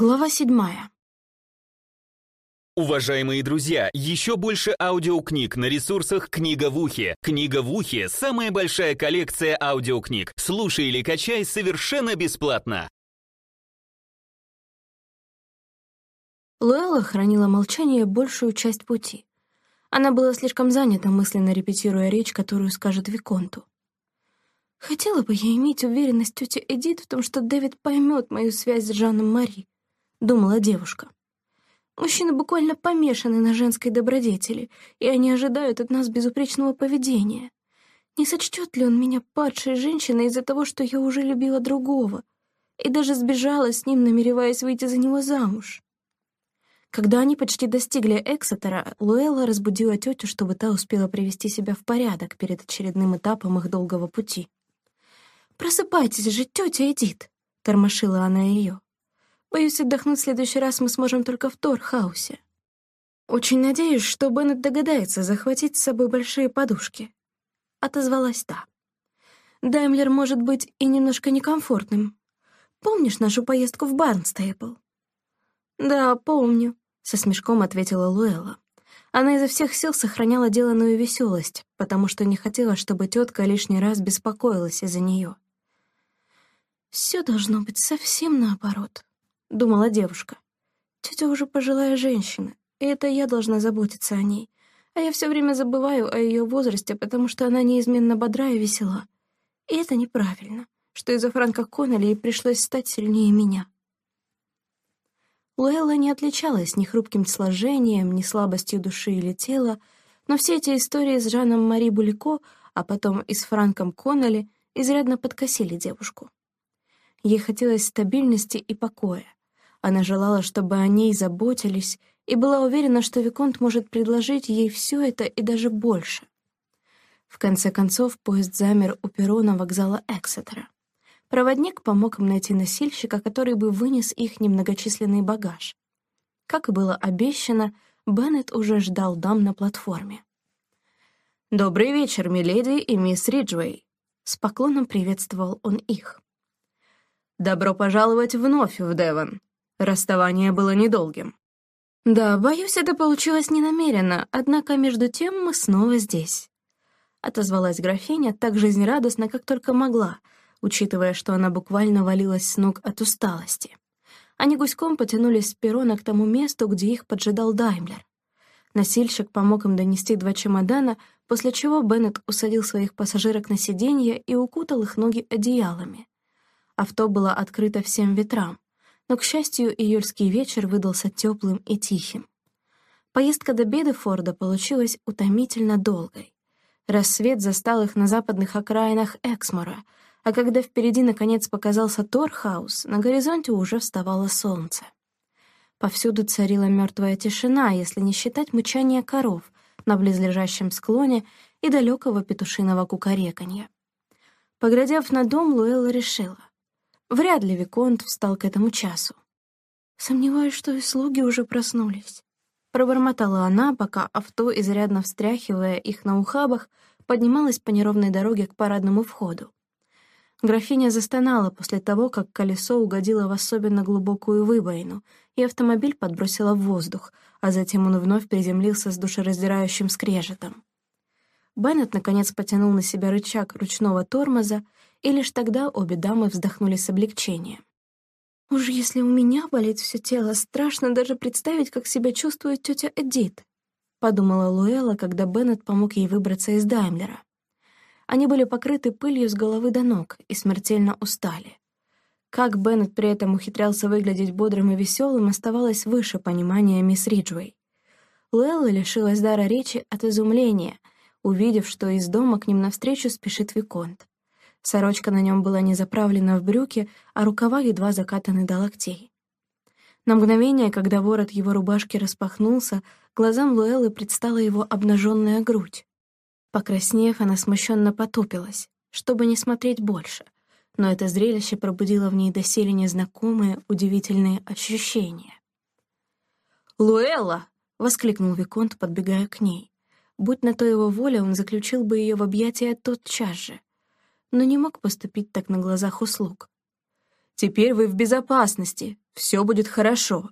Глава седьмая. Уважаемые друзья, еще больше аудиокниг на ресурсах «Книга в ухе». «Книга в ухе» — самая большая коллекция аудиокниг. Слушай или качай совершенно бесплатно. Луэлла хранила молчание большую часть пути. Она была слишком занята, мысленно репетируя речь, которую скажет Виконту. Хотела бы я иметь уверенность тети Эдит в том, что Дэвид поймет мою связь с Жаном Мари. — думала девушка. Мужчины буквально помешаны на женской добродетели, и они ожидают от нас безупречного поведения. Не сочтет ли он меня падшей женщиной из-за того, что я уже любила другого, и даже сбежала с ним, намереваясь выйти за него замуж? Когда они почти достигли Эксетера, Луэлла разбудила тетю, чтобы та успела привести себя в порядок перед очередным этапом их долгого пути. «Просыпайтесь же, тетя Эдит!» — тормошила она ее. Боюсь, отдохнуть в следующий раз мы сможем только в Торхаусе. Очень надеюсь, что Беннет догадается захватить с собой большие подушки. Отозвалась та. Даймлер может быть и немножко некомфортным. Помнишь нашу поездку в Барнстейбл? Да, помню, со смешком ответила Луэлла. Она изо всех сил сохраняла деланную веселость, потому что не хотела, чтобы тетка лишний раз беспокоилась из-за нее. Все должно быть совсем наоборот. — думала девушка. «Тетя уже пожилая женщина, и это я должна заботиться о ней. А я все время забываю о ее возрасте, потому что она неизменно бодра и весела. И это неправильно, что из-за Франка Коннелли ей пришлось стать сильнее меня». Луэлла не отличалась ни хрупким сложением, ни слабостью души или тела, но все эти истории с Жаном Мари Булико, а потом и с Франком Коннелли, изрядно подкосили девушку. Ей хотелось стабильности и покоя, она желала, чтобы о ней заботились, и была уверена, что Виконт может предложить ей все это и даже больше. В конце концов, поезд замер у перрона вокзала Эксетера. Проводник помог им найти носильщика, который бы вынес их немногочисленный багаж. Как и было обещано, Беннет уже ждал дам на платформе. «Добрый вечер, миледи и мисс Риджвей!» С поклоном приветствовал он их. «Добро пожаловать вновь в Девон!» Расставание было недолгим. «Да, боюсь, это получилось ненамеренно, однако между тем мы снова здесь», — отозвалась графиня так жизнерадостно, как только могла, учитывая, что она буквально валилась с ног от усталости. Они гуськом потянулись с перрона к тому месту, где их поджидал Даймлер. Носильщик помог им донести два чемодана, после чего Беннет усадил своих пассажирок на сиденье и укутал их ноги одеялами. Авто было открыто всем ветрам но, к счастью, июльский вечер выдался теплым и тихим. Поездка до Бедефорда получилась утомительно долгой. Рассвет застал их на западных окраинах Эксмора, а когда впереди наконец показался Торхаус, на горизонте уже вставало солнце. Повсюду царила мертвая тишина, если не считать мычания коров на близлежащем склоне и далекого петушиного кукареканья. Поглядев на дом, Луэлла решила. Вряд ли Виконт встал к этому часу. Сомневаюсь, что и слуги уже проснулись. Пробормотала она, пока авто, изрядно встряхивая их на ухабах, поднималось по неровной дороге к парадному входу. Графиня застонала после того, как колесо угодило в особенно глубокую выбоину, и автомобиль подбросило в воздух, а затем он вновь приземлился с душераздирающим скрежетом. Беннет, наконец, потянул на себя рычаг ручного тормоза, и лишь тогда обе дамы вздохнули с облегчением. «Уж если у меня болит все тело, страшно даже представить, как себя чувствует тетя Эдит», — подумала Луэлла, когда Беннет помог ей выбраться из Даймлера. Они были покрыты пылью с головы до ног и смертельно устали. Как Беннет при этом ухитрялся выглядеть бодрым и веселым, оставалось выше понимания мисс Риджвей. Луэлла лишилась дара речи от изумления, увидев, что из дома к ним навстречу спешит Виконт. Сорочка на нем была не заправлена в брюки, а рукава едва закатаны до локтей. На мгновение, когда ворот его рубашки распахнулся, глазам Луэллы предстала его обнаженная грудь. Покраснев, она смущенно потупилась, чтобы не смотреть больше, но это зрелище пробудило в ней доселе незнакомые, удивительные ощущения. «Луэлла!» — воскликнул Виконт, подбегая к ней. Будь на то его воля, он заключил бы ее в объятия тотчас же — но не мог поступить так на глазах услуг. Теперь вы в безопасности, все будет хорошо».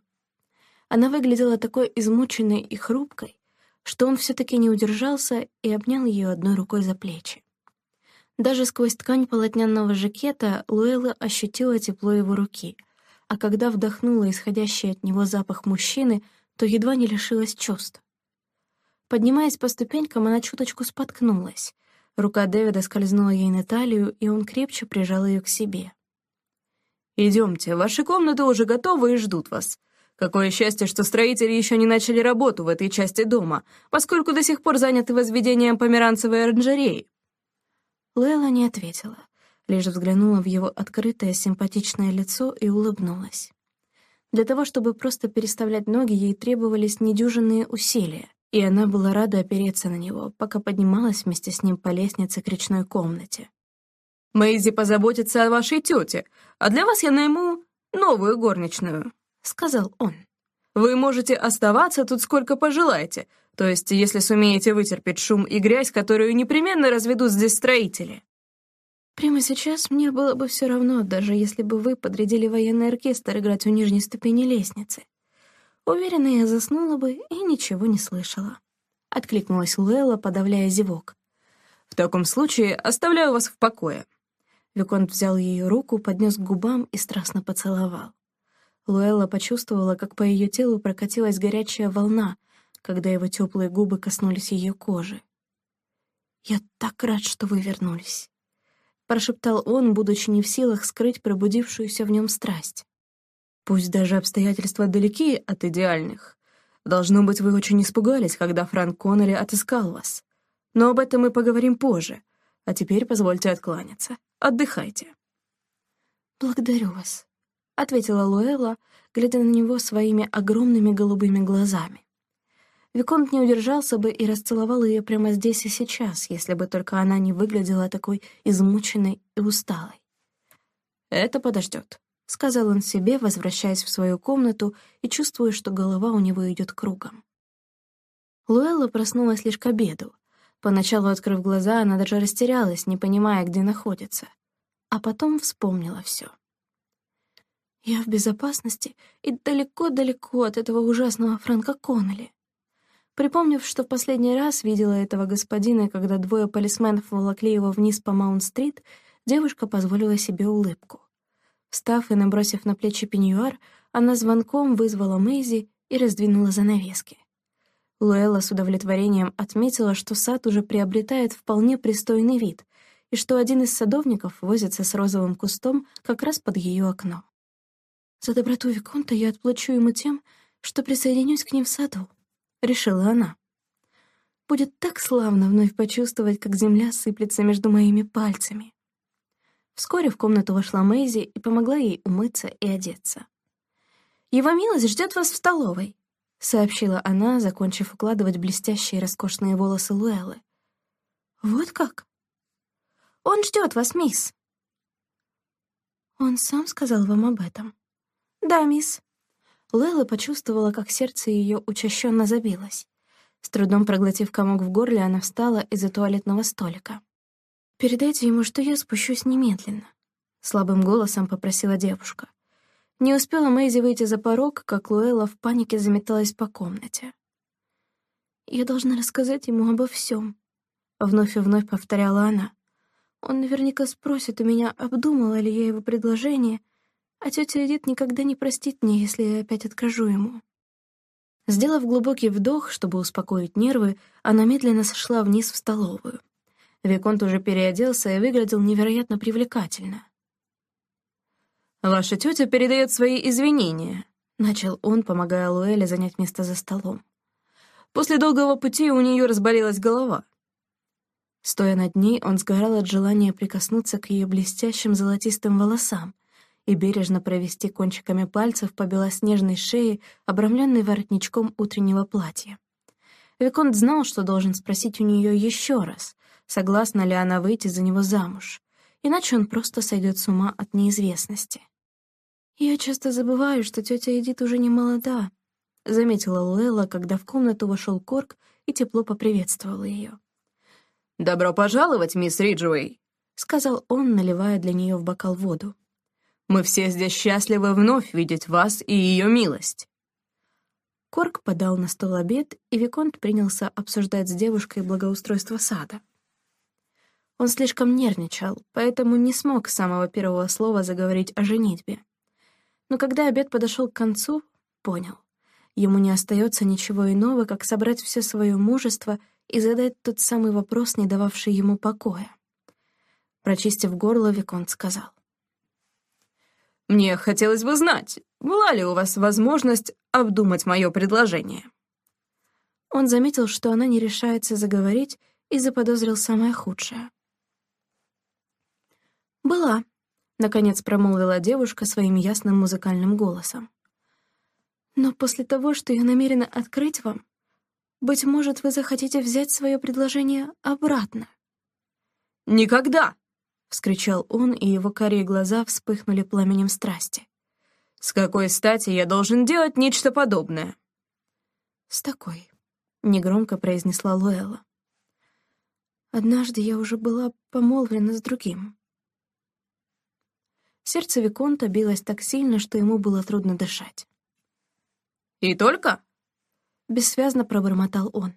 Она выглядела такой измученной и хрупкой, что он все-таки не удержался и обнял ее одной рукой за плечи. Даже сквозь ткань полотняного жакета Луэлла ощутила тепло его руки, а когда вдохнула исходящий от него запах мужчины, то едва не лишилась чувств. Поднимаясь по ступенькам, она чуточку споткнулась. Рука Дэвида скользнула ей на талию, и он крепче прижал ее к себе. «Идемте, ваши комнаты уже готовы и ждут вас. Какое счастье, что строители еще не начали работу в этой части дома, поскольку до сих пор заняты возведением померанцевой оранжереи. Лейла не ответила, лишь взглянула в его открытое симпатичное лицо и улыбнулась. Для того, чтобы просто переставлять ноги, ей требовались недюжинные усилия, и она была рада опереться на него, пока поднималась вместе с ним по лестнице к речной комнате. «Мэйзи позаботится о вашей тете, а для вас я найму новую горничную», — сказал он. «Вы можете оставаться тут сколько пожелаете, то есть, если сумеете вытерпеть шум и грязь, которую непременно разведут здесь строители. Прямо сейчас мне было бы все равно, даже если бы вы подрядили военный оркестр играть у нижней ступени лестницы. Уверена, я заснула бы и ничего не слышала. Откликнулась Луэлла, подавляя зевок. «В таком случае оставляю вас в покое». Виконт взял ее руку, поднес к губам и страстно поцеловал. Луэлла почувствовала, как по ее телу прокатилась горячая волна, когда его теплые губы коснулись ее кожи. «Я так рад, что вы вернулись», — прошептал он, будучи не в силах скрыть пробудившуюся в нем страсть. «Пусть даже обстоятельства далеки от идеальных. Должно быть, вы очень испугались, когда Франк Коннелли отыскал вас. Но об этом мы поговорим позже. А теперь позвольте откланяться. Отдыхайте». «Благодарю вас», — ответила Луэлла, глядя на него своими огромными голубыми глазами. Виконт не удержался бы и расцеловал ее прямо здесь и сейчас, если бы только она не выглядела такой измученной и усталой. «Это подождет», — сказал он себе, возвращаясь в свою комнату и чувствуя, что голова у него идет кругом. Луэлла проснулась лишь к обеду. Поначалу, открыв глаза, она даже растерялась, не понимая, где находится. А потом вспомнила все. «Я в безопасности и далеко-далеко от этого ужасного Франка Коннелли. Припомнив, что в последний раз видела этого господина, когда двое полисменов волокли его вниз по Маунт-стрит, девушка позволила себе улыбку. Встав и набросив на плечи пеньюар, она звонком вызвала Мэйзи и раздвинула занавески. Луэлла с удовлетворением отметила, что сад уже приобретает вполне пристойный вид и что один из садовников возится с розовым кустом как раз под ее окном. «За доброту Виконта я отплачу ему тем, что присоединюсь к ним в саду», — решила она. «Будет так славно вновь почувствовать, как земля сыплется между моими пальцами». Вскоре в комнату вошла Мэйзи и помогла ей умыться и одеться. «Его милость ждет вас в столовой», — сообщила она, закончив укладывать блестящие роскошные волосы Луэллы. «Вот как?» «Он ждет вас, мисс». «Он сам сказал вам об этом?» «Да, мисс», Лейла почувствовала, как сердце ее учащенно забилось. С трудом проглотив комок в горле, она встала из-за туалетного столика. «Передайте ему, что я спущусь немедленно», — слабым голосом попросила девушка. Не успела Мэйзи выйти за порог, как Луэлла в панике заметалась по комнате. «Я должна рассказать ему обо всем», — вновь и вновь повторяла она. «Он наверняка спросит у меня, обдумала ли я его предложение, а тетя Эдит никогда не простит мне, если я опять откажу ему. Сделав глубокий вдох, чтобы успокоить нервы, она медленно сошла вниз в столовую. Виконт уже переоделся и выглядел невероятно привлекательно. «Ваша тетя передает свои извинения», — начал он, помогая Луэле занять место за столом. «После долгого пути у нее разболелась голова». Стоя над ней, он сгорал от желания прикоснуться к ее блестящим золотистым волосам, и бережно провести кончиками пальцев по белоснежной шее, обрамленной воротничком утреннего платья. Виконт знал, что должен спросить у нее еще раз, согласна ли она выйти за него замуж, иначе он просто сойдет с ума от неизвестности. «Я часто забываю, что тетя Эдит уже не молода», — заметила Луэлла, когда в комнату вошел Корк и тепло поприветствовал ее. «Добро пожаловать, мисс Риджуэй», — сказал он, наливая для нее в бокал воду. Мы все здесь счастливы вновь видеть вас и ее милость». Корк подал на стол обед, и Виконт принялся обсуждать с девушкой благоустройство сада. Он слишком нервничал, поэтому не смог с самого первого слова заговорить о женитьбе. Но когда обед подошел к концу, понял. Ему не остается ничего иного, как собрать все свое мужество и задать тот самый вопрос, не дававший ему покоя. Прочистив горло, Виконт сказал. «Мне хотелось бы знать, была ли у вас возможность обдумать мое предложение?» Он заметил, что она не решается заговорить, и заподозрил самое худшее. «Была», — наконец промолвила девушка своим ясным музыкальным голосом. «Но после того, что я намерена открыть вам, быть может, вы захотите взять свое предложение обратно». «Никогда!» — вскричал он, и его карие глаза вспыхнули пламенем страсти. «С какой стати я должен делать нечто подобное?» «С такой», — негромко произнесла Луэлла. «Однажды я уже была помолвлена с другим». Сердце Виконта билось так сильно, что ему было трудно дышать. «И только?» — бессвязно пробормотал он.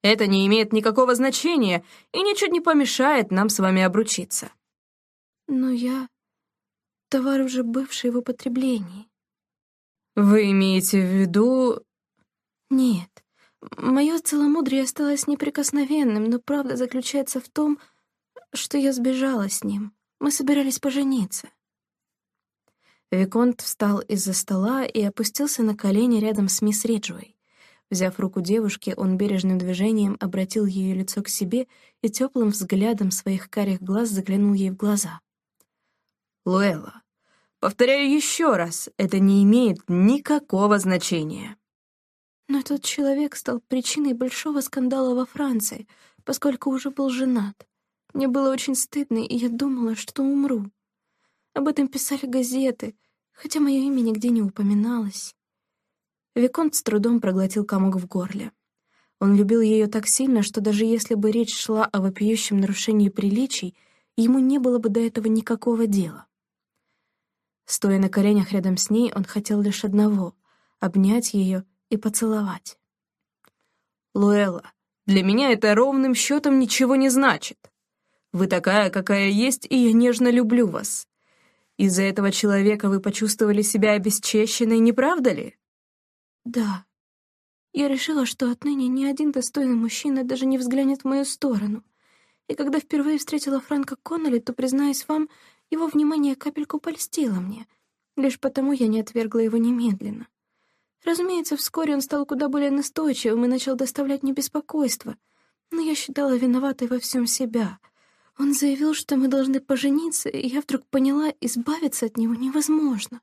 Это не имеет никакого значения и ничуть не помешает нам с вами обручиться. Но я... Товар уже бывший в употреблении. Вы имеете в виду... Нет. Мое целомудрие осталось неприкосновенным, но правда заключается в том, что я сбежала с ним. Мы собирались пожениться. Виконт встал из-за стола и опустился на колени рядом с мисс Риджуэй. Взяв руку девушки, он бережным движением обратил ее лицо к себе и теплым взглядом своих карих глаз заглянул ей в глаза. «Луэлла, повторяю еще раз, это не имеет никакого значения». Но этот человек стал причиной большого скандала во Франции, поскольку уже был женат. Мне было очень стыдно, и я думала, что умру. Об этом писали газеты, хотя мое имя нигде не упоминалось. Виконт с трудом проглотил комок в горле. Он любил ее так сильно, что даже если бы речь шла о вопиющем нарушении приличий, ему не было бы до этого никакого дела. Стоя на коленях рядом с ней, он хотел лишь одного — обнять ее и поцеловать. «Луэлла, для меня это ровным счетом ничего не значит. Вы такая, какая есть, и я нежно люблю вас. Из-за этого человека вы почувствовали себя обесчещенной, не правда ли?» Да. Я решила, что отныне ни один достойный мужчина даже не взглянет в мою сторону. И когда впервые встретила Франка Коннелли, то, признаюсь вам, его внимание капельку польстило мне. Лишь потому я не отвергла его немедленно. Разумеется, вскоре он стал куда более настойчивым и начал доставлять мне беспокойство. Но я считала виноватой во всем себя. Он заявил, что мы должны пожениться, и я вдруг поняла, избавиться от него невозможно.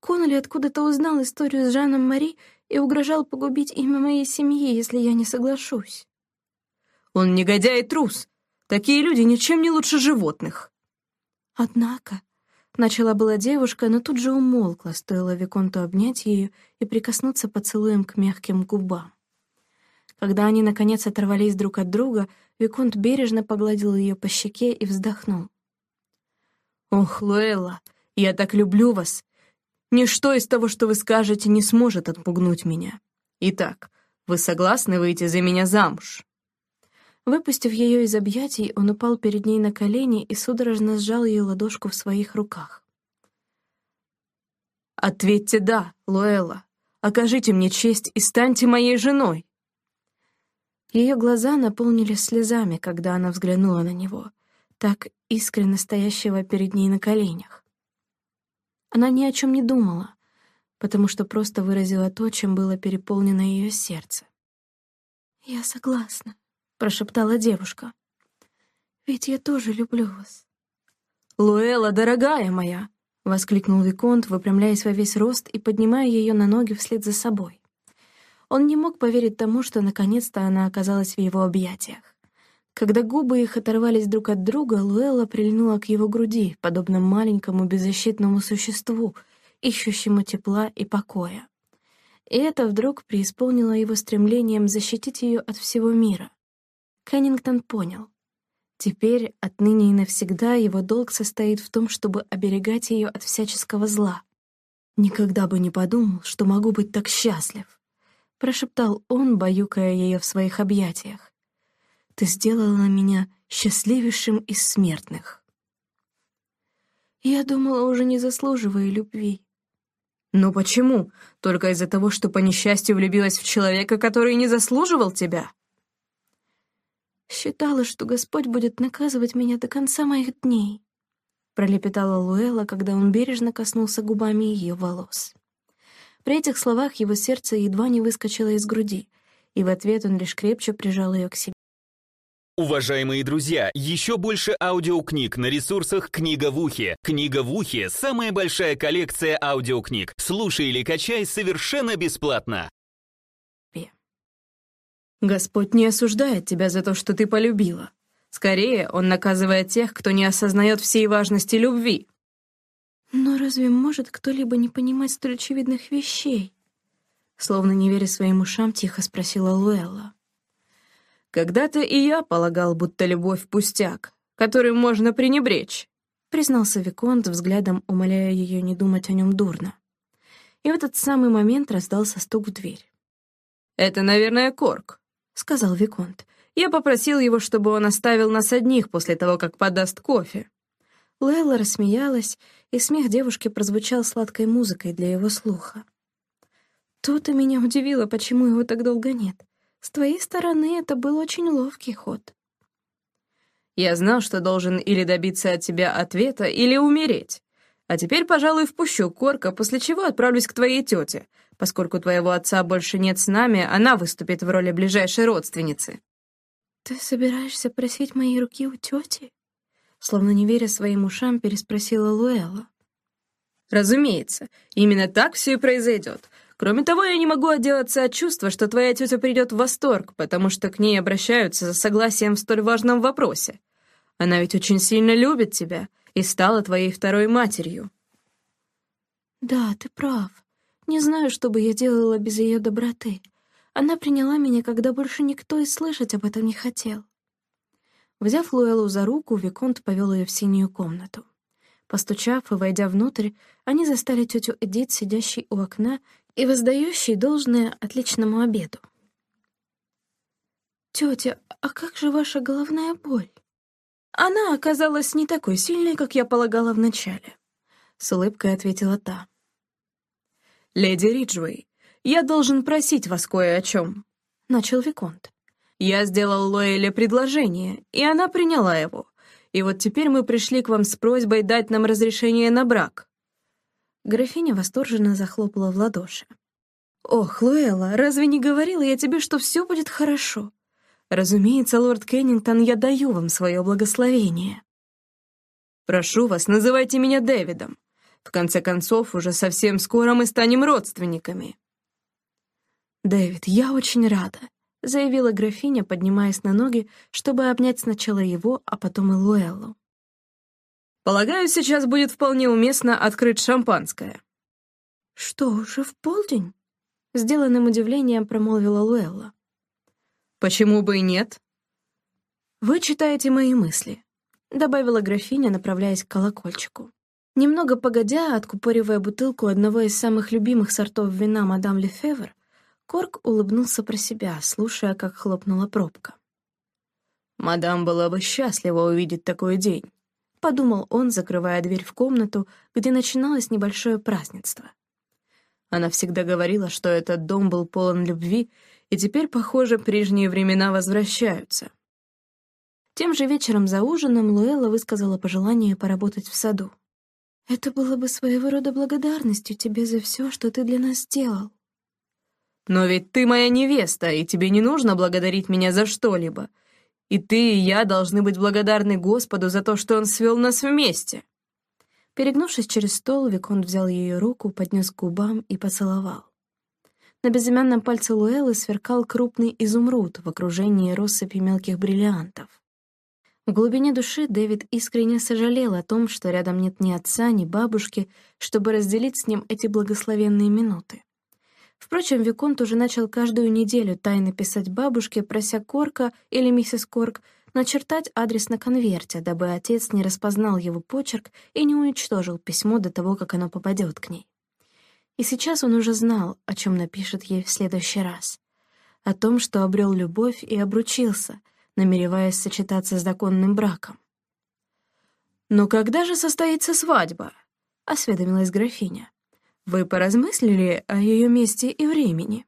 Коннелли откуда-то узнал историю с Жаном Мари и угрожал погубить имя моей семьи, если я не соглашусь. Он негодяй и трус. Такие люди ничем не лучше животных. Однако, начала была девушка, но тут же умолкла, стоило Виконту обнять ее и прикоснуться поцелуем к мягким губам. Когда они, наконец, оторвались друг от друга, Виконт бережно погладил ее по щеке и вздохнул. «Ох, Луэлла, я так люблю вас! Ничто из того, что вы скажете, не сможет отпугнуть меня. Итак, вы согласны выйти за меня замуж?» Выпустив ее из объятий, он упал перед ней на колени и судорожно сжал ее ладошку в своих руках. «Ответьте «да», Луэлла. Окажите мне честь и станьте моей женой!» Ее глаза наполнились слезами, когда она взглянула на него, так искренне стоящего перед ней на коленях. Она ни о чем не думала, потому что просто выразила то, чем было переполнено ее сердце. «Я согласна», — прошептала девушка. «Ведь я тоже люблю вас». «Луэла, дорогая моя!» — воскликнул Виконт, выпрямляясь во весь рост и поднимая ее на ноги вслед за собой. Он не мог поверить тому, что наконец-то она оказалась в его объятиях. Когда губы их оторвались друг от друга, Луэлла прильнула к его груди, подобно маленькому беззащитному существу, ищущему тепла и покоя. И это вдруг преисполнило его стремлением защитить ее от всего мира. Кеннингтон понял. Теперь, отныне и навсегда, его долг состоит в том, чтобы оберегать ее от всяческого зла. «Никогда бы не подумал, что могу быть так счастлив», — прошептал он, баюкая ее в своих объятиях. «Ты сделала меня счастливейшим из смертных». Я думала, уже не заслуживаю любви. «Но почему? Только из-за того, что по несчастью влюбилась в человека, который не заслуживал тебя?» «Считала, что Господь будет наказывать меня до конца моих дней», — пролепетала Луэла, когда он бережно коснулся губами ее волос. При этих словах его сердце едва не выскочило из груди, и в ответ он лишь крепче прижал ее к себе. Уважаемые друзья, еще больше аудиокниг на ресурсах «Книга в ухе». «Книга в ухе» — самая большая коллекция аудиокниг. Слушай или качай совершенно бесплатно. Господь не осуждает тебя за то, что ты полюбила. Скорее, Он наказывает тех, кто не осознает всей важности любви. Но разве может кто-либо не понимать столь очевидных вещей? Словно не веря своим ушам, тихо спросила Луэлла. «Когда-то и я полагал, будто любовь — пустяк, которым можно пренебречь», признался Виконт, взглядом умоляя ее не думать о нем дурно. И в этот самый момент раздался стук в дверь. «Это, наверное, Корк», — сказал Виконт. «Я попросил его, чтобы он оставил нас одних после того, как подаст кофе». Лейла рассмеялась, и смех девушки прозвучал сладкой музыкой для его слуха. «То-то меня удивило, почему его так долго нет. С твоей стороны это был очень ловкий ход. Я знал, что должен или добиться от тебя ответа, или умереть. А теперь, пожалуй, впущу Корка, после чего отправлюсь к твоей тете. Поскольку твоего отца больше нет с нами, она выступит в роли ближайшей родственницы. Ты собираешься просить моей руки у тети? Словно не веря своим ушам, переспросила Луэлла. Разумеется, именно так все и произойдет. Кроме того, я не могу отделаться от чувства, что твоя тетя придет в восторг, потому что к ней обращаются за согласием в столь важном вопросе. Она ведь очень сильно любит тебя и стала твоей второй матерью. Да, ты прав. Не знаю, что бы я делала без ее доброты. Она приняла меня, когда больше никто и слышать об этом не хотел. Взяв Луэллу за руку, Виконт повел ее в синюю комнату. Постучав и войдя внутрь, они застали тетю Эдит, сидящей у окна и воздающий должное отличному обеду. «Тетя, а как же ваша головная боль?» «Она оказалась не такой сильной, как я полагала вначале», — с улыбкой ответила та. «Леди Риджвей, я должен просить вас кое о чем», — начал Виконт. «Я сделал Лоэле предложение, и она приняла его. И вот теперь мы пришли к вам с просьбой дать нам разрешение на брак. Графиня восторженно захлопала в ладоши. «Ох, Луэлла, разве не говорила я тебе, что все будет хорошо? Разумеется, лорд Кеннингтон, я даю вам свое благословение. Прошу вас, называйте меня Дэвидом. В конце концов, уже совсем скоро мы станем родственниками». «Дэвид, я очень рада», — заявила графиня, поднимаясь на ноги, чтобы обнять сначала его, а потом и Луэллу. Полагаю, сейчас будет вполне уместно открыть шампанское». «Что, уже в полдень?» — сделанным удивлением промолвила Луэлла. «Почему бы и нет?» «Вы читаете мои мысли», — добавила графиня, направляясь к колокольчику. Немного погодя, откупоривая бутылку одного из самых любимых сортов вина мадам Лефевр, Корк улыбнулся про себя, слушая, как хлопнула пробка. «Мадам была бы счастлива увидеть такой день», подумал он, закрывая дверь в комнату, где начиналось небольшое празднество. Она всегда говорила, что этот дом был полон любви, и теперь, похоже, прежние времена возвращаются. Тем же вечером за ужином Луэлла высказала пожелание поработать в саду. «Это было бы своего рода благодарностью тебе за все, что ты для нас сделал». «Но ведь ты моя невеста, и тебе не нужно благодарить меня за что-либо. И ты, и я должны быть благодарны Господу за то, что Он свел нас вместе». Перегнувшись через стол, Виконт взял ее руку, поднес к губам и поцеловал. На безымянном пальце Луэллы сверкал крупный изумруд в окружении россыпи мелких бриллиантов. В глубине души Дэвид искренне сожалел о том, что рядом нет ни отца, ни бабушки, чтобы разделить с ним эти благословенные минуты. Впрочем, Виконт уже начал каждую неделю тайно писать бабушке, прося Корка или миссис Корк начертать адрес на конверте, дабы отец не распознал его почерк и не уничтожил письмо до того, как оно попадет к ней. И сейчас он уже знал, о чем напишет ей в следующий раз. О том, что обрел любовь и обручился, намереваясь сочетаться с законным браком. «Но когда же состоится свадьба?» — осведомилась графиня. «Вы поразмыслили о ее месте и времени?»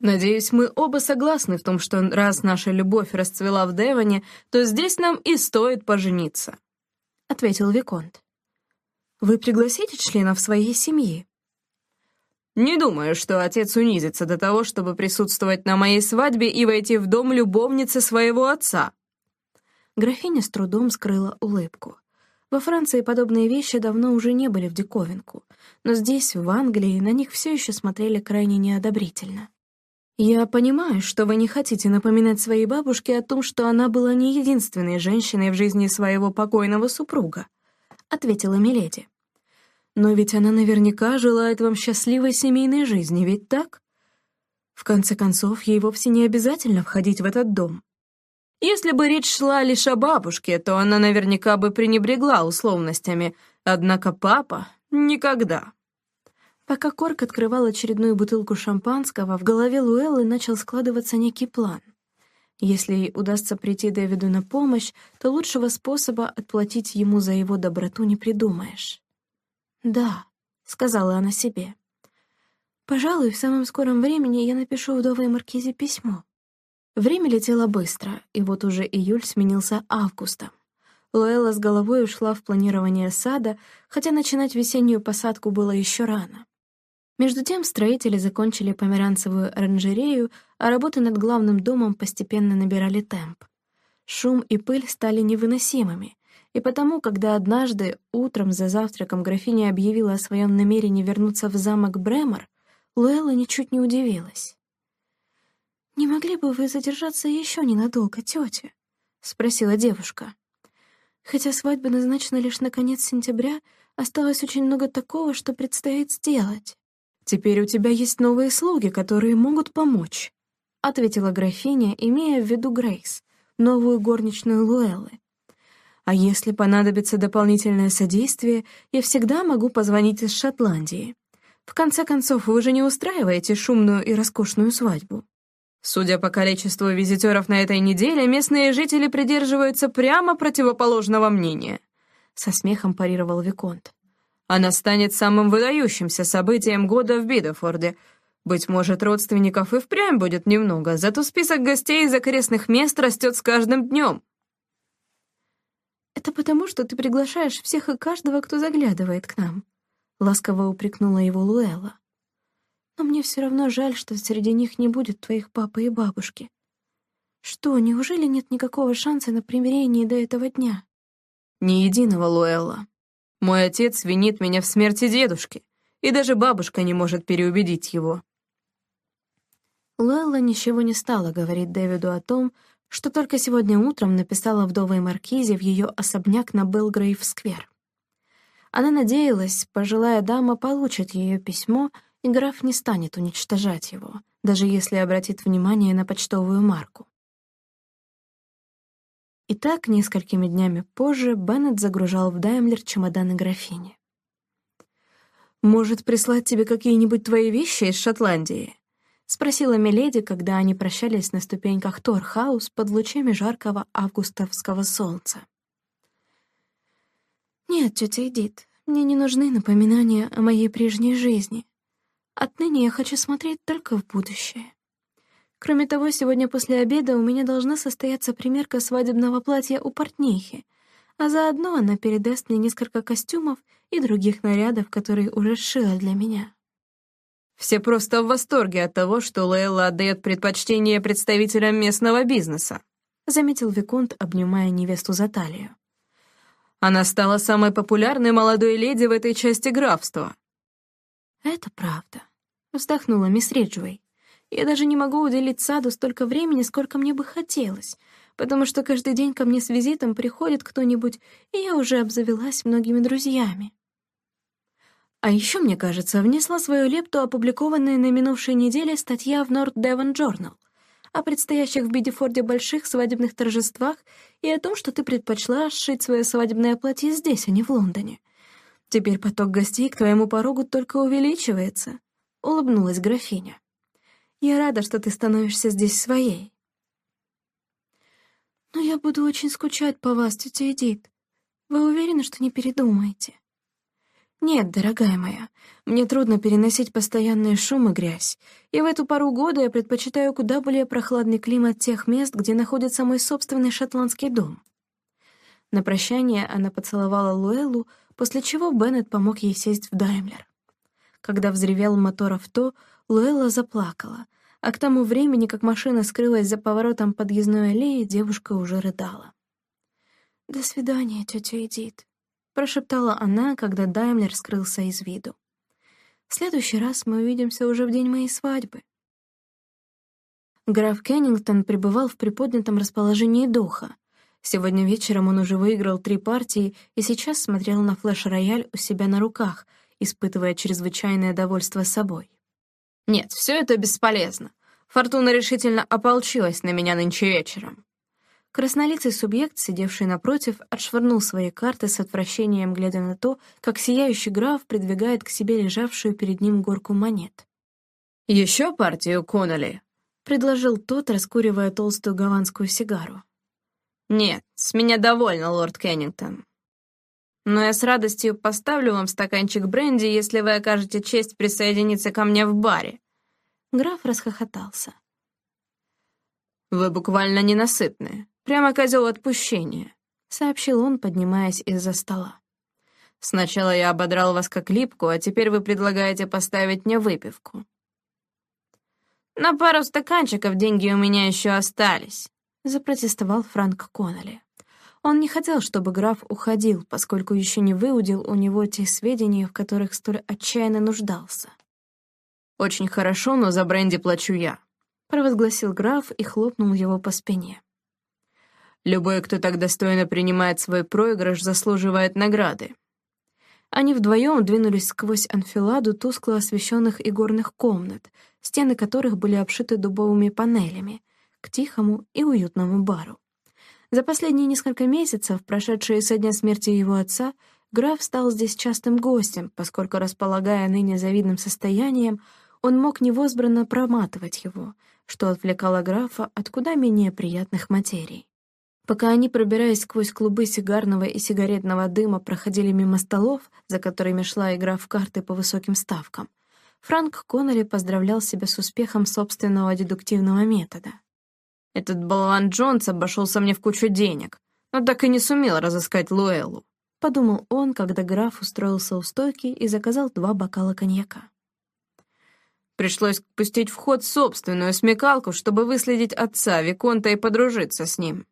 «Надеюсь, мы оба согласны в том, что раз наша любовь расцвела в Девоне, то здесь нам и стоит пожениться», — ответил Виконт. «Вы пригласите членов своей семьи?» Не думаю, что отец унизится до того, чтобы присутствовать на моей свадьбе и войти в дом любовницы своего отца. Графиня с трудом скрыла улыбку. Во Франции подобные вещи давно уже не были в диковинку, но здесь, в Англии, на них все еще смотрели крайне неодобрительно. «Я понимаю, что вы не хотите напоминать своей бабушке о том, что она была не единственной женщиной в жизни своего покойного супруга», — ответила Миледи. Но ведь она наверняка желает вам счастливой семейной жизни, ведь так? В конце концов, ей вовсе не обязательно входить в этот дом. Если бы речь шла лишь о бабушке, то она наверняка бы пренебрегла условностями, однако папа — никогда. Пока Корк открывал очередную бутылку шампанского, в голове Луэллы начал складываться некий план. Если ей удастся прийти Дэвиду на помощь, то лучшего способа отплатить ему за его доброту не придумаешь. «Да», — сказала она себе. «Пожалуй, в самом скором времени я напишу вдовой Маркизе письмо». Время летело быстро, и вот уже июль сменился августом. Луэлла с головой ушла в планирование сада, хотя начинать весеннюю посадку было еще рано. Между тем строители закончили померанцевую оранжерею, а работы над главным домом постепенно набирали темп. Шум и пыль стали невыносимыми, и потому, когда однажды утром за завтраком графиня объявила о своем намерении вернуться в замок Бремор, Луэлла ничуть не удивилась. «Не могли бы вы задержаться еще ненадолго, тетя?» — спросила девушка. «Хотя свадьба назначена лишь на конец сентября, осталось очень много такого, что предстоит сделать. Теперь у тебя есть новые слуги, которые могут помочь», — ответила графиня, имея в виду Грейс, новую горничную Луэллы. А если понадобится дополнительное содействие, я всегда могу позвонить из Шотландии. В конце концов, вы же не устраиваете шумную и роскошную свадьбу. Судя по количеству визитеров на этой неделе, местные жители придерживаются прямо противоположного мнения. Со смехом парировал Виконт. Она станет самым выдающимся событием года в Бидофорде. Быть может, родственников и впрямь будет немного, зато список гостей из окрестных мест растет с каждым днем. «Это потому, что ты приглашаешь всех и каждого, кто заглядывает к нам», — ласково упрекнула его Луэлла. «Но мне все равно жаль, что среди них не будет твоих папы и бабушки. Что, неужели нет никакого шанса на примирение до этого дня?» «Ни единого, Луэлла. Мой отец винит меня в смерти дедушки, и даже бабушка не может переубедить его». Луэлла ничего не стала говорить Дэвиду о том, что только сегодня утром написала вдовой Маркизе в ее особняк на Белгрейв-сквер. Она надеялась, пожилая дама получит ее письмо, и граф не станет уничтожать его, даже если обратит внимание на почтовую марку. Итак, несколькими днями позже Беннет загружал в Даймлер чемоданы графини. «Может, прислать тебе какие-нибудь твои вещи из Шотландии?» — спросила Миледи, когда они прощались на ступеньках Торхаус под лучами жаркого августовского солнца. «Нет, тетя Эдит, мне не нужны напоминания о моей прежней жизни. Отныне я хочу смотреть только в будущее. Кроме того, сегодня после обеда у меня должна состояться примерка свадебного платья у портнихи, а заодно она передаст мне несколько костюмов и других нарядов, которые уже сшила для меня». Все просто в восторге от того, что Лейла отдает предпочтение представителям местного бизнеса», заметил Виконт, обнимая невесту за талию. «Она стала самой популярной молодой леди в этой части графства». «Это правда», — вздохнула мисс Риджуэй. «Я даже не могу уделить саду столько времени, сколько мне бы хотелось, потому что каждый день ко мне с визитом приходит кто-нибудь, и я уже обзавелась многими друзьями». А еще, мне кажется, внесла свою лепту опубликованная на минувшей неделе статья в North Devon Journal. о предстоящих в Бидефорде больших свадебных торжествах и о том, что ты предпочла сшить свое свадебное платье здесь, а не в Лондоне. Теперь поток гостей к твоему порогу только увеличивается», — улыбнулась графиня. «Я рада, что ты становишься здесь своей». «Но я буду очень скучать по вас, тетя Эдит. Вы уверены, что не передумаете?» «Нет, дорогая моя, мне трудно переносить постоянный шум и грязь, и в эту пару года я предпочитаю куда более прохладный климат тех мест, где находится мой собственный шотландский дом». На прощание она поцеловала Луэллу, после чего Беннет помог ей сесть в Даймлер. Когда взревел мотор авто, Луэлла заплакала, а к тому времени, как машина скрылась за поворотом подъездной аллеи, девушка уже рыдала. «До свидания, тетя Эдит», — прошептала она, когда Даймлер скрылся из виду. «В следующий раз мы увидимся уже в день моей свадьбы». Граф Кеннингтон пребывал в приподнятом расположении духа. Сегодня вечером он уже выиграл три партии и сейчас смотрел на флеш-рояль у себя на руках, испытывая чрезвычайное довольство собой. «Нет, все это бесполезно. Фортуна решительно ополчилась на меня нынче вечером. Краснолицый субъект, сидевший напротив, отшвырнул свои карты с отвращением, глядя на то, как сияющий граф придвигает к себе лежавшую перед ним горку монет. «Еще партию Конноли?» — предложил тот, раскуривая толстую гаванскую сигару. «Нет, с меня довольно, лорд Кеннингтон. Но я с радостью поставлю вам стаканчик бренди, если вы окажете честь присоединиться ко мне в баре». Граф расхохотался. «Вы буквально ненасытные. Прямо козел отпущения», — сообщил он, поднимаясь из-за стола. «Сначала я ободрал вас как липку, а теперь вы предлагаете поставить мне выпивку». «На пару стаканчиков деньги у меня еще остались», — запротестовал Франк Коннелли. Он не хотел, чтобы граф уходил, поскольку еще не выудил у него те сведения, в которых столь отчаянно нуждался. «Очень хорошо, но за бренди плачу я», — провозгласил граф и хлопнул его по спине. Любой, кто так достойно принимает свой проигрыш, заслуживает награды. Они вдвоем двинулись сквозь анфиладу тускло освещенных игорных комнат, стены которых были обшиты дубовыми панелями, к тихому и уютному бару. За последние несколько месяцев, прошедшие со дня смерти его отца, граф стал здесь частым гостем, поскольку, располагая ныне завидным состоянием, он мог невозбранно проматывать его, что отвлекало графа от куда менее приятных материй. Пока они, пробираясь сквозь клубы сигарного и сигаретного дыма, проходили мимо столов, за которыми шла игра в карты по высоким ставкам, Франк Коннелли поздравлял себя с успехом собственного дедуктивного метода. «Этот болван Джонс обошелся мне в кучу денег, но так и не сумел разыскать Луэллу», — подумал он, когда граф устроился у стойки и заказал два бокала коньяка. Пришлось пустить в ход собственную смекалку, чтобы выследить отца Виконта и подружиться с ним.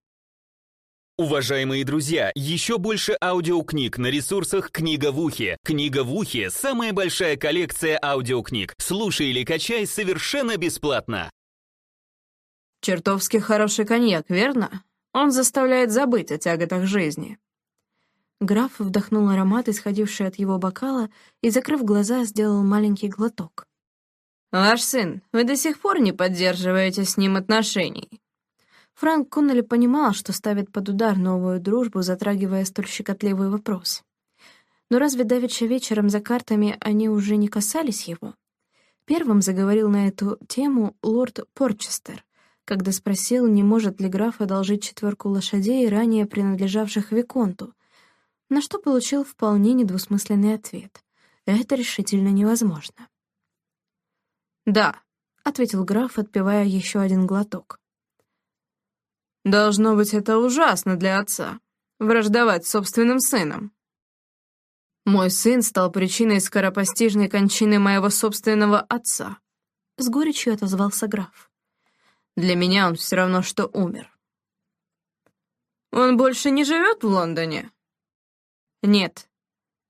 Уважаемые друзья, еще больше аудиокниг на ресурсах «Книга в ухе». «Книга в ухе» — самая большая коллекция аудиокниг. Слушай или качай совершенно бесплатно. Чертовски хороший коньяк, верно? Он заставляет забыть о тяготах жизни. Граф вдохнул аромат, исходивший от его бокала, и, закрыв глаза, сделал маленький глоток. «Ваш сын, вы до сих пор не поддерживаете с ним отношений?» Франк Коннелли понимал, что ставит под удар новую дружбу, затрагивая столь щекотливый вопрос. Но разве давеча вечером за картами они уже не касались его? Первым заговорил на эту тему лорд Порчестер, когда спросил, не может ли граф одолжить четверку лошадей, ранее принадлежавших Виконту, на что получил вполне недвусмысленный ответ. Это решительно невозможно. «Да», — ответил граф, отпивая еще один глоток. Должно быть, это ужасно для отца — враждовать с собственным сыном. Мой сын стал причиной скоропостижной кончины моего собственного отца. С горечью отозвался граф. Для меня он все равно, что умер. Он больше не живет в Лондоне? Нет.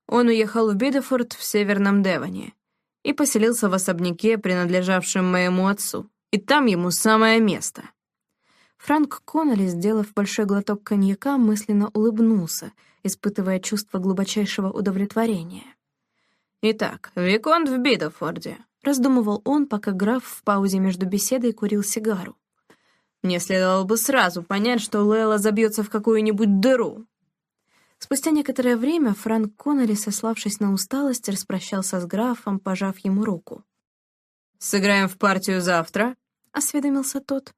Он уехал в Бидефорд в Северном Девоне и поселился в особняке, принадлежавшем моему отцу. И там ему самое место. Франк Коннелли, сделав большой глоток коньяка, мысленно улыбнулся, испытывая чувство глубочайшего удовлетворения. «Итак, Виконт в Бидофорде», — раздумывал он, пока граф в паузе между беседой курил сигару. Мне следовало бы сразу понять, что Лейла забьется в какую-нибудь дыру. Спустя некоторое время Франк Коннелли, сославшись на усталость, распрощался с графом, пожав ему руку. «Сыграем в партию завтра?» — осведомился тот.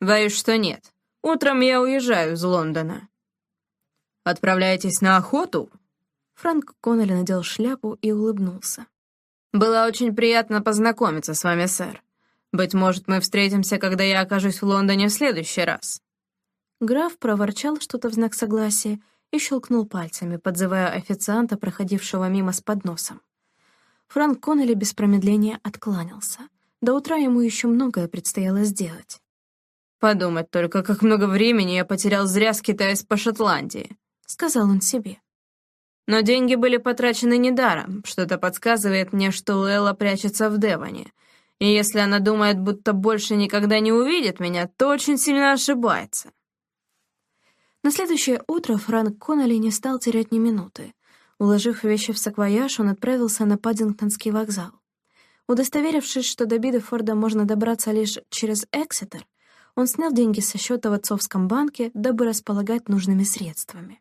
«Боюсь, что нет. Утром я уезжаю из Лондона». «Отправляетесь на охоту?» Франк Коннелли надел шляпу и улыбнулся. «Было очень приятно познакомиться с вами, сэр. Быть может, мы встретимся, когда я окажусь в Лондоне в следующий раз». Граф проворчал что-то в знак согласия и щелкнул пальцами, подзывая официанта, проходившего мимо с подносом. Франк Коннелли без промедления откланялся. До утра ему еще многое предстояло сделать. «Подумать только, как много времени я потерял зря, скитаясь по Шотландии», — сказал он себе. Но деньги были потрачены недаром. Что-то подсказывает мне, что Лэла прячется в Девоне. И если она думает, будто больше никогда не увидит меня, то очень сильно ошибается. На следующее утро Франк Коннелли не стал терять ни минуты. Уложив вещи в саквояж, он отправился на Паддингтонский вокзал. Удостоверившись, что до Бидефорда можно добраться лишь через Эксетер, он снял деньги со счета в отцовском банке, дабы располагать нужными средствами.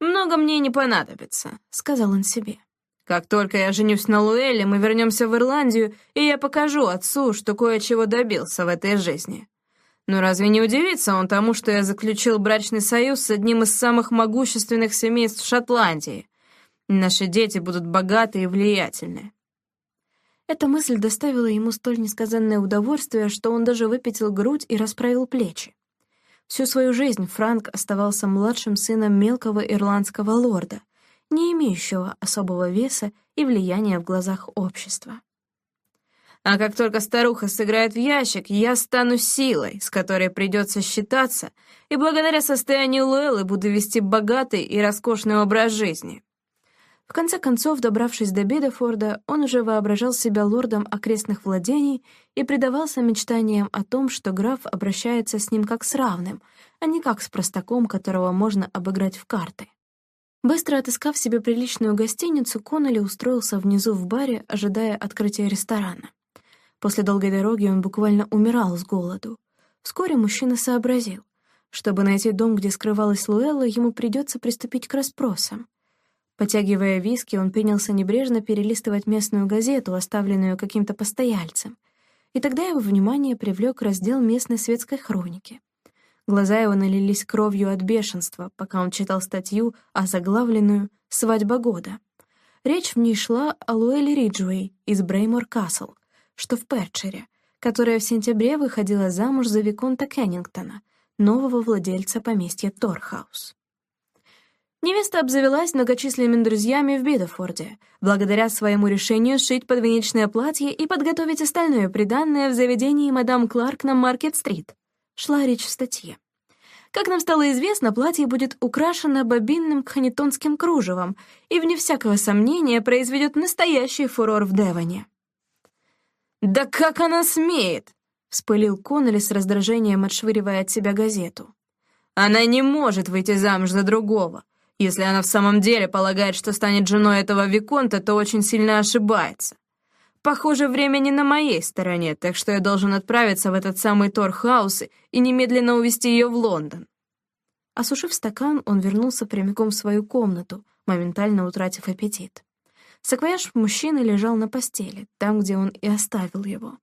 «Много мне не понадобится», — сказал он себе. «Как только я женюсь на Луэле, мы вернемся в Ирландию, и я покажу отцу, что кое-чего добился в этой жизни. Но разве не удивится он тому, что я заключил брачный союз с одним из самых могущественных семейств Шотландии? Наши дети будут богаты и влиятельны». Эта мысль доставила ему столь несказанное удовольствие, что он даже выпятил грудь и расправил плечи. Всю свою жизнь Франк оставался младшим сыном мелкого ирландского лорда, не имеющего особого веса и влияния в глазах общества. А как только старуха сыграет в ящик, я стану силой, с которой придется считаться, и благодаря состоянию Луэллы буду вести богатый и роскошный образ жизни. В конце концов, добравшись до Бедефорда, он уже воображал себя лордом окрестных владений и предавался мечтаниям о том, что граф обращается с ним как с равным, а не как с простаком, которого можно обыграть в карты. Быстро отыскав себе приличную гостиницу, Коннелли устроился внизу в баре, ожидая открытия ресторана. После долгой дороги он буквально умирал с голоду. Вскоре мужчина сообразил. Чтобы найти дом, где скрывалась Луэлла, ему придется приступить к расспросам. Потягивая виски, он принялся небрежно перелистывать местную газету, оставленную каким-то постояльцем. И тогда его внимание привлек раздел местной светской хроники. Глаза его налились кровью от бешенства, пока он читал статью, озаглавленную «Свадьба года». Речь в ней шла о Луэле Риджуэй из Бреймор-Касл, что в Перчере, которая в сентябре выходила замуж за Виконта Кеннингтона, нового владельца поместья Торхаус. Невеста обзавелась многочисленными друзьями в Бидофорде, благодаря своему решению сшить подвенечное платье и подготовить остальное приданное в заведении мадам Кларк на Маркет-стрит. Шла речь в статье. Как нам стало известно, платье будет украшено бобинным кханитонским кружевом и, вне всякого сомнения, произведет настоящий фурор в Девоне. «Да как она смеет!» — вспылил Коннелли с раздражением, отшвыривая от себя газету. «Она не может выйти замуж за другого. Если она в самом деле полагает, что станет женой этого Виконта, то очень сильно ошибается. Похоже, время не на моей стороне, так что я должен отправиться в этот самый Торхаус и немедленно увезти ее в Лондон. Осушив стакан, он вернулся прямиком в свою комнату, моментально утратив аппетит. Саквояж мужчины лежал на постели, там, где он и оставил его.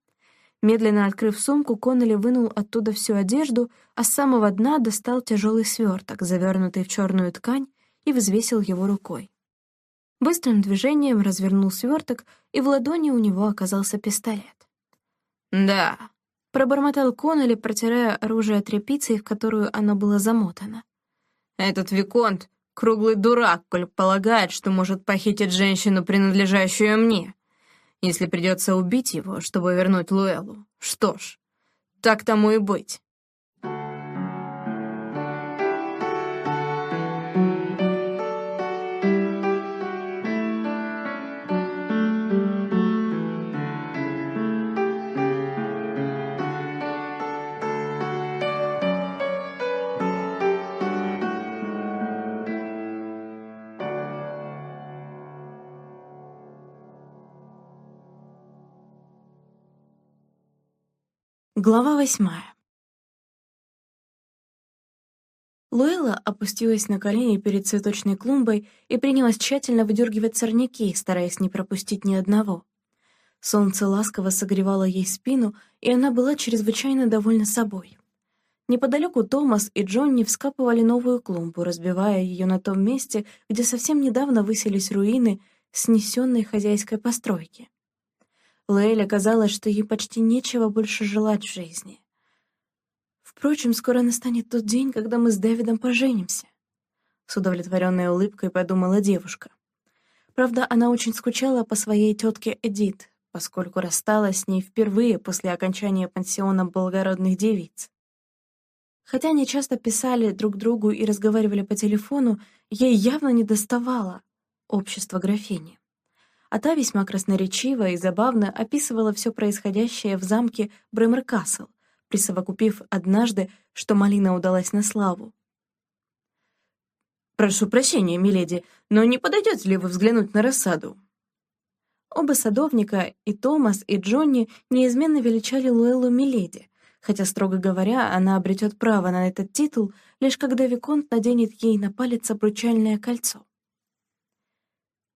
Медленно открыв сумку, Коннелли вынул оттуда всю одежду, а с самого дна достал тяжелый сверток, завернутый в черную ткань, и взвесил его рукой. Быстрым движением развернул сверток, и в ладони у него оказался пистолет. «Да», — пробормотал Коннелли, протирая оружие тряпицей, в которую оно было замотано. «Этот Виконт — круглый дурак, коль полагает, что может похитить женщину, принадлежащую мне. Если придется убить его, чтобы вернуть Луэлу, что ж, так тому и быть». Глава восьмая. Луэлла опустилась на колени перед цветочной клумбой и принялась тщательно выдергивать сорняки, стараясь не пропустить ни одного. Солнце ласково согревало ей спину, и она была чрезвычайно довольна собой. Неподалеку Томас и Джонни вскапывали новую клумбу, разбивая ее на том месте, где совсем недавно высились руины снесенной хозяйской постройки. Лейля казалось, что ей почти нечего больше желать в жизни. Впрочем, скоро настанет тот день, когда мы с Дэвидом поженимся. С удовлетворенной улыбкой подумала девушка. Правда, она очень скучала по своей тетке Эдит, поскольку рассталась с ней впервые после окончания пансиона благородных девиц. Хотя они часто писали друг другу и разговаривали по телефону, ей явно не доставало общества графини а та весьма красноречиво и забавно описывала все происходящее в замке Брэмер-Касл, присовокупив однажды, что малина удалась на славу. «Прошу прощения, миледи, но не подойдете ли вы взглянуть на рассаду?» Оба садовника, и Томас, и Джонни, неизменно величали Луэллу миледи, хотя, строго говоря, она обретет право на этот титул, лишь когда Виконт наденет ей на палец обручальное кольцо.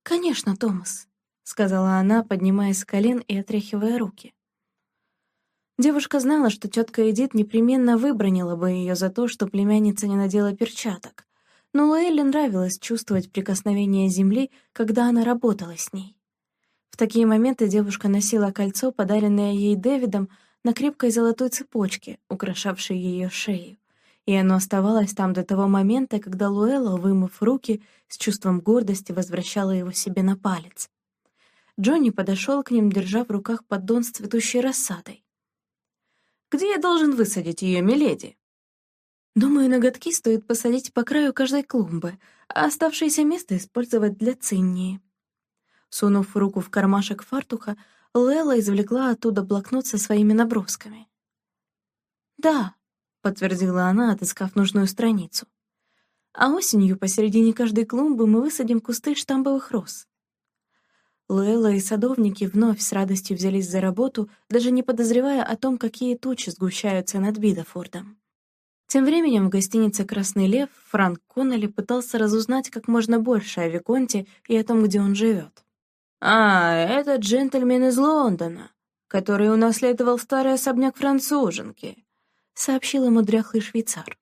«Конечно, Томас», — сказала она, поднимаясь с колен и отряхивая руки. Девушка знала, что тетка Эдит непременно выбронила бы ее за то, что племянница не надела перчаток, но Луэлле нравилось чувствовать прикосновение земли, когда она работала с ней. В такие моменты девушка носила кольцо, подаренное ей Дэвидом, на крепкой золотой цепочке, украшавшей ее шею, и оно оставалось там до того момента, когда Луэлла, вымыв руки, с чувством гордости возвращала его себе на палец. Джонни подошел к ним, держа в руках поддон с цветущей рассадой. «Где я должен высадить ее, миледи?» «Думаю, ноготки стоит посадить по краю каждой клумбы, а оставшееся место использовать для циннии». Сунув руку в кармашек фартуха, Лела извлекла оттуда блокнот со своими набросками. «Да», — подтвердила она, отыскав нужную страницу. «А осенью посередине каждой клумбы мы высадим кусты штамбовых роз. Луэлла и садовники вновь с радостью взялись за работу, даже не подозревая о том, какие тучи сгущаются над Бидафордом. Тем временем в гостинице «Красный лев» Франк Коннелли пытался разузнать как можно больше о Виконте и о том, где он живет. «А, это джентльмен из Лондона, который унаследовал старый особняк француженки», — сообщил ему дряхлый швейцар.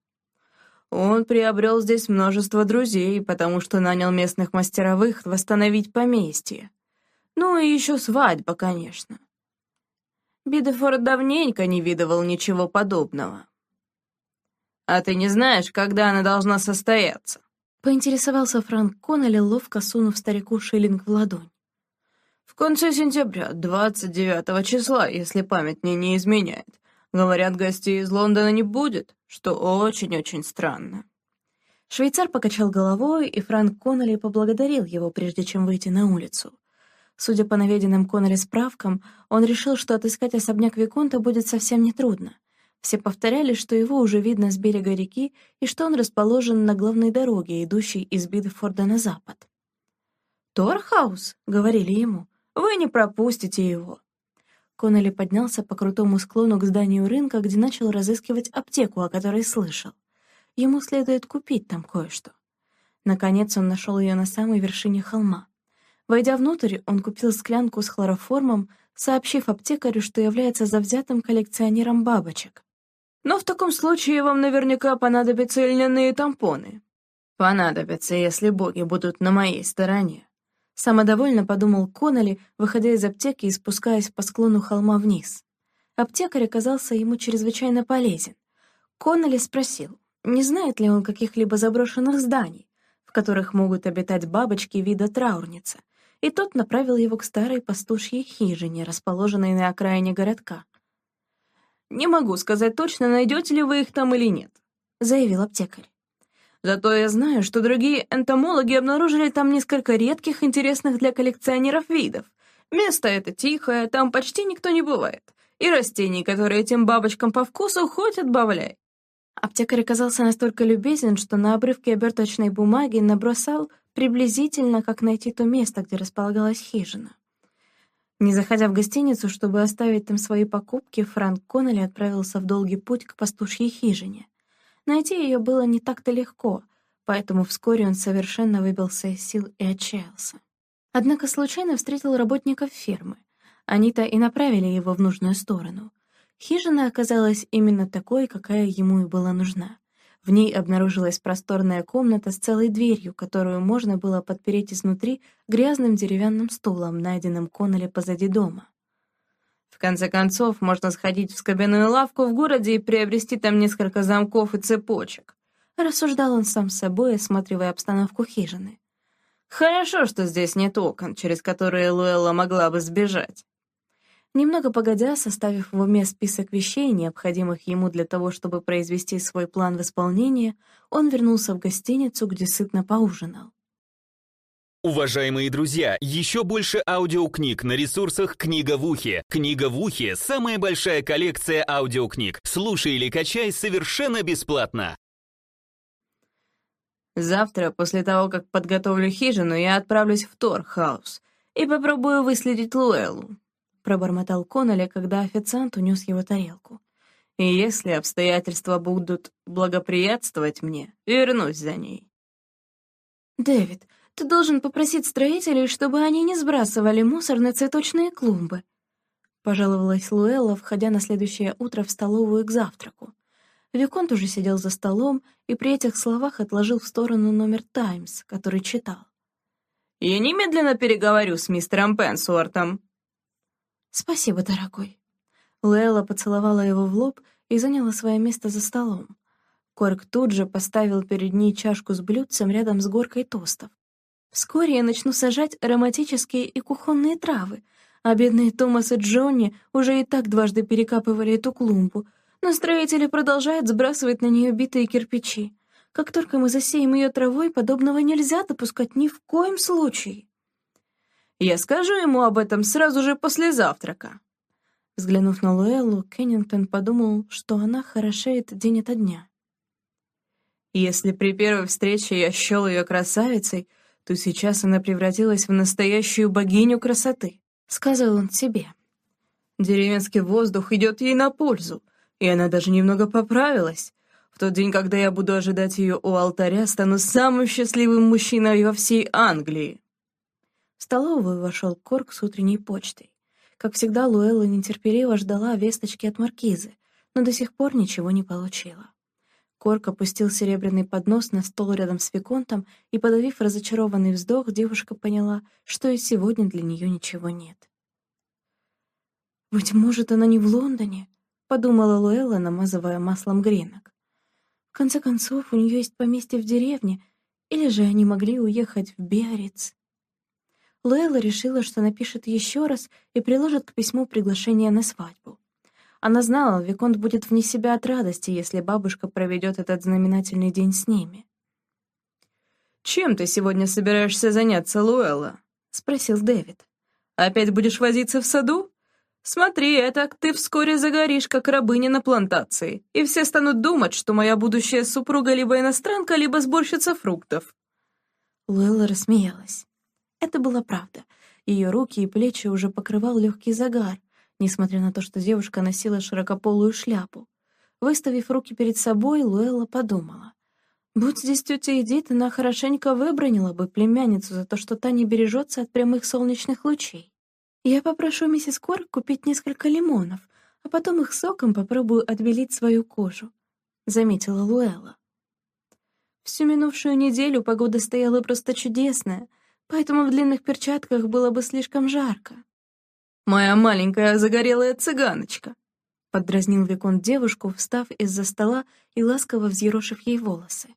«Он приобрел здесь множество друзей, потому что нанял местных мастеровых восстановить поместье. Ну и еще свадьба, конечно. Бидефорд давненько не видывал ничего подобного. «А ты не знаешь, когда она должна состояться?» Поинтересовался Франк Коннелли, ловко сунув старику шиллинг в ладонь. «В конце сентября, 29 числа, если память мне не изменяет. Говорят, гостей из Лондона не будет, что очень-очень странно». Швейцар покачал головой, и Франк Коннелли поблагодарил его, прежде чем выйти на улицу. Судя по наведенным Коннелли справкам, он решил, что отыскать особняк Виконта будет совсем нетрудно. Все повторяли, что его уже видно с берега реки и что он расположен на главной дороге, идущей из Бидфорда на запад. «Торхаус», — говорили ему, — «вы не пропустите его». Коннелли поднялся по крутому склону к зданию рынка, где начал разыскивать аптеку, о которой слышал. Ему следует купить там кое-что. Наконец он нашел ее на самой вершине холма. Войдя внутрь, он купил склянку с хлороформом, сообщив аптекарю, что является завзятым коллекционером бабочек. «Но в таком случае вам наверняка понадобятся льняные тампоны». «Понадобятся, если боги будут на моей стороне», — самодовольно подумал Коннелли, выходя из аптеки и спускаясь по склону холма вниз. Аптекарь оказался ему чрезвычайно полезен. Коннелли спросил, не знает ли он каких-либо заброшенных зданий, в которых могут обитать бабочки вида траурница, и тот направил его к старой пастушьей хижине, расположенной на окраине городка. «Не могу сказать точно, найдете ли вы их там или нет», — заявил аптекарь. «Зато я знаю, что другие энтомологи обнаружили там несколько редких, интересных для коллекционеров видов. Место это тихое, там почти никто не бывает, и растений, которые этим бабочкам по вкусу, хоть отбавляй. Аптекарь оказался настолько любезен, что на обрывке оберточной бумаги набросал приблизительно, как найти то место, где располагалась хижина. Не заходя в гостиницу, чтобы оставить там свои покупки, Франк Коннелли отправился в долгий путь к пастушьей хижине. Найти ее было не так-то легко, поэтому вскоре он совершенно выбился из сил и отчаялся. Однако случайно встретил работников фермы. Они-то и направили его в нужную сторону. Хижина оказалась именно такой, какая ему и была нужна. В ней обнаружилась просторная комната с целой дверью, которую можно было подпереть изнутри грязным деревянным стулом, найденным Коннелли позади дома. В конце концов, можно сходить в скобяную лавку в городе и приобрести там несколько замков и цепочек. Рассуждал он сам с собой, осматривая обстановку хижины. Хорошо, что здесь нет окон, через которые Луэлла могла бы сбежать. Немного погодя, составив в уме список вещей, необходимых ему для того, чтобы произвести свой план в исполнение, он вернулся в гостиницу, где сытно поужинал. Уважаемые друзья, еще больше аудиокниг на ресурсах «Книга в ухе». «Книга в ухе» — самая большая коллекция аудиокниг. Слушай или качай совершенно бесплатно. Завтра, после того, как подготовлю хижину, я отправлюсь в Торхаус и попробую выследить Луэллу пробормотал Коннелли, когда официант унес его тарелку. «И если обстоятельства будут благоприятствовать мне, вернусь за ней». «Дэвид, ты должен попросить строителей, чтобы они не сбрасывали мусор на цветочные клумбы», пожаловалась Луэлла, входя на следующее утро в столовую к завтраку. Виконт уже сидел за столом и при этих словах отложил в сторону номер «Таймс», который читал. «Я немедленно переговорю с мистером Пенсуортом», «Спасибо, дорогой». Лейла поцеловала его в лоб и заняла свое место за столом. Корк тут же поставил перед ней чашку с блюдцем рядом с горкой тостов. «Вскоре я начну сажать ароматические и кухонные травы, а бедные Томас и Джонни уже и так дважды перекапывали эту клумбу, но строители продолжают сбрасывать на нее битые кирпичи. Как только мы засеем ее травой, подобного нельзя допускать ни в коем случае». Я скажу ему об этом сразу же после завтрака». Взглянув на Луэллу, Кеннингтон подумал, что она хорошеет день ото дня. Если при первой встрече я счел ее красавицей, то сейчас она превратилась в настоящую богиню красоты, — сказал он себе. Деревенский воздух идет ей на пользу, и она даже немного поправилась. В тот день, когда я буду ожидать ее у алтаря, стану самым счастливым мужчиной во всей Англии. В столовую вошел Корк с утренней почтой. Как всегда, Луэлла нетерпеливо ждала весточки от маркизы, но до сих пор ничего не получила. Корк опустил серебряный поднос на стол рядом с Виконтом, и, подавив разочарованный вздох, девушка поняла, что и сегодня для нее ничего нет. «Быть может, она не в Лондоне?» — подумала Луэлла, намазывая маслом гренок. «В конце концов, у нее есть поместье в деревне, или же они могли уехать в Биарриц?» Лейла решила, что напишет еще раз и приложит к письму приглашение на свадьбу. Она знала, Виконт будет вне себя от радости, если бабушка проведет этот знаменательный день с ними. «Чем ты сегодня собираешься заняться, Луэлла?» — спросил Дэвид. «Опять будешь возиться в саду? Смотри, это ты вскоре загоришь, как рабыня на плантации, и все станут думать, что моя будущая супруга либо иностранка, либо сборщица фруктов». Луэлла рассмеялась. Это была правда. Ее руки и плечи уже покрывал легкий загар, несмотря на то, что девушка носила широкополую шляпу. Выставив руки перед собой, Луэлла подумала. Будь здесь тетя Эдит, она хорошенько выбронила бы племянницу за то, что та не бережется от прямых солнечных лучей. Я попрошу миссис Кор купить несколько лимонов, а потом их соком попробую отбелить свою кожу», — заметила Луэлла. Всю минувшую неделю погода стояла просто чудесная, поэтому в длинных перчатках было бы слишком жарко. «Моя маленькая загорелая цыганочка», — поддразнил Виконт девушку, встав из-за стола и ласково взъерошив ей волосы.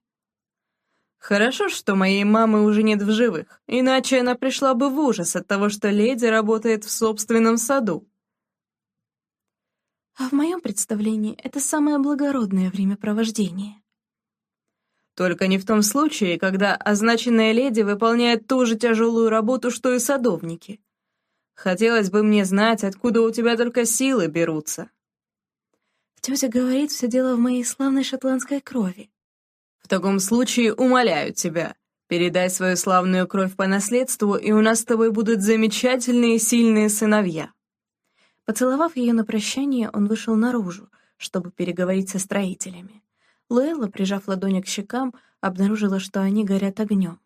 «Хорошо, что моей мамы уже нет в живых, иначе она пришла бы в ужас от того, что леди работает в собственном саду». «А в моем представлении это самое благородное времяпровождение», только не в том случае, когда означенная леди выполняет ту же тяжелую работу, что и садовники. Хотелось бы мне знать, откуда у тебя только силы берутся. Тетя говорит, все дело в моей славной шотландской крови. В таком случае умоляю тебя, Передай свою славную кровь по наследству, и у нас с тобой будут замечательные сильные сыновья». Поцеловав ее на прощание, он вышел наружу, чтобы переговорить со строителями. Луэлла, прижав ладони к щекам, обнаружила, что они горят огнем.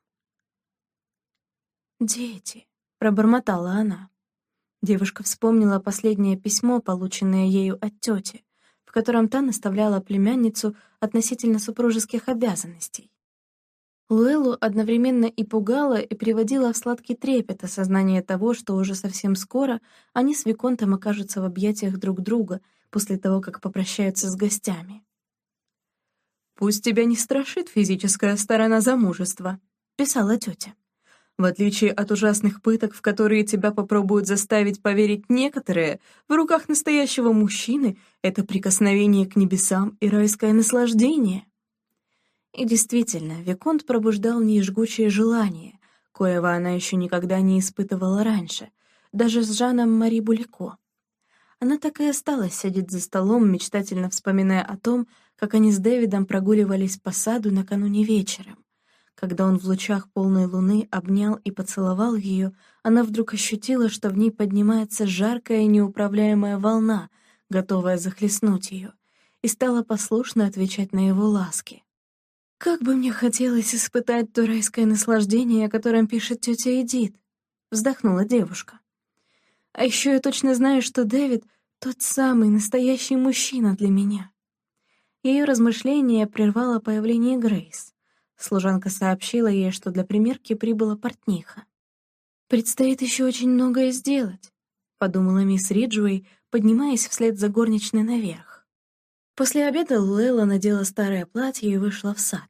«Дети», — пробормотала она. Девушка вспомнила последнее письмо, полученное ею от тети, в котором та наставляла племянницу относительно супружеских обязанностей. Луэлу одновременно и пугала, и приводила в сладкий трепет осознание того, что уже совсем скоро они с Виконтом окажутся в объятиях друг друга после того, как попрощаются с гостями. «Пусть тебя не страшит физическая сторона замужества», — писала тетя. В отличие от ужасных пыток, в которые тебя попробуют заставить поверить некоторые, в руках настоящего мужчины это прикосновение к небесам и райское наслаждение. И действительно, Виконт пробуждал в ней жгучее желание, коего она еще никогда не испытывала раньше, даже с Жаном Мари Булико. Она так и осталась сидеть за столом, мечтательно вспоминая о том, как они с Дэвидом прогуливались по саду накануне вечером. Когда он в лучах полной луны обнял и поцеловал ее, она вдруг ощутила, что в ней поднимается жаркая и неуправляемая волна, готовая захлестнуть ее, и стала послушно отвечать на его ласки. «Как бы мне хотелось испытать то райское наслаждение, о котором пишет тетя Эдит», — вздохнула девушка. «А еще я точно знаю, что Дэвид — тот самый настоящий мужчина для меня». Ее размышление прервало появление Грейс. Служанка сообщила ей, что для примерки прибыла портниха. «Предстоит еще очень многое сделать», — подумала мисс Риджуэй, поднимаясь вслед за горничной наверх. После обеда Луэлла надела старое платье и вышла в сад.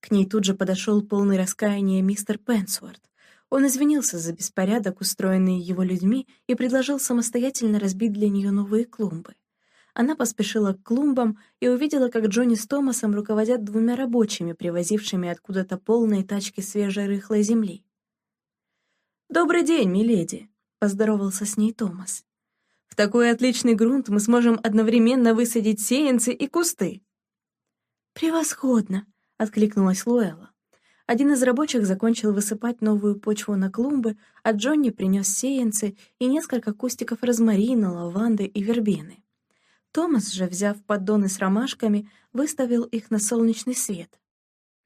К ней тут же подошел полный раскаяния мистер Пенсуорт. Он извинился за беспорядок, устроенный его людьми, и предложил самостоятельно разбить для нее новые клумбы. Она поспешила к клумбам и увидела, как Джонни с Томасом руководят двумя рабочими, привозившими откуда-то полные тачки свежей рыхлой земли. «Добрый день, миледи!» — поздоровался с ней Томас. «В такой отличный грунт мы сможем одновременно высадить сеянцы и кусты». «Превосходно!» — откликнулась Луэлла. Один из рабочих закончил высыпать новую почву на клумбы, а Джонни принес сеянцы и несколько кустиков розмарина, лаванды и вербены. Томас же, взяв поддоны с ромашками, выставил их на солнечный свет.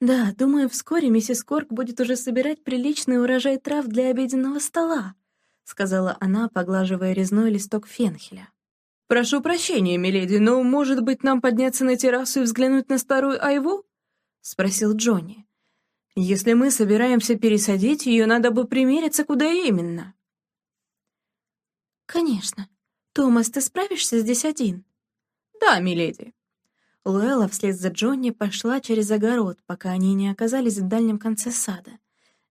«Да, думаю, вскоре миссис Корк будет уже собирать приличный урожай трав для обеденного стола», — сказала она, поглаживая резной листок фенхеля. «Прошу прощения, миледи, но, может быть, нам подняться на террасу и взглянуть на старую айву?» — спросил Джонни. «Если мы собираемся пересадить ее, надо бы примериться, куда именно». «Конечно. Томас, ты справишься здесь один?» «Да, миледи». Луэлла вслед за Джонни пошла через огород, пока они не оказались в дальнем конце сада.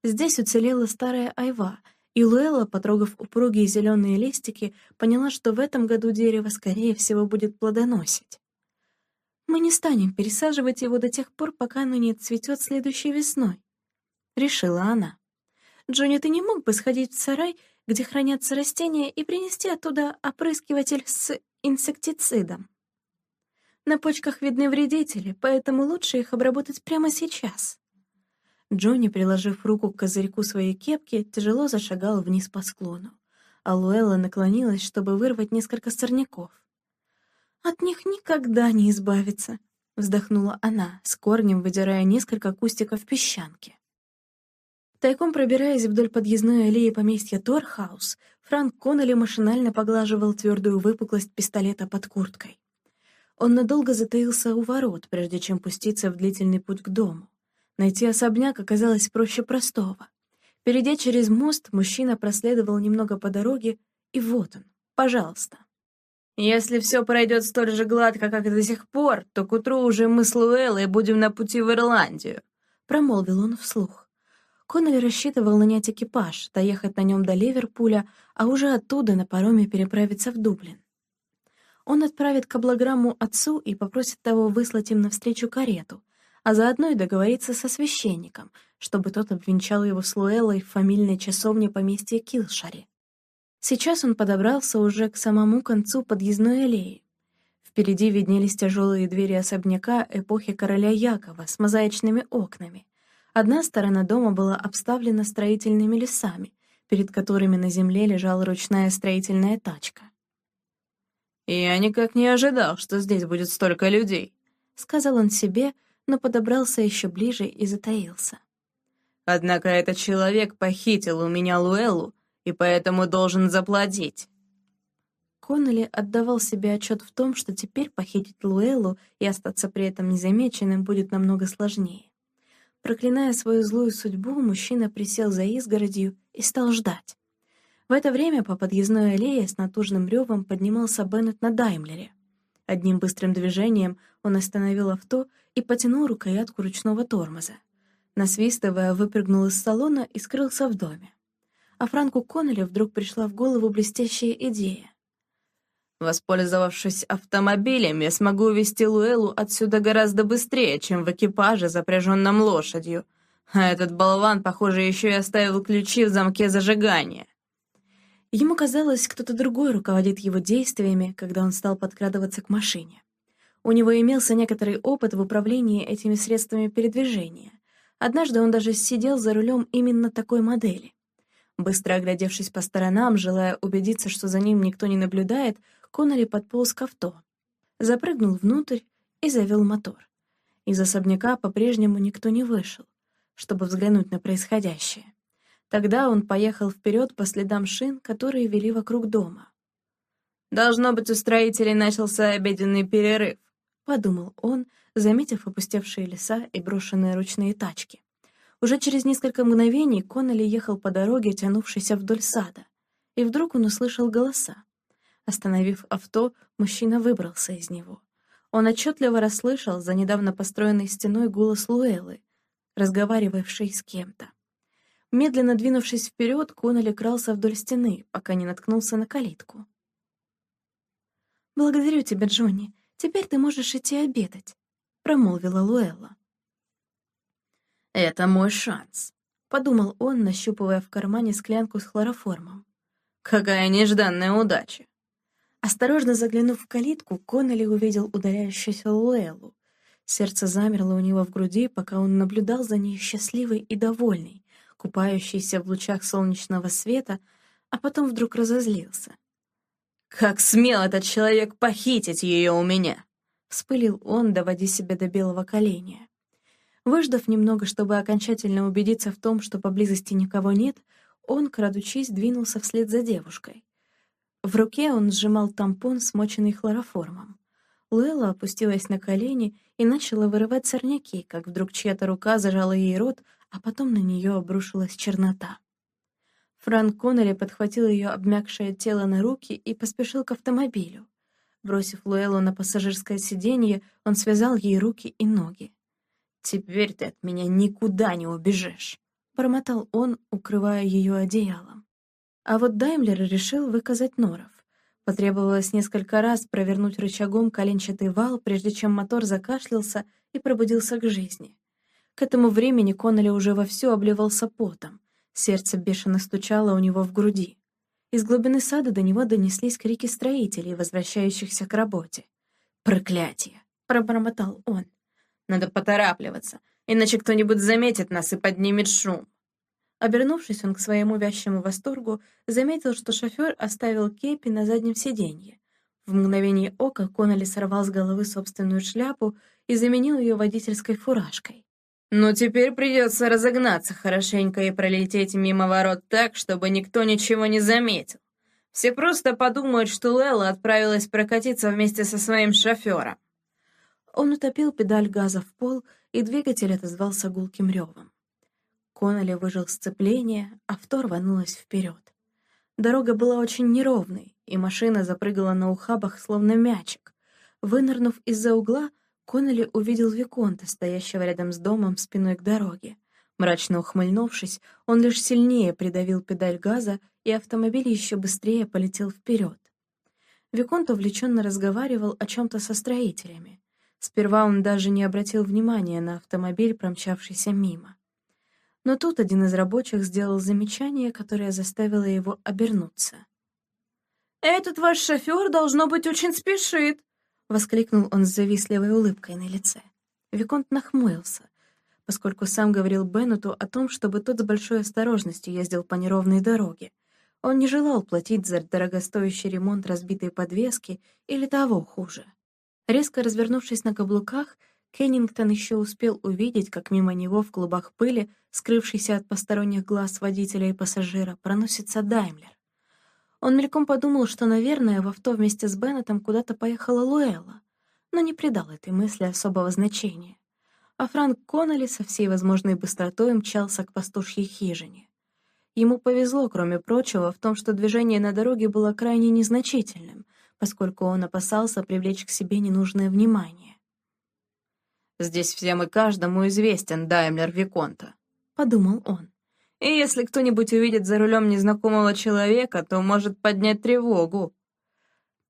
Здесь уцелела старая айва, и Луэлла, потрогав упругие зеленые листики, поняла, что в этом году дерево, скорее всего, будет плодоносить. «Мы не станем пересаживать его до тех пор, пока оно не цветет следующей весной», — решила она. «Джонни, ты не мог бы сходить в сарай, где хранятся растения, и принести оттуда опрыскиватель с инсектицидом?» На почках видны вредители, поэтому лучше их обработать прямо сейчас. Джонни, приложив руку к козырьку своей кепки, тяжело зашагал вниз по склону, а Луэлла наклонилась, чтобы вырвать несколько сорняков. «От них никогда не избавиться», — вздохнула она, с корнем выдирая несколько кустиков песчанки. Тайком пробираясь вдоль подъездной аллеи поместья Торхаус, Франк Коннелли машинально поглаживал твердую выпуклость пистолета под курткой. Он надолго затаился у ворот, прежде чем пуститься в длительный путь к дому. Найти особняк оказалось проще простого. Перейдя через мост, мужчина проследовал немного по дороге, и вот он, пожалуйста. «Если все пройдет столь же гладко, как и до сих пор, то к утру уже мы с Луэллой будем на пути в Ирландию», — промолвил он вслух. Коннелли рассчитывал нанять экипаж, доехать на нем до Ливерпуля, а уже оттуда на пароме переправиться в Дублин он отправит каблограмму отцу и попросит того выслать им навстречу карету, а заодно и договориться со священником, чтобы тот обвенчал его с Луэллой в фамильной часовне поместья Килшари. Сейчас он подобрался уже к самому концу подъездной аллеи. Впереди виднелись тяжелые двери особняка эпохи короля Якова с мозаичными окнами, Одна сторона дома была обставлена строительными лесами, перед которыми на земле лежала ручная строительная тачка. «Я никак не ожидал, что здесь будет столько людей», — сказал он себе, но подобрался еще ближе и затаился. «Однако этот человек похитил у меня Луэллу и поэтому должен заплатить». Коннелли отдавал себе отчет в том, что теперь похитить Луэллу и остаться при этом незамеченным будет намного сложнее. Проклиная свою злую судьбу, мужчина присел за изгородью и стал ждать. В это время по подъездной аллее с натужным ревом поднимался Беннет на Даймлере. Одним быстрым движением он остановил авто и потянул рукоятку ручного тормоза. Насвистывая, выпрыгнул из салона и скрылся в доме. А Франку Коннелли вдруг пришла в голову блестящая идея. Воспользовавшись автомобилем, я смогу увезти Луэлу отсюда гораздо быстрее, чем в экипаже, запряженном лошадью. А этот болван, похоже, еще и оставил ключи в замке зажигания. Ему казалось, кто-то другой руководит его действиями, когда он стал подкрадываться к машине. У него имелся некоторый опыт в управлении этими средствами передвижения. Однажды он даже сидел за рулем именно такой модели. Быстро оглядевшись по сторонам, желая убедиться, что за ним никто не наблюдает, Коннелли подполз к авто, запрыгнул внутрь и завел мотор. Из особняка по-прежнему никто не вышел, чтобы взглянуть на происходящее. Тогда он поехал вперед по следам шин, которые вели вокруг дома. «Должно быть, у строителей начался обеденный перерыв», — подумал он, заметив опустевшие леса и брошенные ручные тачки. Уже через несколько мгновений Коннелли ехал по дороге, тянувшейся вдоль сада, и вдруг он услышал голоса. Остановив авто, мужчина выбрался из него. Он отчетливо расслышал за недавно построенной стеной голос Луэллы, разговаривавшей с кем-то. Медленно двинувшись вперед, Коннелли крался вдоль стены, пока не наткнулся на калитку. «Благодарю тебя, Джонни. Теперь ты можешь идти обедать», — промолвила Луэлла. «Это мой шанс», — подумал он, нащупывая в кармане склянку с хлороформом. «Какая нежданная удача!» Осторожно заглянув в калитку, Коннелли увидел удаляющуюся Луэллу. Сердце замерло у него в груди, пока он наблюдал за ней счастливый и довольный, купающийся в лучах солнечного света, а потом вдруг разозлился. «Как смел этот человек похитить ее у меня!» — вспылил он, доводя себя до белого коленя. Выждав немного, чтобы окончательно убедиться в том, что поблизости никого нет, он, крадучись, двинулся вслед за девушкой. В руке он сжимал тампон, смоченный хлороформом. Луэлла опустилась на колени и начала вырывать сорняки, как вдруг чья-то рука зажала ей рот, а потом на нее обрушилась чернота. Франк Коннелли подхватил ее обмякшее тело на руки и поспешил к автомобилю. Бросив Луэллу на пассажирское сиденье, он связал ей руки и ноги. «Теперь ты от меня никуда не убежишь», — бормотал он, укрывая ее одеялом. А вот Даймлер решил выказать норов. Потребовалось несколько раз провернуть рычагом коленчатый вал, прежде чем мотор закашлялся и пробудился к жизни. К этому времени Коннелли уже вовсю обливался потом. Сердце бешено стучало у него в груди. Из глубины сада до него донеслись крики строителей, возвращающихся к работе. «Проклятие!» — пробормотал он. «Надо поторапливаться, иначе кто-нибудь заметит нас и поднимет шум». Обернувшись, он к своему вящему восторгу заметил, что шофер оставил кепи на заднем сиденье. В мгновение ока Коннелли сорвал с головы собственную шляпу и заменил ее водительской фуражкой. «Ну, теперь придется разогнаться хорошенько и пролететь мимо ворот так, чтобы никто ничего не заметил. Все просто подумают, что Лелла отправилась прокатиться вместе со своим шофером». Он утопил педаль газа в пол, и двигатель отозвался гулким ревом. Коннелли выжил сцепление, авто рванулось вперед. Дорога была очень неровной, и машина запрыгала на ухабах, словно мячик. Вынырнув из-за угла, Коннелли увидел Виконта, стоящего рядом с домом спиной к дороге. Мрачно ухмыльнувшись, он лишь сильнее придавил педаль газа, и автомобиль еще быстрее полетел вперед. Виконт увлеченно разговаривал о чем-то со строителями. Сперва он даже не обратил внимания на автомобиль, промчавшийся мимо. Но тут один из рабочих сделал замечание, которое заставило его обернуться. «Этот ваш шофер, должно быть, очень спешит!» — воскликнул он с завистливой улыбкой на лице. Виконт нахмурился. поскольку сам говорил Беннету о том, чтобы тот с большой осторожностью ездил по неровной дороге. Он не желал платить за дорогостоящий ремонт разбитой подвески или того хуже. Резко развернувшись на каблуках, Кеннингтон еще успел увидеть, как мимо него в клубах пыли, скрывшийся от посторонних глаз водителя и пассажира, проносится Даймлер. Он мельком подумал, что, наверное, в авто вместе с Беннетом куда-то поехала Луэлла, но не придал этой мысли особого значения. А Франк Коннелли со всей возможной быстротой мчался к пастушьей хижине. Ему повезло, кроме прочего, в том, что движение на дороге было крайне незначительным, поскольку он опасался привлечь к себе ненужное внимание. Здесь всем и каждому известен Даймлер Виконта», — подумал он. «И если кто-нибудь увидит за рулем незнакомого человека, то может поднять тревогу».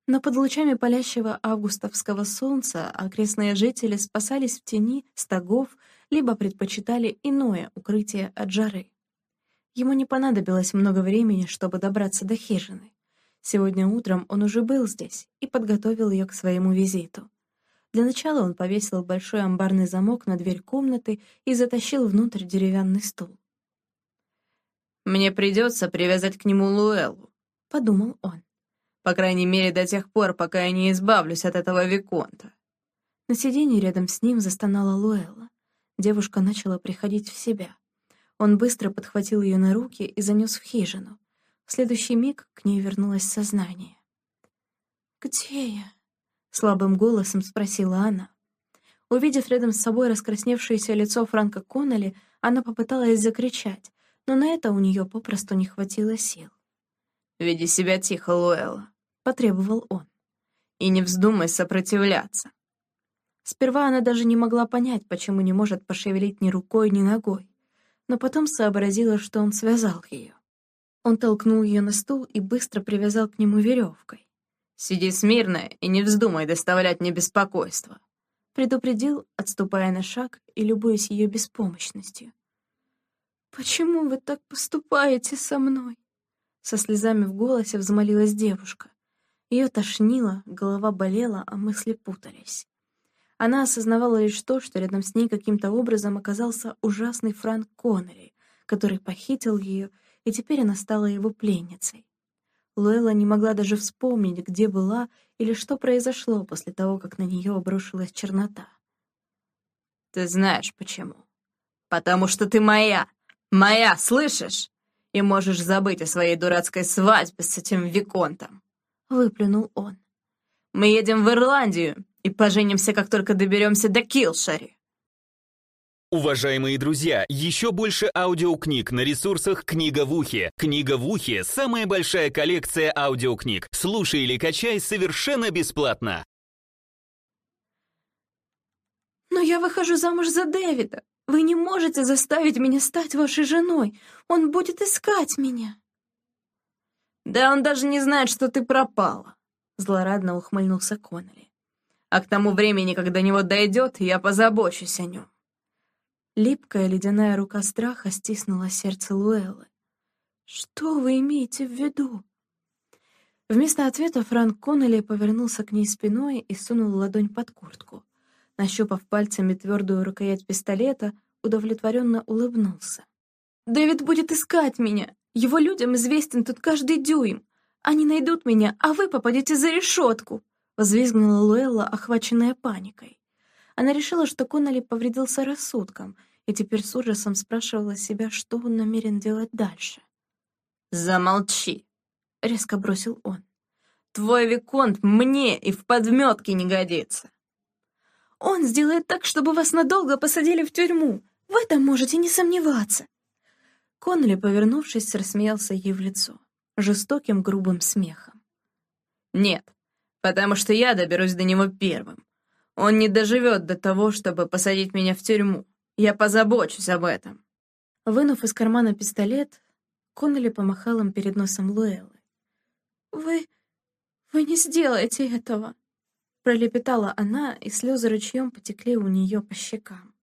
Но под лучами палящего августовского солнца окрестные жители спасались в тени стогов, либо предпочитали иное укрытие от жары. Ему не понадобилось много времени, чтобы добраться до хижины. Сегодня утром он уже был здесь и подготовил ее к своему визиту. Для начала он повесил большой амбарный замок на дверь комнаты и затащил внутрь деревянный стул. «Мне придется привязать к нему Луэллу», — подумал он. «По крайней мере, до тех пор, пока я не избавлюсь от этого Виконта». На сиденье рядом с ним застонала Луэлла. Девушка начала приходить в себя. Он быстро подхватил ее на руки и занес в хижину. В следующий миг к ней вернулось сознание. «Где я?» Слабым голосом спросила она. Увидев рядом с собой раскрасневшееся лицо Франка Коннелли, она попыталась закричать, но на это у нее попросту не хватило сил. «Веди себя тихо, Луэлла», — потребовал он. «И не вздумай сопротивляться». Сперва она даже не могла понять, почему не может пошевелить ни рукой, ни ногой, но потом сообразила, что он связал ее. Он толкнул ее на стул и быстро привязал к нему веревкой. Сиди смирно и не вздумай доставлять мне беспокойство», предупредил, отступая на шаг и любуясь ее беспомощностью. «Почему вы так поступаете со мной?» Со слезами в голосе взмолилась девушка. Ее тошнило, голова болела, а мысли путались. Она осознавала лишь то, что рядом с ней каким-то образом оказался ужасный Франк Коннелли, который похитил ее, и теперь она стала его пленницей. Луэлла не могла даже вспомнить, где была или что произошло после того, как на нее обрушилась чернота. «Ты знаешь почему. Потому что ты моя! Моя, слышишь? И можешь забыть о своей дурацкой свадьбе с этим Виконтом!» — выплюнул он. «Мы едем в Ирландию и поженимся, как только доберемся до Килшари!» Уважаемые друзья, еще больше аудиокниг на ресурсах «Книга в ухе». «Книга в ухе» — самая большая коллекция аудиокниг. Слушай или качай совершенно бесплатно. «Но я выхожу замуж за Дэвида. Вы не можете заставить меня стать вашей женой. Он будет искать меня». «Да он даже не знает, что ты пропала», — злорадно ухмыльнулся Коннелли. «А к тому времени, когда до него дойдет, я позабочусь о нем». Липкая ледяная рука страха стиснула сердце Луэллы. «Что вы имеете в виду?» Вместо ответа Франк Коннелли повернулся к ней спиной и сунул ладонь под куртку. Нащупав пальцами твердую рукоять пистолета, удовлетворенно улыбнулся. «Дэвид будет искать меня! Его людям известен тут каждый дюйм! Они найдут меня, а вы попадете за решетку!» — взвизгнула Луэлла, охваченная паникой. Она решила, что Конноли повредился рассудком, и теперь с ужасом спрашивала себя, что он намерен делать дальше. «Замолчи!» — резко бросил он. «Твой Виконт мне и в подметке не годится!» «Он сделает так, чтобы вас надолго посадили в тюрьму! В этом можете не сомневаться!» Конноли, повернувшись, рассмеялся ей в лицо, жестоким грубым смехом. «Нет, потому что я доберусь до него первым. Он не доживет до того, чтобы посадить меня в тюрьму. Я позабочусь об этом». Вынув из кармана пистолет, Коннелли помахал им перед носом Луэллы. «Вы... вы не сделаете этого!» Пролепетала она, и слезы ручьем потекли у нее по щекам.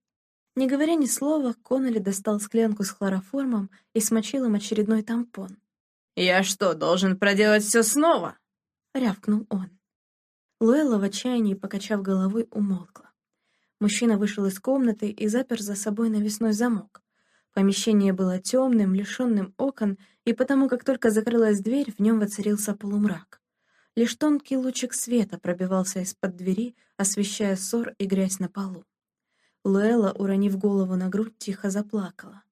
Не говоря ни слова, Коннелли достал склянку с хлороформом и смочил им очередной тампон. «Я что, должен проделать все снова?» — рявкнул он. Луэлла в отчаянии, покачав головой, умолкла. Мужчина вышел из комнаты и запер за собой навесной замок. Помещение было темным, лишенным окон, и потому, как только закрылась дверь, в нем воцарился полумрак. Лишь тонкий лучик света пробивался из-под двери, освещая ссор и грязь на полу. Луэла, уронив голову на грудь, тихо заплакала.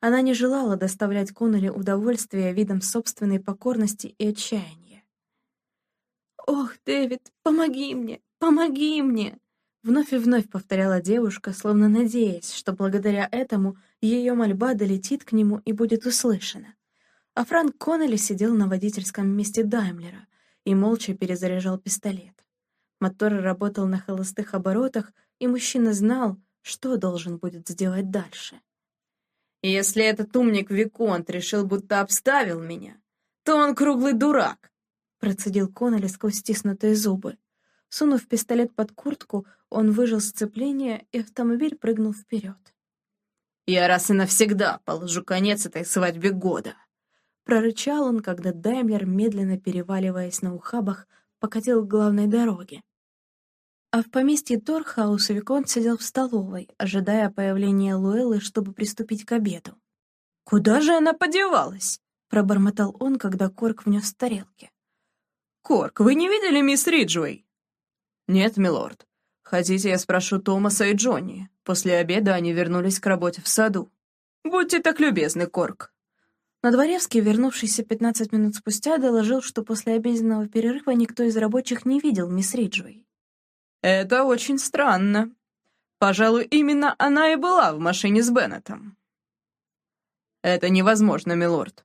Она не желала доставлять Коннелли удовольствие видом собственной покорности и отчаяния. «Ох, Дэвид, помоги мне, помоги мне!» Вновь и вновь повторяла девушка, словно надеясь, что благодаря этому ее мольба долетит к нему и будет услышана. А Франк Коннелли сидел на водительском месте Даймлера и молча перезаряжал пистолет. Мотор работал на холостых оборотах, и мужчина знал, что должен будет сделать дальше. Если этот умник Виконт решил, будто обставил меня, то он круглый дурак, процедил Коннелли сквозь стиснутые зубы. Сунув пистолет под куртку, он выжил сцепление, и автомобиль прыгнул вперед. «Я раз и навсегда положу конец этой свадьбе года!» Прорычал он, когда Даймлер, медленно переваливаясь на ухабах, покатил к главной дороге. А в поместье Торхаус Виконт сидел в столовой, ожидая появления Луэллы, чтобы приступить к обеду. «Куда же она подевалась?» — пробормотал он, когда Корк внес тарелки. «Корк, вы не видели мисс Риджуэй?» «Нет, милорд. Хотите, я спрошу Томаса и Джонни. После обеда они вернулись к работе в саду. Будьте так любезны, Корк». Надворевский, вернувшийся пятнадцать минут спустя, доложил, что после обеденного перерыва никто из рабочих не видел мисс Риджуэй. «Это очень странно. Пожалуй, именно она и была в машине с Беннетом». «Это невозможно, милорд».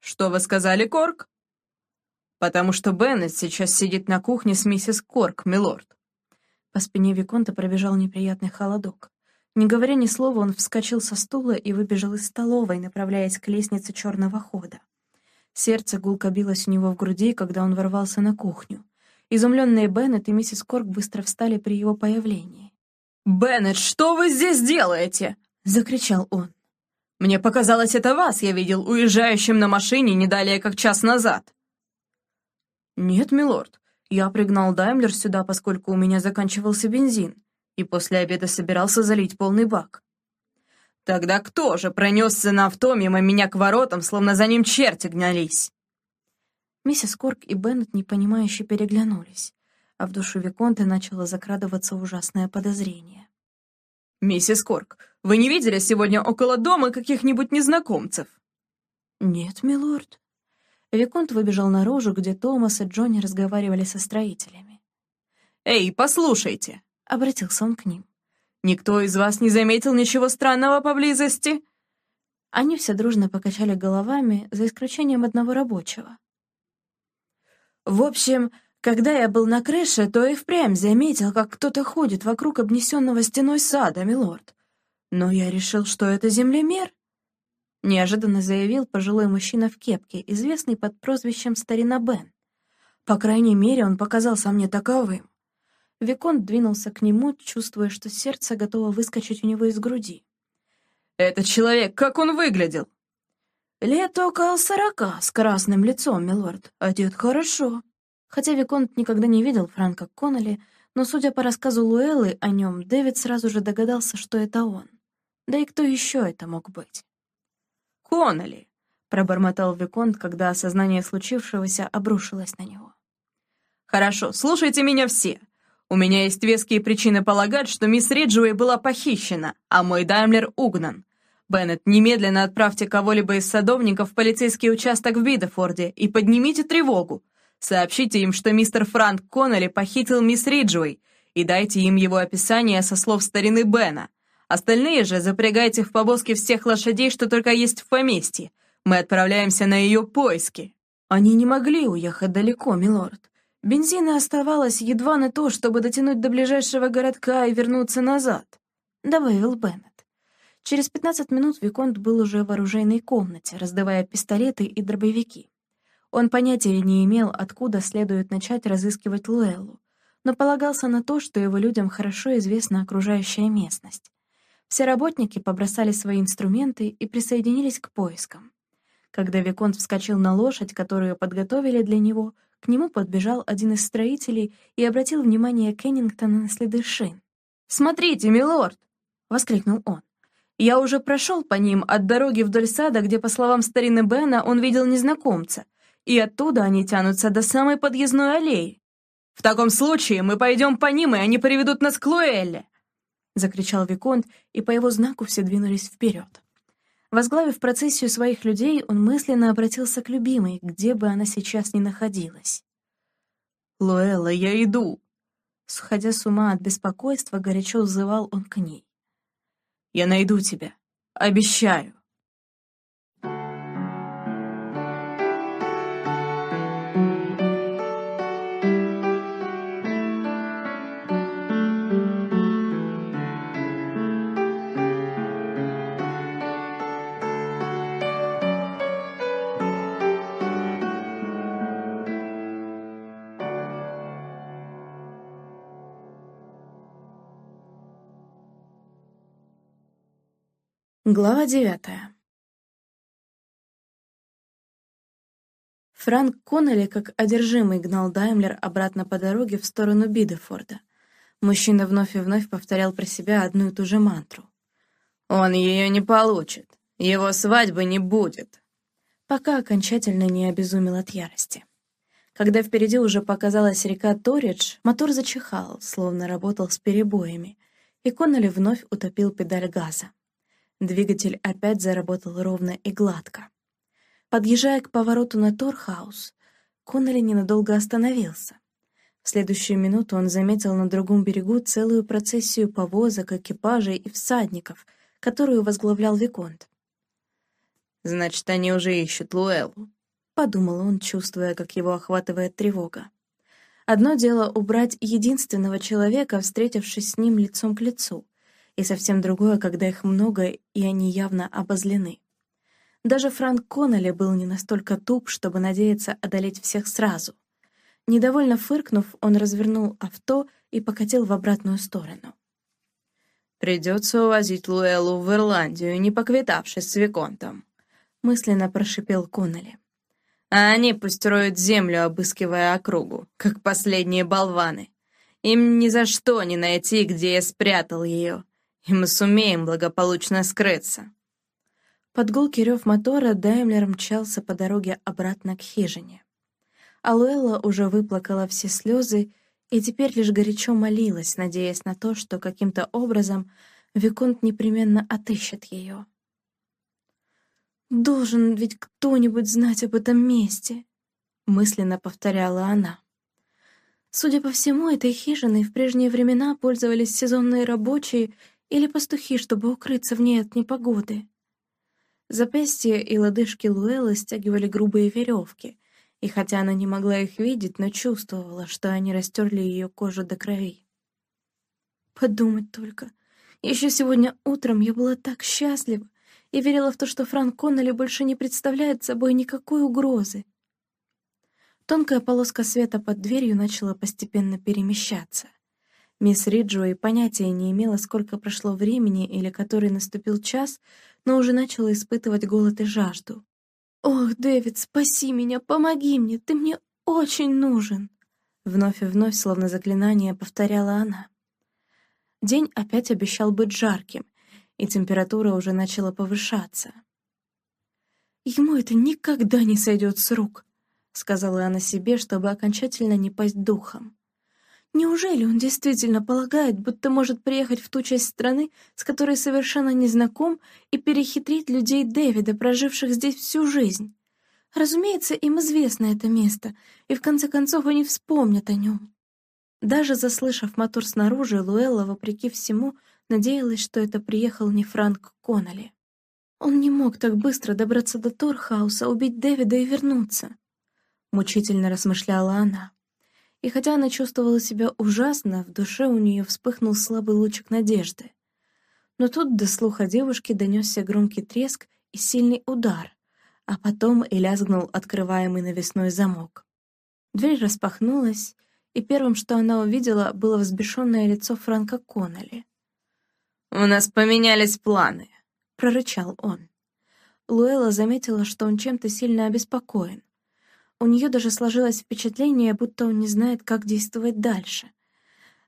«Что вы сказали, Корк?» «Потому что Беннет сейчас сидит на кухне с миссис Корк, милорд». По спине Виконта пробежал неприятный холодок. Не говоря ни слова, он вскочил со стула и выбежал из столовой, направляясь к лестнице черного хода. Сердце гулко билось у него в груди, когда он ворвался на кухню. Изумленные Беннет и миссис Корк быстро встали при его появлении. «Беннет, что вы здесь делаете?» — закричал он. «Мне показалось, это вас я видел уезжающим на машине не далее, как час назад». «Нет, милорд, я пригнал Даймлер сюда, поскольку у меня заканчивался бензин, и после обеда собирался залить полный бак». «Тогда кто же пронесся на авто мимо меня к воротам, словно за ним черти гнались?» Миссис Корк и Беннет непонимающе переглянулись, а в душу Виконта начало закрадываться ужасное подозрение. «Миссис Корк, вы не видели сегодня около дома каких-нибудь незнакомцев?» «Нет, милорд». Виконт выбежал наружу, где Томас и Джонни разговаривали со строителями. «Эй, послушайте!» — обратился он к ним. «Никто из вас не заметил ничего странного поблизости?» Они все дружно покачали головами, за исключением одного рабочего. В общем, когда я был на крыше, то и впрямь заметил, как кто-то ходит вокруг обнесенного стеной сада, милорд. Но я решил, что это землемер. Неожиданно заявил пожилой мужчина в кепке, известный под прозвищем Старина Бен. По крайней мере, он показался мне таковым. Виконт двинулся к нему, чувствуя, что сердце готово выскочить у него из груди. «Этот человек, как он выглядел?» «Лет около сорока, с красным лицом, милорд. Одет хорошо». Хотя Виконт никогда не видел Франка Коннелли, но, судя по рассказу Луэллы о нем, Дэвид сразу же догадался, что это он. Да и кто еще это мог быть? «Коннелли!» — пробормотал Виконт, когда осознание случившегося обрушилось на него. «Хорошо, слушайте меня все. У меня есть веские причины полагать, что мисс Риджуэй была похищена, а мой Даймлер угнан. Беннет, немедленно отправьте кого-либо из садовников в полицейский участок в Бидефорде и поднимите тревогу. Сообщите им, что мистер Франк Коннелли похитил мисс Риджуэй, и дайте им его описание со слов старины Бена. Остальные же запрягайте в повозки всех лошадей, что только есть в поместье. Мы отправляемся на ее поиски». Они не могли уехать далеко, милорд. Бензина оставалось едва на то, чтобы дотянуть до ближайшего городка и вернуться назад, — добавил Беннет. Через 15 минут Виконт был уже в оружейной комнате, раздавая пистолеты и дробовики. Он понятия не имел, откуда следует начать разыскивать Луэллу, но полагался на то, что его людям хорошо известна окружающая местность. Все работники побросали свои инструменты и присоединились к поискам. Когда Виконт вскочил на лошадь, которую подготовили для него, к нему подбежал один из строителей и обратил внимание Кеннингтона на следы шин. «Смотрите, милорд!» — воскликнул он. «Я уже прошел по ним от дороги вдоль сада, где, по словам старины Бена, он видел незнакомца, и оттуда они тянутся до самой подъездной аллеи. В таком случае мы пойдем по ним, и они приведут нас к Луэлле!» — закричал Виконт, и по его знаку все двинулись вперед. Возглавив процессию своих людей, он мысленно обратился к любимой, где бы она сейчас ни находилась. «Луэлла, я иду!» Сходя с ума от беспокойства, горячо взывал он к ней. «Я найду тебя, обещаю!» Глава девятая. Франк Коннелли как одержимый гнал Даймлер обратно по дороге в сторону Бидефорда. Мужчина вновь и вновь повторял про себя одну и ту же мантру. «Он ее не получит. Его свадьбы не будет». Пока окончательно не обезумел от ярости. Когда впереди уже показалась река Торидж, мотор зачихал, словно работал с перебоями, и Коннелли вновь утопил педаль газа. Двигатель опять заработал ровно и гладко. Подъезжая к повороту на Торхаус, Коннелли ненадолго остановился. В следующую минуту он заметил на другом берегу целую процессию повозок, экипажей и всадников, которую возглавлял Виконт. «Значит, они уже ищут Луэллу», — подумал он, чувствуя, как его охватывает тревога. Одно дело убрать единственного человека, встретившись с ним лицом к лицу, и совсем другое, когда их много, и они явно обозлены. Даже Франк Коннелли был не настолько туп, чтобы надеяться одолеть всех сразу. Недовольно фыркнув, он развернул авто и покатил в обратную сторону. «Придется увозить Луэллу в Ирландию, не поквитавшись с Виконтом», — мысленно прошипел Коннелли. «А они пусть строят землю, обыскивая округу, как последние болваны. Им ни за что не найти, где я спрятал ее и мы сумеем благополучно скрыться». Под гулкий рев мотора Даймлер мчался по дороге обратно к хижине. Алуэлла уже выплакала все слезы и теперь лишь горячо молилась, надеясь на то, что каким-то образом Виконт непременно отыщет ее. «Должен ведь кто-нибудь знать об этом месте», — мысленно повторяла она. Судя по всему, этой хижиной в прежние времена пользовались сезонные рабочие или пастухи, чтобы укрыться в ней от непогоды. Запястья и лодыжки Луэллы стягивали грубые веревки, и хотя она не могла их видеть, но чувствовала, что они растерли ее кожу до крови. Подумать только. Еще сегодня утром я была так счастлива и верила в то, что Франк Коннелли больше не представляет собой никакой угрозы. Тонкая полоска света под дверью начала постепенно перемещаться. Мисс Риджуэй понятия не имела, сколько прошло времени или который наступил час, но уже начала испытывать голод и жажду. «Ох, Дэвид, спаси меня, помоги мне, ты мне очень нужен!» Вновь и вновь, словно заклинание, повторяла она. День опять обещал быть жарким, и температура уже начала повышаться. «Ему это никогда не сойдет с рук», — сказала она себе, чтобы окончательно не пасть духом. Неужели он действительно полагает, будто может приехать в ту часть страны, с которой совершенно не знаком, и перехитрить людей Дэвида, проживших здесь всю жизнь? Разумеется, им известно это место, и в конце концов они вспомнят о нем. Даже заслышав мотор снаружи, Луэлла, вопреки всему, надеялась, что это приехал не Франк Конноли. Он не мог так быстро добраться до Торхауса, убить Дэвида и вернуться. Мучительно размышляла она. И хотя она чувствовала себя ужасно, в душе у нее вспыхнул слабый лучик надежды. Но тут до слуха девушки донесся громкий треск и сильный удар, а потом и лязгнул открываемый навесной замок. Дверь распахнулась, и первым, что она увидела, было взбешенное лицо Франка Коннелли. «У нас поменялись планы», — прорычал он. Луэлла заметила, что он чем-то сильно обеспокоен. У нее даже сложилось впечатление, будто он не знает, как действовать дальше.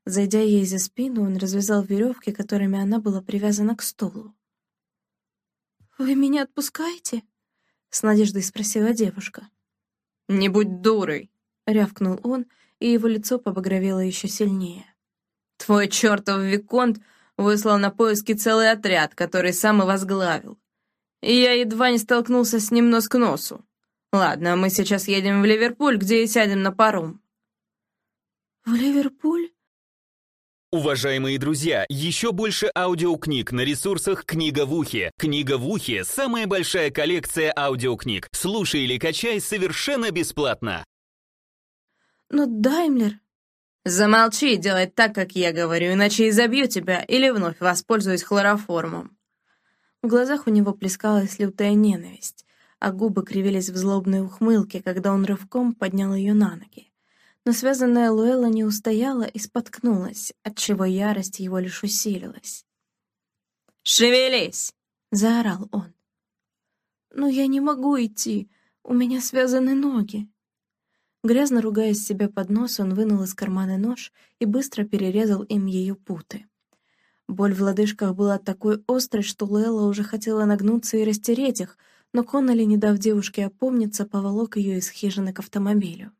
Зайдя ей за спину, он развязал веревки, которыми она была привязана к стулу. «Вы меня отпускаете?» — с надеждой спросила девушка. «Не будь дурой!» — рявкнул он, и его лицо побагровело еще сильнее. «Твой чертов Виконт выслал на поиски целый отряд, который сам и возглавил. И я едва не столкнулся с ним нос к носу. Ладно, мы сейчас едем в Ливерпуль, где и сядем на паром». «В Ливерпуль?» Уважаемые друзья, еще больше аудиокниг на ресурсах «Книга в ухе». «Книга в ухе» — самая большая коллекция аудиокниг. Слушай или качай совершенно бесплатно. «Но Даймлер...» «Замолчи и делай так, как я говорю, иначе изобью тебя или вновь воспользуюсь хлороформом». В глазах у него плескалась лютая ненависть, а губы кривились в злобной ухмылке, когда он рывком поднял ее на ноги но связанная Луэлла не устояла и споткнулась, отчего ярость его лишь усилилась. «Шевелись!» — заорал он. «Но я не могу идти, у меня связаны ноги». Грязно ругаясь себе под нос, он вынул из кармана нож и быстро перерезал им ее путы. Боль в лодыжках была такой острой, что Луэлла уже хотела нагнуться и растереть их, но Конноли, не дав девушке опомниться, поволок ее из хижины к автомобилю.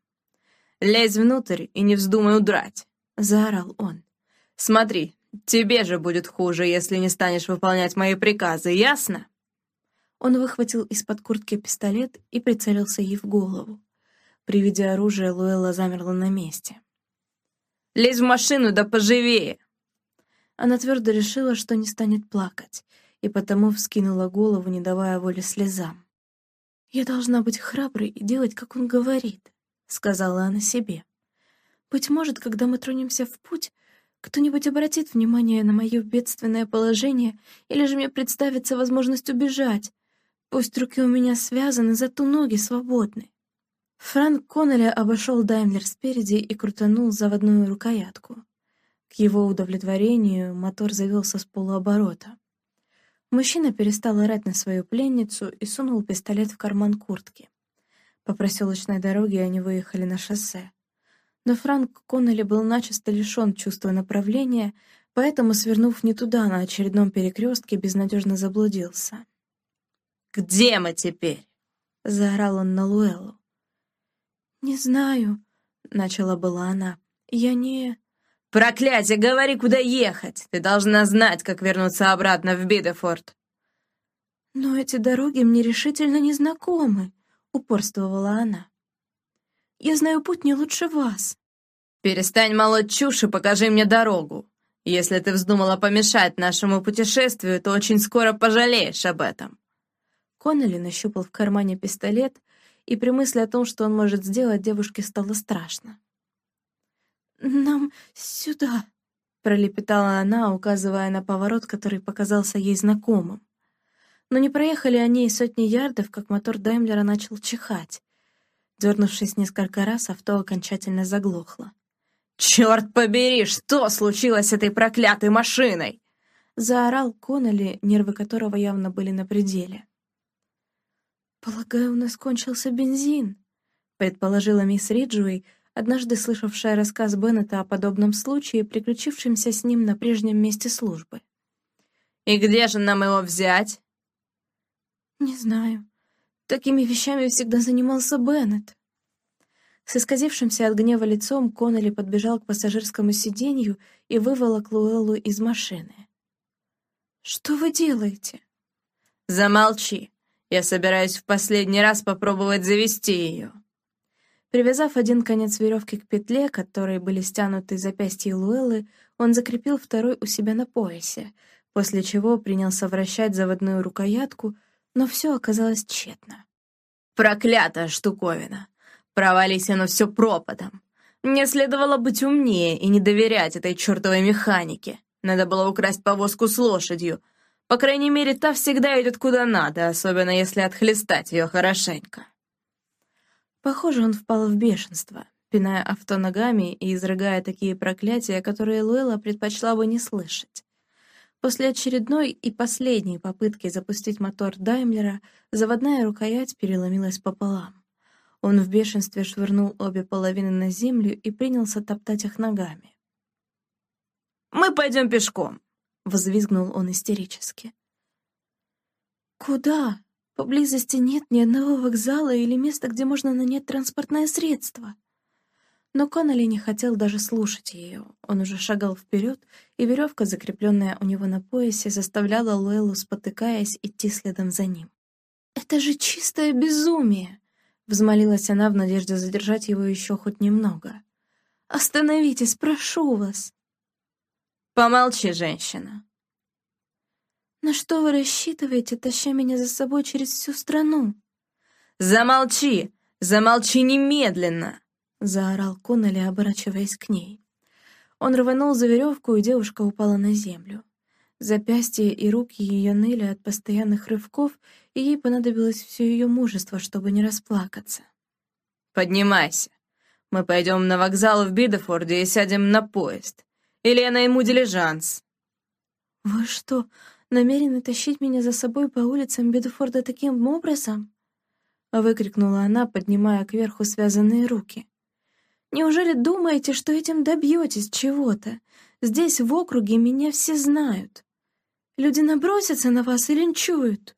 «Лезь внутрь и не вздумай удрать!» — заорал он. «Смотри, тебе же будет хуже, если не станешь выполнять мои приказы, ясно?» Он выхватил из-под куртки пистолет и прицелился ей в голову. При виде оружия Луэлла замерла на месте. «Лезь в машину, да поживее!» Она твердо решила, что не станет плакать, и потому вскинула голову, не давая воли слезам. «Я должна быть храброй и делать, как он говорит», — сказала она себе. «Быть может, когда мы тронемся в путь, кто-нибудь обратит внимание на мое бедственное положение, или же мне представится возможность убежать. Пусть руки у меня связаны, зато ноги свободны». Франк Коннелли обошел Даймлер спереди и крутанул заводную рукоятку. К его удовлетворению мотор завелся с полуоборота. Мужчина перестал орать на свою пленницу и сунул пистолет в карман куртки. По проселочной дороге они выехали на шоссе. Но Франк Коннелли был начисто лишен чувства направления, поэтому, свернув не туда, на очередном перекрестке, безнадежно заблудился. «Где мы теперь?» — заорал он на Луэллу. «Не знаю», — начала была она. «Я не...» «Проклятие, говори, куда ехать! Ты должна знать, как вернуться обратно в Бидефорд!» «Но эти дороги мне решительно не знакомы», упорствовала она. «Я знаю путь не лучше вас». «Перестань молоть чушь и покажи мне дорогу. Если ты вздумала помешать нашему путешествию, то очень скоро пожалеешь об этом». Коннелли нащупал в кармане пистолет, и при мысли о том, что он может сделать, девушке стало страшно. «Нам сюда», — пролепетала она, указывая на поворот, который показался ей знакомым. Но не проехали они и сотни ярдов, как мотор Даймлера начал чихать. Дернувшись несколько раз, авто окончательно заглохло. «Черт побери, что случилось с этой проклятой машиной?» Заорал Коннелли, нервы которого явно были на пределе. «Полагаю, у нас кончился бензин», — предположила мисс Риджуэй, однажды слышавшая рассказ Беннета о подобном случае, приключившемся с ним на прежнем месте службы. «И где же нам его взять?» «Не знаю. Такими вещами всегда занимался Беннет». С исказившимся от гнева лицом Коннелли подбежал к пассажирскому сиденью и выволок Луэллу из машины. «Что вы делаете?» «Замолчи. Я собираюсь в последний раз попробовать завести ее». Привязав один конец веревки к петле, которой были стянуты запястья Луэллы, он закрепил второй у себя на поясе, после чего принялся вращать заводную рукоятку, но все оказалось тщетно. «Проклятая штуковина! Провались оно все пропадом! Мне следовало быть умнее и не доверять этой чертовой механике. Надо было украсть повозку с лошадью. По крайней мере, та всегда идет куда надо, особенно если отхлестать ее хорошенько». Похоже, он впал в бешенство, пиная авто ногами и изрыгая такие проклятия, которые Луэлла предпочла бы не слышать. После очередной и последней попытки запустить мотор Даймлера, заводная рукоять переломилась пополам. Он в бешенстве швырнул обе половины на землю и принялся топтать их ногами. Мы пойдем пешком!» — взвизгнул он истерически. «Куда? Поблизости нет ни одного вокзала или места, где можно нанять транспортное средство». Но Конноли не хотел даже слушать ее. Он уже шагал вперед, и веревка, закрепленная у него на поясе, заставляла Луэллу, спотыкаясь, идти следом за ним. «Это же чистое безумие!» — взмолилась она в надежде задержать его еще хоть немного. «Остановитесь, прошу вас!» «Помолчи, женщина!» «На что вы рассчитываете, таща меня за собой через всю страну?» «Замолчи! Замолчи немедленно!» — заорал Коннелли, оборачиваясь к ней. Он рванул за веревку, и девушка упала на землю. Запястья и руки ее ныли от постоянных рывков, и ей понадобилось все ее мужество, чтобы не расплакаться. «Поднимайся. Мы пойдем на вокзал в Бидефорде и сядем на поезд. Или я найму дилижанс». «Вы что, намерены тащить меня за собой по улицам Бидефорда таким образом?» — выкрикнула она, поднимая кверху связанные руки. Неужели думаете, что этим добьетесь чего-то? Здесь, в округе, меня все знают. Люди набросятся на вас и линчуют.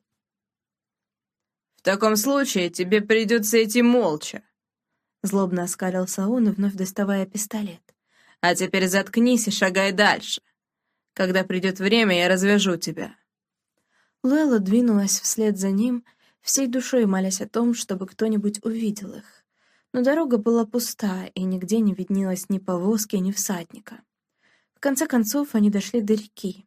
В таком случае тебе придется идти молча. Злобно оскалился он, вновь доставая пистолет. А теперь заткнись и шагай дальше. Когда придет время, я развяжу тебя. Лэла двинулась вслед за ним, всей душой молясь о том, чтобы кто-нибудь увидел их но дорога была пуста, и нигде не виднелось ни повозки, ни всадника. В конце концов они дошли до реки.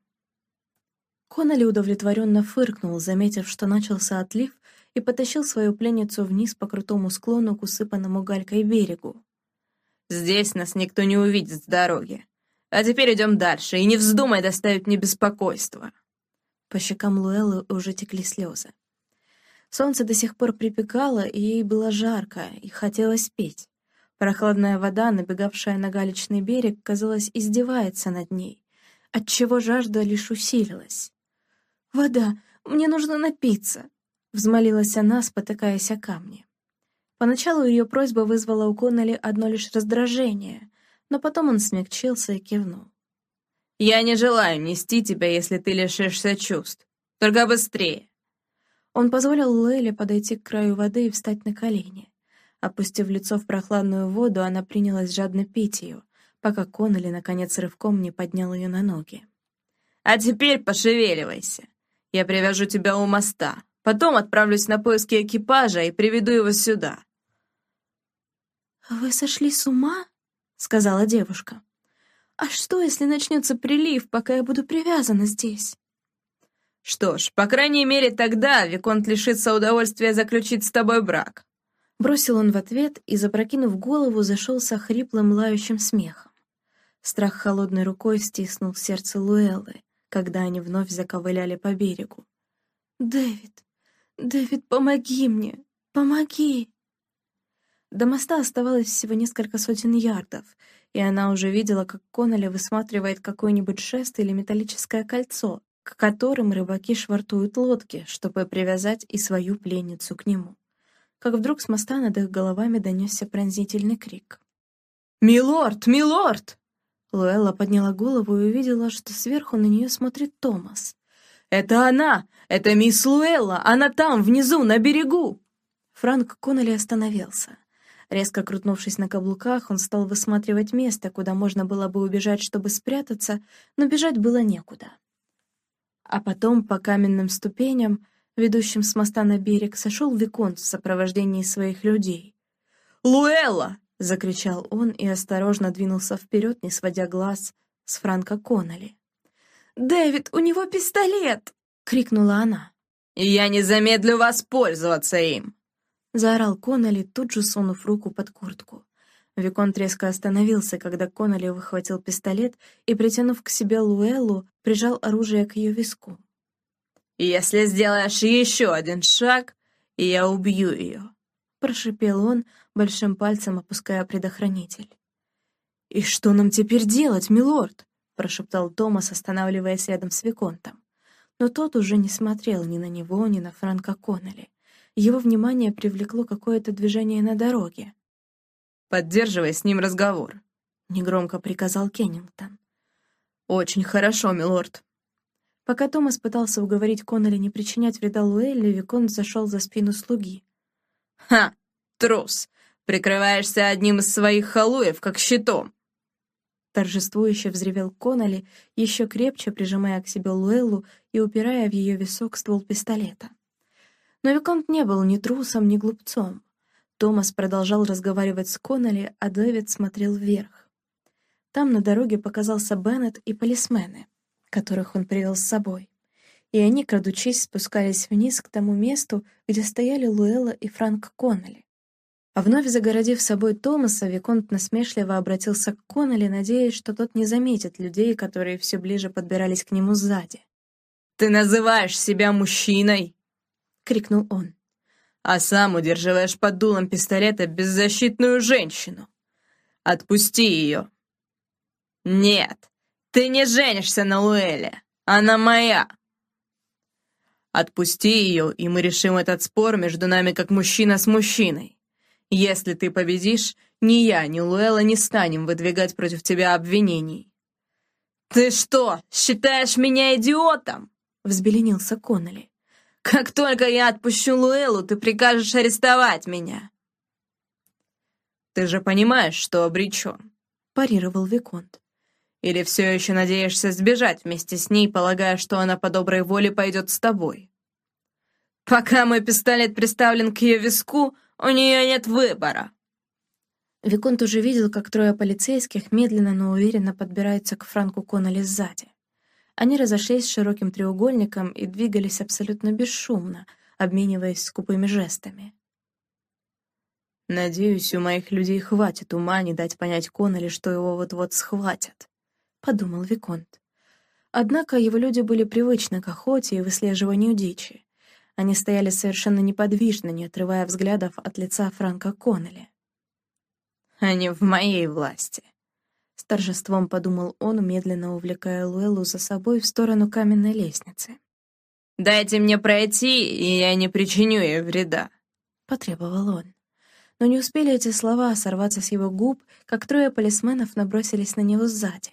Коннелли удовлетворенно фыркнул, заметив, что начался отлив, и потащил свою пленницу вниз по крутому склону к усыпанному галькой берегу. «Здесь нас никто не увидит с дороги. А теперь идем дальше, и не вздумай доставить мне беспокойство». По щекам Луэллы уже текли слезы. Солнце до сих пор припекало, и ей было жарко, и хотелось петь. Прохладная вода, набегавшая на галечный берег, казалось, издевается над ней, отчего жажда лишь усилилась. «Вода! Мне нужно напиться!» — взмолилась она, спотыкаясь о камни. Поначалу ее просьба вызвала у Конноли одно лишь раздражение, но потом он смягчился и кивнул. «Я не желаю нести тебя, если ты лишишься чувств. Только быстрее!» Он позволил Лейле подойти к краю воды и встать на колени. Опустив лицо в прохладную воду, она принялась жадно пить ее, пока Коннелли, наконец, рывком не поднял ее на ноги. «А теперь пошевеливайся. Я привяжу тебя у моста. Потом отправлюсь на поиски экипажа и приведу его сюда». «Вы сошли с ума?» — сказала девушка. «А что, если начнется прилив, пока я буду привязана здесь?» «Что ж, по крайней мере, тогда Виконт лишится удовольствия заключить с тобой брак». Бросил он в ответ и, запрокинув голову, зашелся хриплым лающим смехом. Страх холодной рукой стиснул сердце Луэллы, когда они вновь заковыляли по берегу. «Дэвид! Дэвид, помоги мне! Помоги!» До моста оставалось всего несколько сотен ярдов, и она уже видела, как Коннелли высматривает какой-нибудь шест или металлическое кольцо, к которым рыбаки швартуют лодки, чтобы привязать и свою пленницу к нему. Как вдруг с моста над их головами донесся пронзительный крик. «Милорд! Милорд!» Луэлла подняла голову и увидела, что сверху на нее смотрит Томас. «Это она! Это мисс Луэлла! Она там, внизу, на берегу!» Франк Коннелли остановился. Резко крутнувшись на каблуках, он стал высматривать место, куда можно было бы убежать, чтобы спрятаться, но бежать было некуда. А потом по каменным ступеням, ведущим с моста на берег, сошел Виконт в сопровождении своих людей. «Луэлла!» — закричал он и осторожно двинулся вперед, не сводя глаз с Франка Конноли. «Дэвид, у него пистолет!» — крикнула она. «Я не замедлю воспользоваться им!» — заорал Конноли, тут же сунув руку под куртку. Виконт резко остановился, когда Конноли выхватил пистолет и, притянув к себе Луэллу, прижал оружие к ее виску. «Если сделаешь еще один шаг, я убью ее», — прошипел он, большим пальцем опуская предохранитель. «И что нам теперь делать, милорд?» — прошептал Томас, останавливаясь рядом с Виконтом. Но тот уже не смотрел ни на него, ни на Франка Коннелли. Его внимание привлекло какое-то движение на дороге. Поддерживай с ним разговор», — негромко приказал Кеннингтон. «Очень хорошо, милорд». Пока Томас пытался уговорить Коннелли не причинять вреда Луэлли, Виконт зашел за спину слуги. «Ха! Трус! Прикрываешься одним из своих халуев, как щитом!» Торжествующе взревел Коннелли, еще крепче прижимая к себе Луэллу и упирая в ее висок ствол пистолета. Но Виконт не был ни трусом, ни глупцом. Томас продолжал разговаривать с Коннелли, а Дэвид смотрел вверх. Там на дороге показался Беннет и полисмены, которых он привел с собой. И они, крадучись, спускались вниз к тому месту, где стояли Луэлла и Франк Коннелли. А вновь загородив собой Томаса, Виконт насмешливо обратился к Коннелли, надеясь, что тот не заметит людей, которые все ближе подбирались к нему сзади. «Ты называешь себя мужчиной?» — крикнул он. «А сам удерживаешь под дулом пистолета беззащитную женщину. Отпусти ее!» «Нет, ты не женишься на Луэле. Она моя!» «Отпусти ее, и мы решим этот спор между нами как мужчина с мужчиной. Если ты победишь, ни я, ни Луэла не станем выдвигать против тебя обвинений». «Ты что, считаешь меня идиотом?» — взбеленился Коннелли. «Как только я отпущу Луэлу, ты прикажешь арестовать меня». «Ты же понимаешь, что обречен», — парировал Виконт. «Или все еще надеешься сбежать вместе с ней, полагая, что она по доброй воле пойдет с тобой?» «Пока мой пистолет приставлен к ее виску, у нее нет выбора!» Виконт уже видел, как трое полицейских медленно, но уверенно подбираются к Франку Коннелли сзади. Они разошлись широким треугольником и двигались абсолютно бесшумно, обмениваясь скупыми жестами. «Надеюсь, у моих людей хватит ума не дать понять Коннелли, что его вот-вот схватят», — подумал Виконт. Однако его люди были привычны к охоте и выслеживанию дичи. Они стояли совершенно неподвижно, не отрывая взглядов от лица Франка Коннелли. «Они в моей власти», — с торжеством подумал он, медленно увлекая Луэллу за собой в сторону каменной лестницы. «Дайте мне пройти, и я не причиню ей вреда», — потребовал он. Но не успели эти слова сорваться с его губ, как трое полисменов набросились на него сзади.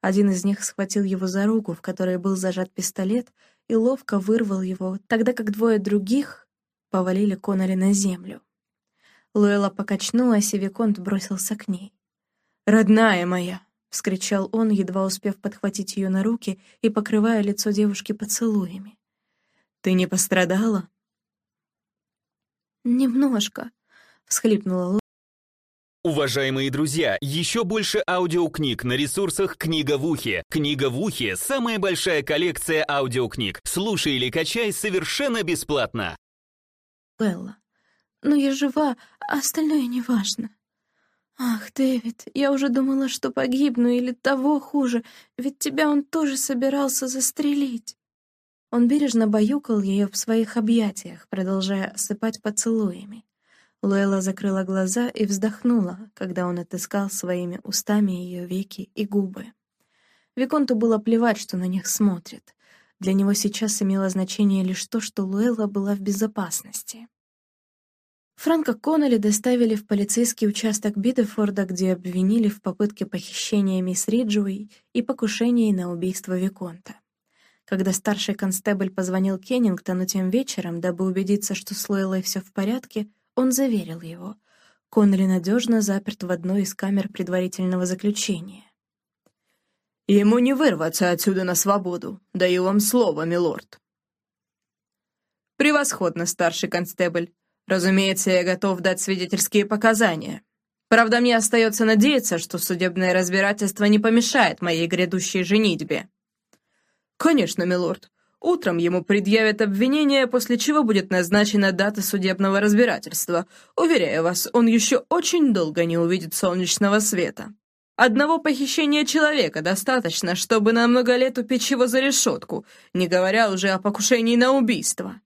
Один из них схватил его за руку, в которой был зажат пистолет, и ловко вырвал его, тогда как двое других повалили Коннелли на землю. Луэла покачнулась, и Виконт бросился к ней. «Родная моя!» — вскричал он, едва успев подхватить ее на руки и покрывая лицо девушки поцелуями. «Ты не пострадала?» «Немножко», — всхлипнула Уважаемые друзья, еще больше аудиокниг на ресурсах «Книга в ухе». «Книга в ухе» — самая большая коллекция аудиокниг. Слушай или качай совершенно бесплатно. Белла, ну я жива, а остальное не важно. Ах, Дэвид, я уже думала, что погибну или того хуже, ведь тебя он тоже собирался застрелить. Он бережно баюкал ее в своих объятиях, продолжая осыпать поцелуями. Лейла закрыла глаза и вздохнула, когда он отыскал своими устами ее веки и губы. Виконту было плевать, что на них смотрит. Для него сейчас имело значение лишь то, что Луэлла была в безопасности. Франка Коннелли доставили в полицейский участок Бидефорда, где обвинили в попытке похищения мисс Риджуэй и покушении на убийство Виконта. Когда старший констебль позвонил Кеннингтону тем вечером, дабы убедиться, что с Луэллой все в порядке, он заверил его. Коннелли надежно заперт в одной из камер предварительного заключения. «Ему не вырваться отсюда на свободу, даю вам слово, милорд». «Превосходно, старший констебль. Разумеется, я готов дать свидетельские показания. Правда, мне остается надеяться, что судебное разбирательство не помешает моей грядущей женитьбе». «Конечно, милорд. Утром ему предъявят обвинение, после чего будет назначена дата судебного разбирательства. Уверяю вас, он еще очень долго не увидит солнечного света. Одного похищения человека достаточно, чтобы на много лет упечь его за решетку, не говоря уже о покушении на убийство.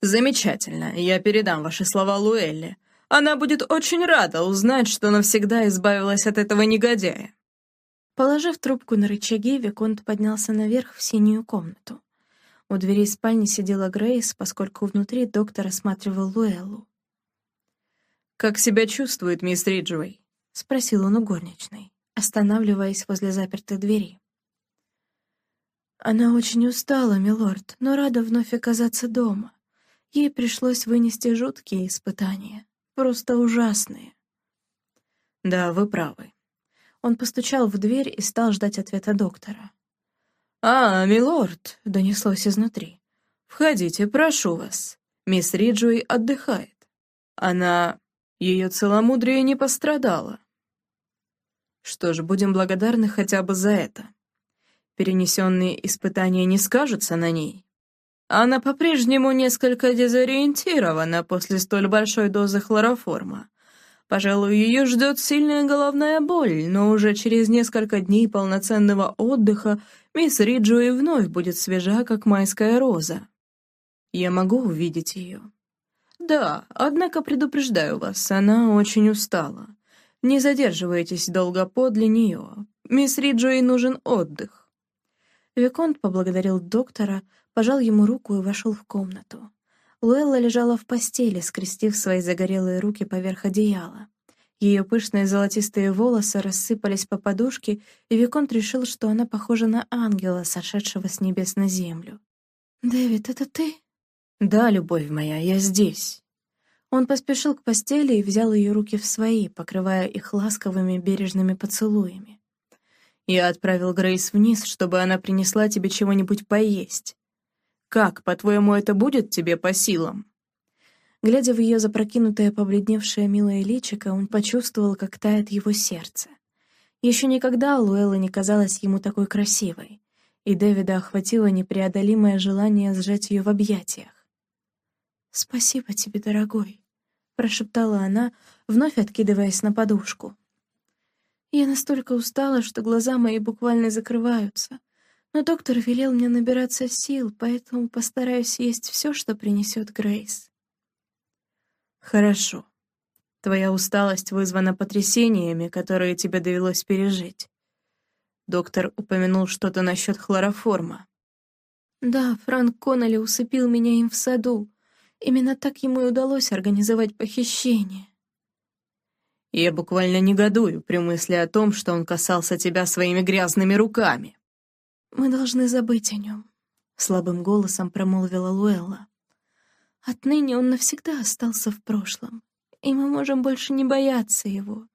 Замечательно, я передам ваши слова Луэлле. Она будет очень рада узнать, что навсегда избавилась от этого негодяя. Положив трубку на рычаги, Виконт поднялся наверх в синюю комнату. У дверей спальни сидела Грейс, поскольку внутри доктор осматривал Луэллу. «Как себя чувствует мисс Риджуэй?» — спросил он у горничной, останавливаясь возле запертой двери. Она очень устала, милорд, но рада вновь оказаться дома. Ей пришлось вынести жуткие испытания, просто ужасные. Да, вы правы. Он постучал в дверь и стал ждать ответа доктора. «А, милорд!» — донеслось изнутри. «Входите, прошу вас. Мисс Риджуэй отдыхает. Она... Ее целомудрие не пострадало. Что ж, будем благодарны хотя бы за это. Перенесенные испытания не скажутся на ней. Она по-прежнему несколько дезориентирована после столь большой дозы хлороформа. Пожалуй, ее ждет сильная головная боль, но уже через несколько дней полноценного отдыха мисс Риджуэй вновь будет свежа, как майская роза. Я могу увидеть ее. Да, однако предупреждаю вас, она очень устала. Не задерживайтесь долго подле нее. Мисс Риджуэй нужен отдых. Виконт поблагодарил доктора, пожал ему руку и вошел в комнату. Луэлла лежала в постели, скрестив свои загорелые руки поверх одеяла. Ее пышные золотистые волосы рассыпались по подушке, и Виконт решил, что она похожа на ангела, сошедшего с небес на землю. «Дэвид, это ты?» «Да, любовь моя, я здесь». Он поспешил к постели и взял ее руки в свои, покрывая их ласковыми бережными поцелуями. «Я отправил Грейс вниз, чтобы она принесла тебе чего-нибудь поесть. Как, по-твоему, это будет тебе по силам?» Глядя в ее запрокинутое, побледневшее милое личико, он почувствовал, как тает его сердце. Еще никогда Луэлла не казалась ему такой красивой, и Дэвида охватило непреодолимое желание сжать ее в объятиях. «Спасибо тебе, дорогой», — прошептала она, вновь откидываясь на подушку. «Я настолько устала, что глаза мои буквально закрываются, но доктор велел мне набираться сил, поэтому постараюсь есть все, что принесет Грейс». «Хорошо. Твоя усталость вызвана потрясениями, которые тебе довелось пережить. Доктор упомянул что-то насчет хлороформа. Да, Франк Коннелли усыпил меня им в саду. Именно так ему и удалось организовать похищение. Я буквально негодую при мысли о том, что он касался тебя своими грязными руками. Мы должны забыть о нем, — слабым голосом промолвила Луэлла. Отныне он навсегда остался в прошлом, и мы можем больше не бояться его.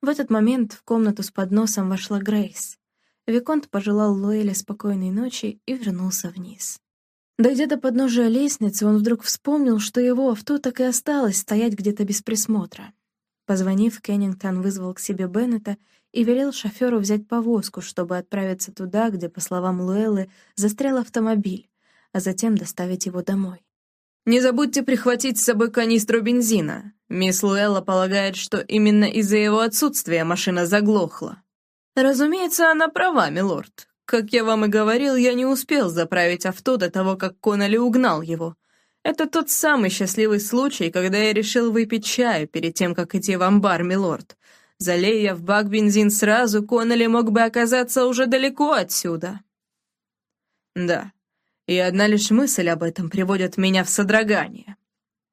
В этот момент в комнату с подносом вошла Грейс. Виконт пожелал Луэле спокойной ночи и вернулся вниз. Дойдя до подножия лестницы, он вдруг вспомнил, что его авто так и осталось стоять где-то без присмотра. Позвонив, Кеннингтон вызвал к себе Беннета и велел шоферу взять повозку, чтобы отправиться туда, где, по словам Луэллы, застрял автомобиль, а затем доставить его домой. «Не забудьте прихватить с собой канистру бензина. Мисс Луэлла полагает, что именно из-за его отсутствия машина заглохла». «Разумеется, она права, милорд. Как я вам и говорил, я не успел заправить авто до того, как Коннелли угнал его. Это тот самый счастливый случай, когда я решил выпить чаю перед тем, как идти в амбар, милорд. Залея в бак бензин сразу, Коннелли мог бы оказаться уже далеко отсюда. Да, и одна лишь мысль об этом приводит меня в содрогание.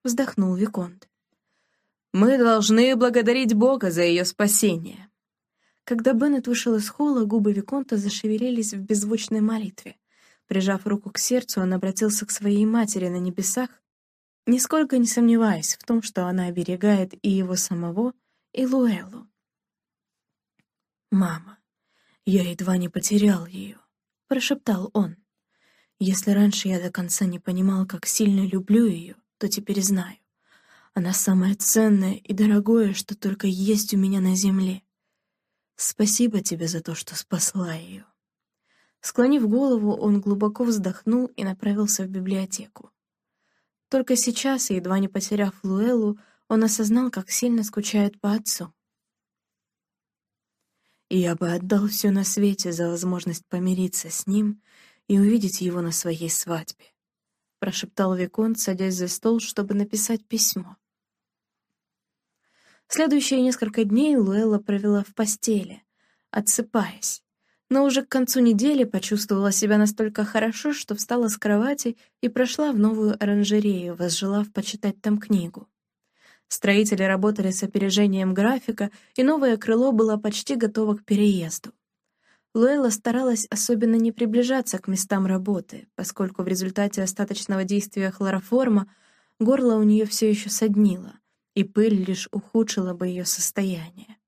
Вздохнул Виконт. Мы должны благодарить Бога за ее спасение. Когда Беннет вышел из холла, губы Виконта зашевелились в беззвучной молитве. Прижав руку к сердцу, он обратился к своей матери на небесах, нисколько не сомневаясь в том, что она оберегает и его самого, и Луэллу. «Мама, я едва не потерял ее», — прошептал он. «Если раньше я до конца не понимал, как сильно люблю ее, то теперь знаю. Она самое ценное и дорогое, что только есть у меня на земле. Спасибо тебе за то, что спасла ее». Склонив голову, он глубоко вздохнул и направился в библиотеку. Только сейчас, едва не потеряв Луэлу, он осознал, как сильно скучает по отцу. Я бы отдал все на свете за возможность помириться с ним и увидеть его на своей свадьбе, прошептал Виконт, садясь за стол, чтобы написать письмо. Следующие несколько дней Луэлла провела в постели, отсыпаясь, но уже к концу недели почувствовала себя настолько хорошо, что встала с кровати и прошла в новую оранжерею, возжелав почитать там книгу. Строители работали с опережением графика, и новое крыло было почти готово к переезду. Луэлла старалась особенно не приближаться к местам работы, поскольку в результате остаточного действия хлороформа горло у нее все еще соднило, и пыль лишь ухудшила бы ее состояние.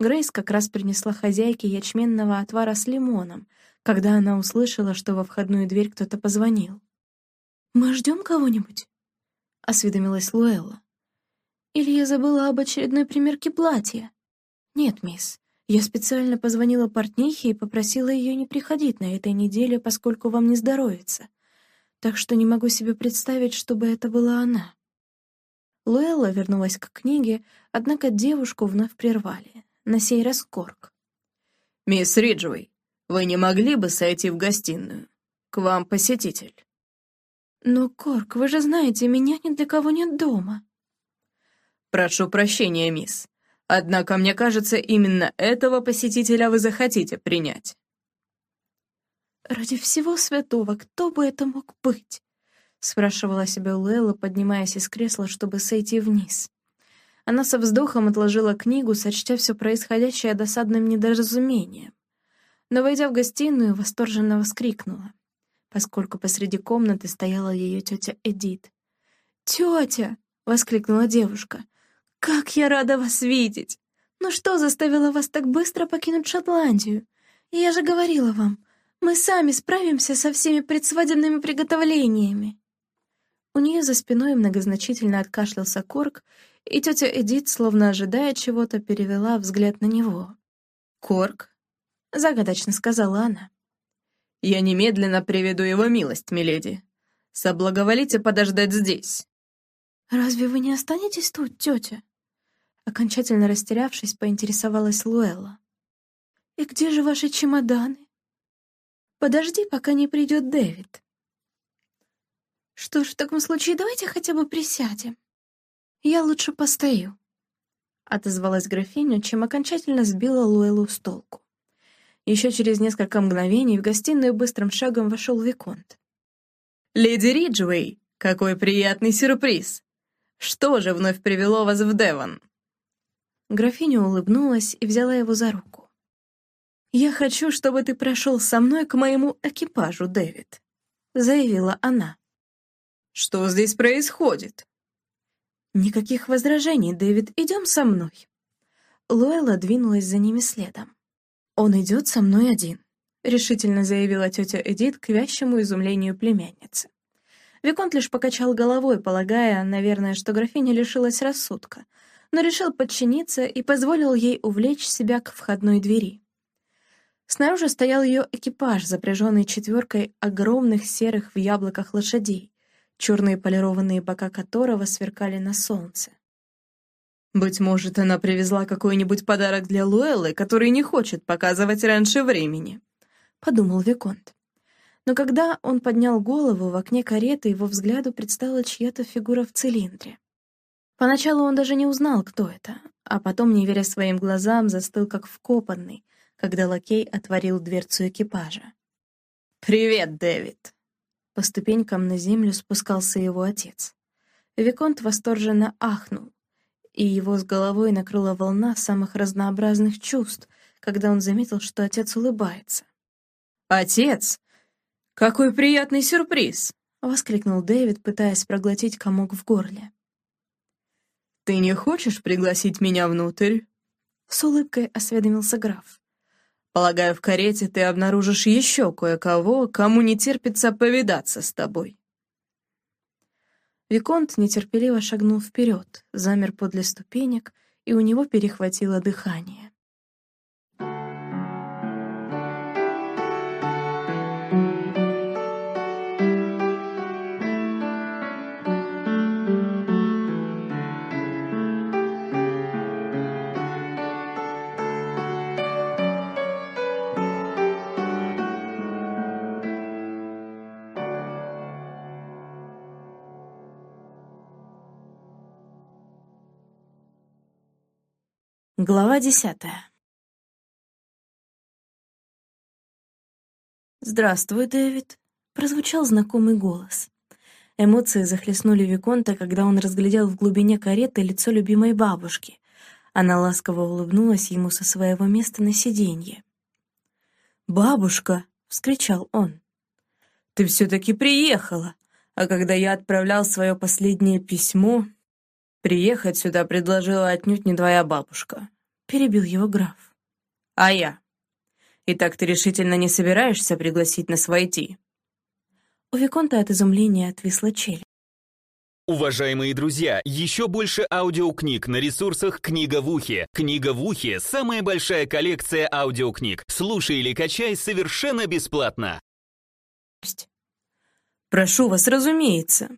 Грейс как раз принесла хозяйке ячменного отвара с лимоном, когда она услышала, что во входную дверь кто-то позвонил. «Мы ждем кого-нибудь?» — осведомилась Луэлла. «Или я забыла об очередной примерке платья?» «Нет, мисс, я специально позвонила портнихе и попросила ее не приходить на этой неделе, поскольку вам не здоровится. Так что не могу себе представить, чтобы это была она. Луэлла вернулась к книге, однако девушку вновь прервали. На сей раз Корк. «Мисс Риджуэй, вы не могли бы сойти в гостиную? К вам посетитель». «Но, Корк, вы же знаете, меня ни для кого нет дома». «Прошу прощения, мисс. Однако, мне кажется, именно этого посетителя вы захотите принять. «Ради всего святого, кто бы это мог быть?» — спрашивала себя Лэла, поднимаясь из кресла, чтобы сойти вниз. Она со вздохом отложила книгу, сочтя все происходящее досадным недоразумением. Но, войдя в гостиную, восторженно вскрикнула, поскольку посреди комнаты стояла ее тетя Эдит. «Тетя!» — воскликнула девушка. «Как я рада вас видеть! Ну что заставило вас так быстро покинуть Шотландию? Я же говорила вам, мы сами справимся со всеми предсвадебными приготовлениями». У нее за спиной многозначительно откашлялся Корк, и тетя Эдит, словно ожидая чего-то, перевела взгляд на него. «Корк?» — загадочно сказала она. «Я немедленно приведу его милость, миледи. Соблаговолите подождать здесь». «Разве вы не останетесь тут, тетя?» Окончательно растерявшись, поинтересовалась Луэлла. «И где же ваши чемоданы?» «Подожди, пока не придет Дэвид». «Что ж, в таком случае давайте хотя бы присядем. Я лучше постою», — отозвалась графиня, чем окончательно сбила Луэллу с толку. Еще через несколько мгновений в гостиную быстрым шагом вошел Виконт. «Леди Риджуэй, какой приятный сюрприз! Что же вновь привело вас в Девон?» Графиня улыбнулась и взяла его за руку. «Я хочу, чтобы ты прошел со мной к моему экипажу, Дэвид», — заявила она. «Что здесь происходит?» «Никаких возражений, Дэвид, идем со мной». Луэлла двинулась за ними следом. «Он идет со мной один», — решительно заявила тетя Эдит к вящему изумлению племянницы. Виконт лишь покачал головой, полагая, наверное, что графиня лишилась рассудка, но решил подчиниться и позволил ей увлечь себя к входной двери. Снаружи стоял ее экипаж, запряженный четверкой огромных серых в яблоках лошадей, черные полированные бока которого сверкали на солнце. «Быть может, она привезла какой-нибудь подарок для Луэллы, который не хочет показывать раньше времени», — подумал Виконт. Но когда он поднял голову, в окне кареты его взгляду предстала чья-то фигура в цилиндре. Поначалу он даже не узнал, кто это, а потом, не веря своим глазам, застыл как вкопанный, когда лакей отворил дверцу экипажа. «Привет, Дэвид!» По ступенькам на землю спускался его отец. Виконт восторженно ахнул, и его с головой накрыла волна самых разнообразных чувств, когда он заметил, что отец улыбается. «Отец? Какой приятный сюрприз!» — воскликнул Дэвид, пытаясь проглотить комок в горле. «Ты не хочешь пригласить меня внутрь?» С улыбкой осведомился граф. «Полагаю, в карете ты обнаружишь еще кое-кого, кому не терпится повидаться с тобой». Виконт нетерпеливо шагнул вперед, замер подле ступенек, и у него перехватило дыхание. Глава десятая «Здравствуй, Дэвид», — прозвучал знакомый голос. Эмоции захлестнули Виконта, когда он разглядел в глубине кареты лицо любимой бабушки. Она ласково улыбнулась ему со своего места на сиденье. «Бабушка!» — вскричал он. «Ты все-таки приехала, а когда я отправлял свое последнее письмо, приехать сюда предложила отнюдь не твоя бабушка», — перебил его граф. «А я. И так ты решительно не собираешься пригласить нас войти?» У Виконта от изумления отвисла челюсть. Уважаемые друзья, еще больше аудиокниг на ресурсах «Книга в ухе». «Книга в ухе» — самая большая коллекция аудиокниг. Слушай или качай совершенно бесплатно. «Прошу вас, разумеется».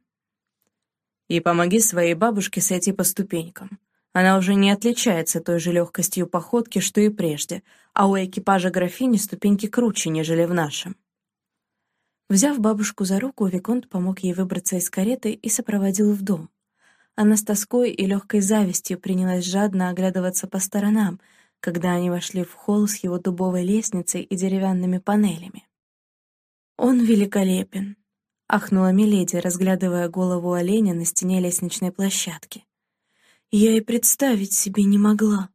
И помоги своей бабушке сойти по ступенькам. Она уже не отличается той же легкостью походки, что и прежде, а у экипажа графини ступеньки круче, нежели в нашем. Взяв бабушку за руку, Виконт помог ей выбраться из кареты и сопроводил в дом. Она с тоской и легкой завистью принялась жадно оглядываться по сторонам, когда они вошли в холл с его дубовой лестницей и деревянными панелями. «Он великолепен!» — ахнула Миледи, разглядывая голову оленя на стене лестничной площадки. «Я и представить себе не могла».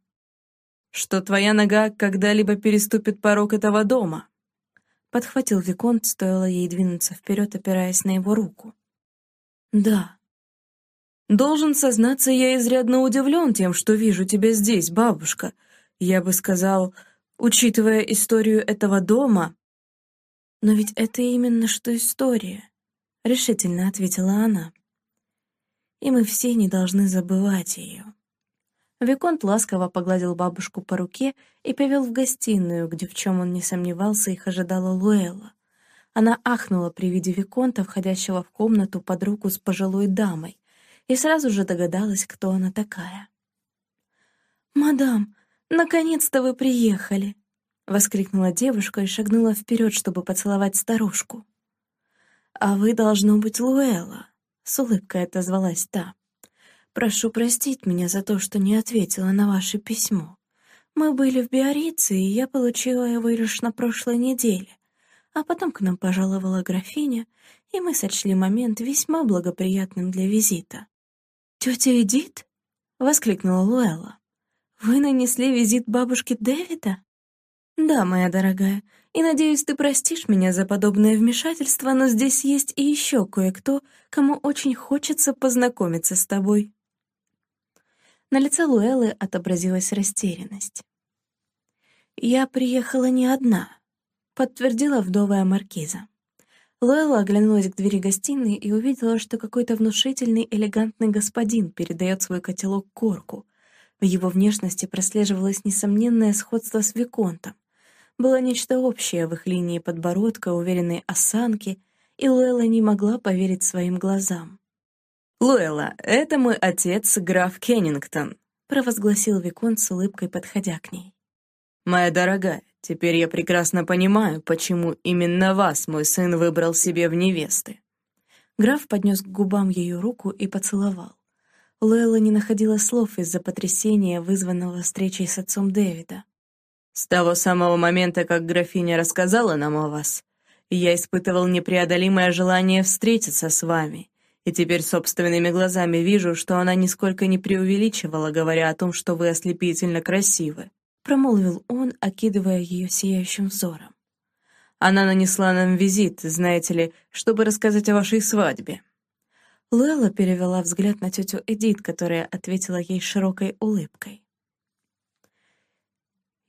«Что твоя нога когда-либо переступит порог этого дома?» Подхватил Виконт, стоило ей двинуться вперед, опираясь на его руку. «Да». «Должен сознаться, я изрядно удивлен тем, что вижу тебя здесь, бабушка. Я бы сказал, учитывая историю этого дома...» «Но ведь это именно что история», — решительно ответила она. «И мы все не должны забывать ее». Виконт ласково погладил бабушку по руке и повел в гостиную, где в чем он не сомневался, их ожидала Луэлла. Она ахнула при виде Виконта, входящего в комнату под руку с пожилой дамой, и сразу же догадалась, кто она такая. «Мадам, наконец-то вы приехали!» — воскликнула девушка и шагнула вперед, чтобы поцеловать старушку. «А вы, должно быть, Луэлла», — с улыбкой отозвалась та. Прошу простить меня за то, что не ответила на ваше письмо. Мы были в Биорице, и я получила его лишь на прошлой неделе. А потом к нам пожаловала графиня, и мы сочли момент весьма благоприятным для визита. «Тетя Эдит?» — воскликнула Луэлла. «Вы нанесли визит бабушке Дэвида?» «Да, моя дорогая, и надеюсь, ты простишь меня за подобное вмешательство, но здесь есть и еще кое-кто, кому очень хочется познакомиться с тобой». На лице Луэллы отобразилась растерянность. «Я приехала не одна», — подтвердила вдовая маркиза. Луэлла оглянулась к двери гостиной и увидела, что какой-то внушительный элегантный господин передает свой котелок корку. В его внешности прослеживалось несомненное сходство с Виконтом. Было нечто общее в их линии подбородка, уверенной осанки, и Луэлла не могла поверить своим глазам. «Луэлла, это мой отец, граф Кеннингтон», — провозгласил Виконт с улыбкой, подходя к ней. «Моя дорогая, теперь я прекрасно понимаю, почему именно вас мой сын выбрал себе в невесты». Граф поднес к губам ее руку и поцеловал. Луэлла не находила слов из-за потрясения, вызванного встречей с отцом Дэвида. «С того самого момента, как графиня рассказала нам о вас, я испытывал непреодолимое желание встретиться с вами и теперь собственными глазами вижу, что она нисколько не преувеличивала, говоря о том, что вы ослепительно красивы», — промолвил он, окидывая ее сияющим взором. «Она нанесла нам визит, знаете ли, чтобы рассказать о вашей свадьбе». Луэлла перевела взгляд на тетю Эдит, которая ответила ей широкой улыбкой.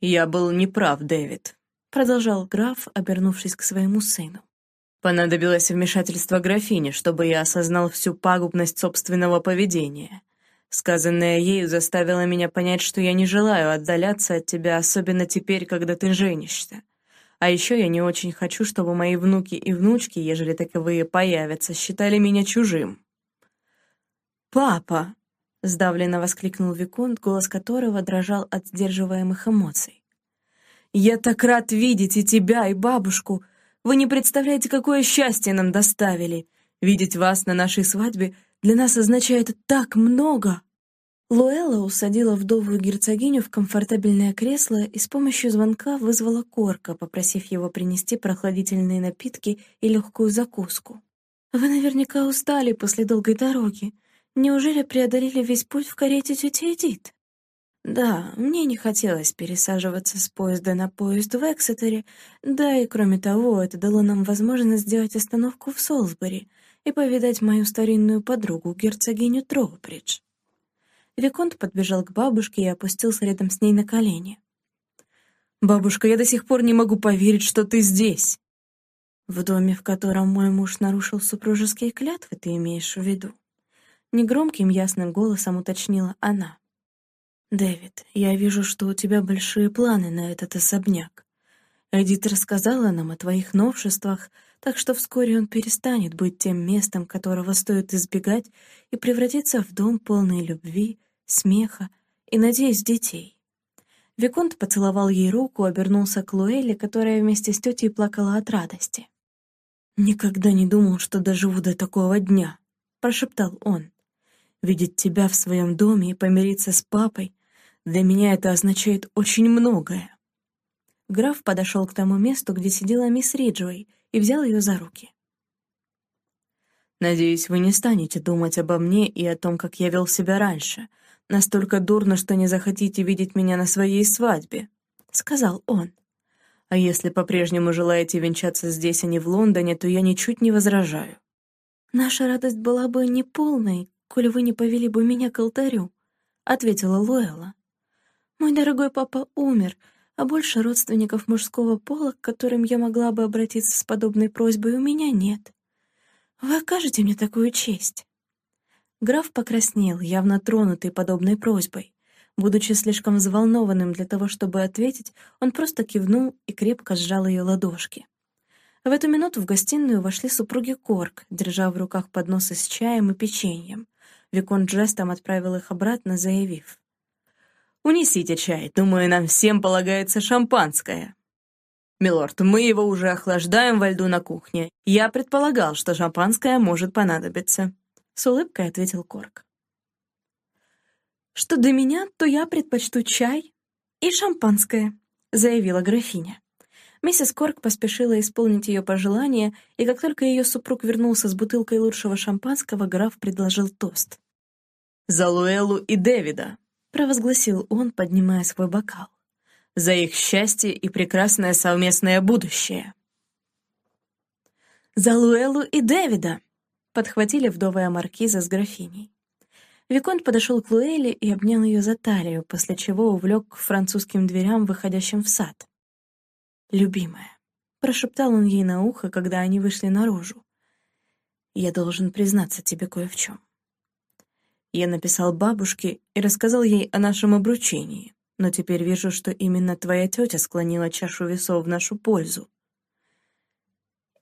«Я был неправ, Дэвид», — продолжал граф, обернувшись к своему сыну. Понадобилось вмешательство графини, чтобы я осознал всю пагубность собственного поведения. Сказанное ею заставило меня понять, что я не желаю отдаляться от тебя, особенно теперь, когда ты женишься. А еще я не очень хочу, чтобы мои внуки и внучки, ежели таковые появятся, считали меня чужим. «Папа!» — сдавленно воскликнул Виконт, голос которого дрожал от сдерживаемых эмоций. «Я так рад видеть и тебя, и бабушку!» Вы не представляете, какое счастье нам доставили. Видеть вас на нашей свадьбе для нас означает так много». Луэлла усадила вдовую герцогиню в комфортабельное кресло и с помощью звонка вызвала Корка, попросив его принести прохладительные напитки и легкую закуску. «Вы наверняка устали после долгой дороги. Неужели преодолели весь путь в карете тети Эдит?» Да, мне не хотелось пересаживаться с поезда на поезд в Эксетере, да и кроме того, это дало нам возможность сделать остановку в Солсбери и повидать мою старинную подругу, герцогиню Троупридж. Виконт подбежал к бабушке и опустился рядом с ней на колени. «Бабушка, я до сих пор не могу поверить, что ты здесь!» «В доме, в котором мой муж нарушил супружеские клятвы, ты имеешь в виду?» Негромким ясным голосом уточнила она. «Дэвид, я вижу, что у тебя большие планы на этот особняк. Эдит рассказала нам о твоих новшествах, так что вскоре он перестанет быть тем местом, которого стоит избегать, и превратится в дом полный любви, смеха и, надеюсь, детей». Виконт поцеловал ей руку, обернулся к Луэле, которая вместе с тетей плакала от радости. «Никогда не думал, что доживу до такого дня», — прошептал он. «Видеть тебя в своем доме и помириться с папой для меня это означает очень многое». Граф подошел к тому месту, где сидела мисс Риджуэй, и взял ее за руки. «Надеюсь, вы не станете думать обо мне и о том, как я вел себя раньше. Настолько дурно, что не захотите видеть меня на своей свадьбе», — сказал он. «А если по-прежнему желаете венчаться здесь, а не в Лондоне, то я ничуть не возражаю». «Наша радость была бы неполной, коль вы не повели бы меня к алтарю», — ответила Луэлла. Мой дорогой папа умер, а больше родственников мужского пола, к которым я могла бы обратиться с подобной просьбой, у меня нет. Вы окажете мне такую честь?» Граф покраснел, явно тронутый подобной просьбой. Будучи слишком взволнованным для того, чтобы ответить, он просто кивнул и крепко сжал ее ладошки. В эту минуту в гостиную вошли супруги Корк, держа в руках подносы с чаем и печеньем. Викон жестом отправил их обратно, заявив. Унесите чай, думаю, нам всем полагается шампанское. Милорд, мы его уже охлаждаем во льду на кухне. Я предполагал, что шампанское может понадобиться. С улыбкой ответил Корк. «Что до меня, то я предпочту чай и шампанское», — заявила графиня. Миссис Корк поспешила исполнить ее пожелание, и как только ее супруг вернулся с бутылкой лучшего шампанского, граф предложил тост. «За Луэлу и Дэвида!» провозгласил он, поднимая свой бокал. «За их счастье и прекрасное совместное будущее!» «За Луэлу и Дэвида!» — подхватили вдовая маркиза с графиней. Виконт подошел к Луэле и обнял ее за талию, после чего увлек к французским дверям, выходящим в сад. «Любимая», — прошептал он ей на ухо, когда они вышли наружу. «Я должен признаться тебе кое в чем. Я написал бабушке и рассказал ей о нашем обручении, но теперь вижу, что именно твоя тетя склонила чашу весов в нашу пользу.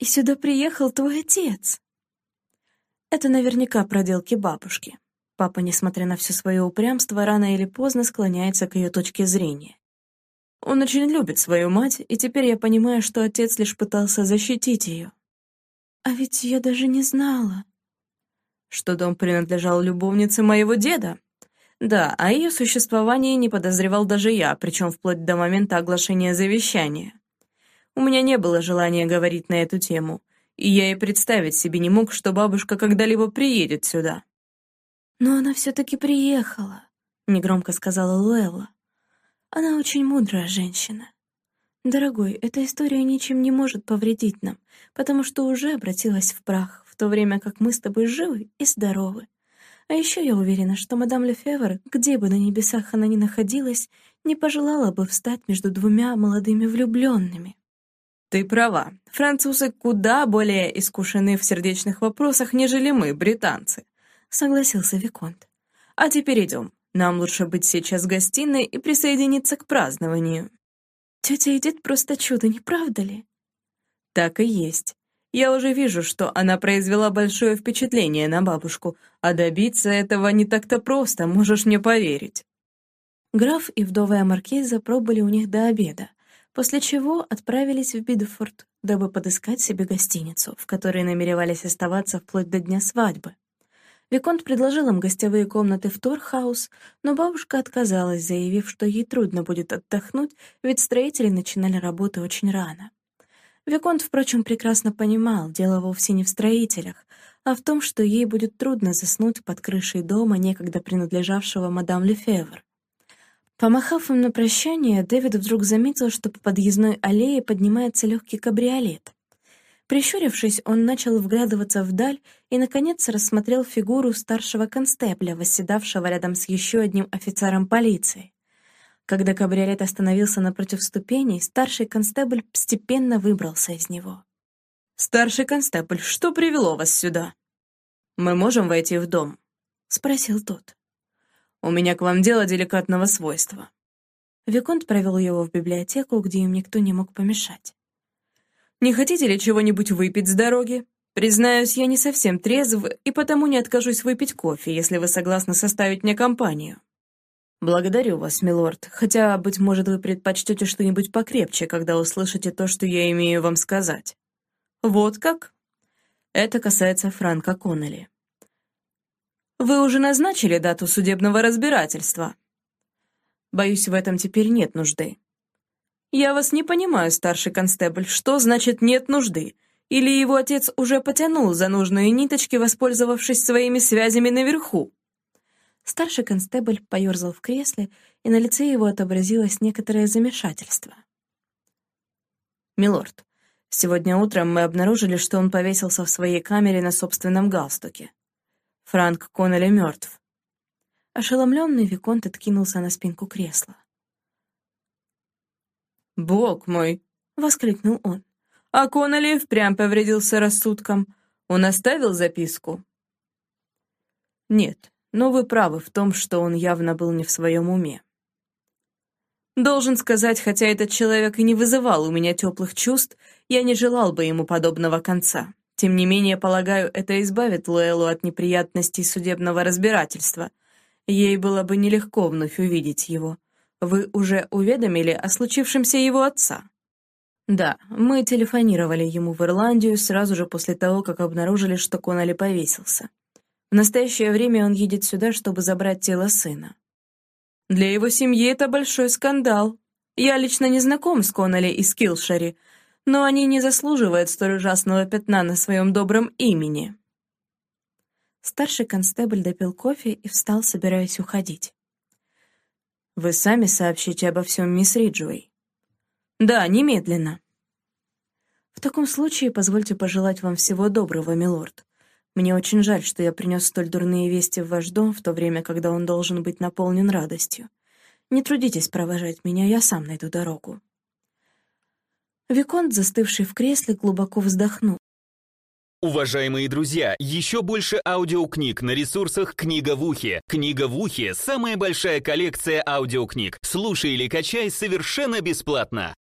И сюда приехал твой отец. Это наверняка проделки бабушки. Папа, несмотря на все свое упрямство, рано или поздно склоняется к ее точке зрения. Он очень любит свою мать, и теперь я понимаю, что отец лишь пытался защитить ее. А ведь я даже не знала что дом принадлежал любовнице моего деда. Да, о ее существовании не подозревал даже я, причем вплоть до момента оглашения завещания. У меня не было желания говорить на эту тему, и я и представить себе не мог, что бабушка когда-либо приедет сюда. «Но она все-таки приехала», — негромко сказала Луэлла. «Она очень мудрая женщина. Дорогой, эта история ничем не может повредить нам, потому что уже обратилась в прах, то время как мы с тобой живы и здоровы. А еще я уверена, что мадам Лефевр, где бы на небесах она ни находилась, не пожелала бы встать между двумя молодыми влюбленными. Ты права. Французы куда более искушены в сердечных вопросах, нежели мы, британцы, согласился Виконт. А теперь идем. Нам лучше быть сейчас в гостиной и присоединиться к празднованию. Тетя Эдит просто чудо, не правда ли? Так и есть. Я уже вижу, что она произвела большое впечатление на бабушку, а добиться этого не так-то просто, можешь мне поверить». Граф и вдовая маркиза пробыли у них до обеда, после чего отправились в Бидфорд, дабы подыскать себе гостиницу, в которой намеревались оставаться вплоть до дня свадьбы. Виконт предложил им гостевые комнаты в Торхаус, но бабушка отказалась, заявив, что ей трудно будет отдохнуть, ведь строители начинали работы очень рано. Виконт, впрочем, прекрасно понимал, дело вовсе не в строителях, а в том, что ей будет трудно заснуть под крышей дома, некогда принадлежавшего мадам Лефевр. Помахав им на прощание, Дэвид вдруг заметил, что по подъездной аллее поднимается легкий кабриолет. Прищурившись, он начал вглядываться вдаль и, наконец, рассмотрел фигуру старшего констебля, восседавшего рядом с еще одним офицером полиции. Когда кабриолет остановился напротив ступеней, старший констебль постепенно выбрался из него. «Старший констебль, что привело вас сюда? Мы можем войти в дом?» — спросил тот. «У меня к вам дело деликатного свойства». Виконт провел его в библиотеку, где им никто не мог помешать. Не хотите ли чего-нибудь выпить с дороги? Признаюсь, я не совсем трезв, и потому не откажусь выпить кофе, если вы согласны составить мне компанию. Благодарю вас, милорд, хотя, быть может, вы предпочтете что-нибудь покрепче, когда услышите то, что я имею вам сказать. Вот как? Это касается Франка Коннелли. Вы уже назначили дату судебного разбирательства? Боюсь, в этом теперь нет нужды. «Я вас не понимаю, старший констебль, что значит «нет нужды»? Или его отец уже потянул за нужные ниточки, воспользовавшись своими связями наверху?» Старший констебль поерзал в кресле, и на лице его отобразилось некоторое замешательство. «Милорд, сегодня утром мы обнаружили, что он повесился в своей камере на собственном галстуке. Франк Коннелли мертв». Ошеломленный Виконт откинулся на спинку кресла. «Бог мой!» — воскликнул он. «А Коннелли впрямь повредился рассудком. Он оставил записку?» «Нет, но вы правы в том, что он явно был не в своем уме. Должен сказать, хотя этот человек и не вызывал у меня теплых чувств, я не желал бы ему подобного конца. Тем не менее, полагаю, это избавит Луэлу от неприятностей судебного разбирательства. Ей было бы нелегко вновь увидеть его. Вы уже уведомили о случившемся его отца? Да, мы телефонировали ему в Ирландию сразу же после того, как обнаружили, что Коннелли повесился. В настоящее время он едет сюда, чтобы забрать тело сына. Для его семьи это большой скандал. Я лично не знаком с Коннелли и Скилшери, но они не заслуживают столь ужасного пятна на своем добром имени. Старший констебль допил кофе и встал, собираясь уходить. Вы сами сообщите обо всем мисс Риджуэй. Да, немедленно. В таком случае позвольте пожелать вам всего доброго, милорд. Мне очень жаль, что я принес столь дурные вести в ваш дом в то время, когда он должен быть наполнен радостью. Не трудитесь провожать меня, я сам найду дорогу. Виконт, застывший в кресле, глубоко вздохнул. Уважаемые друзья, еще больше аудиокниг на ресурсах «Книга в ухе». «Книга в ухе» — самая большая коллекция аудиокниг. Слушай или качай совершенно бесплатно.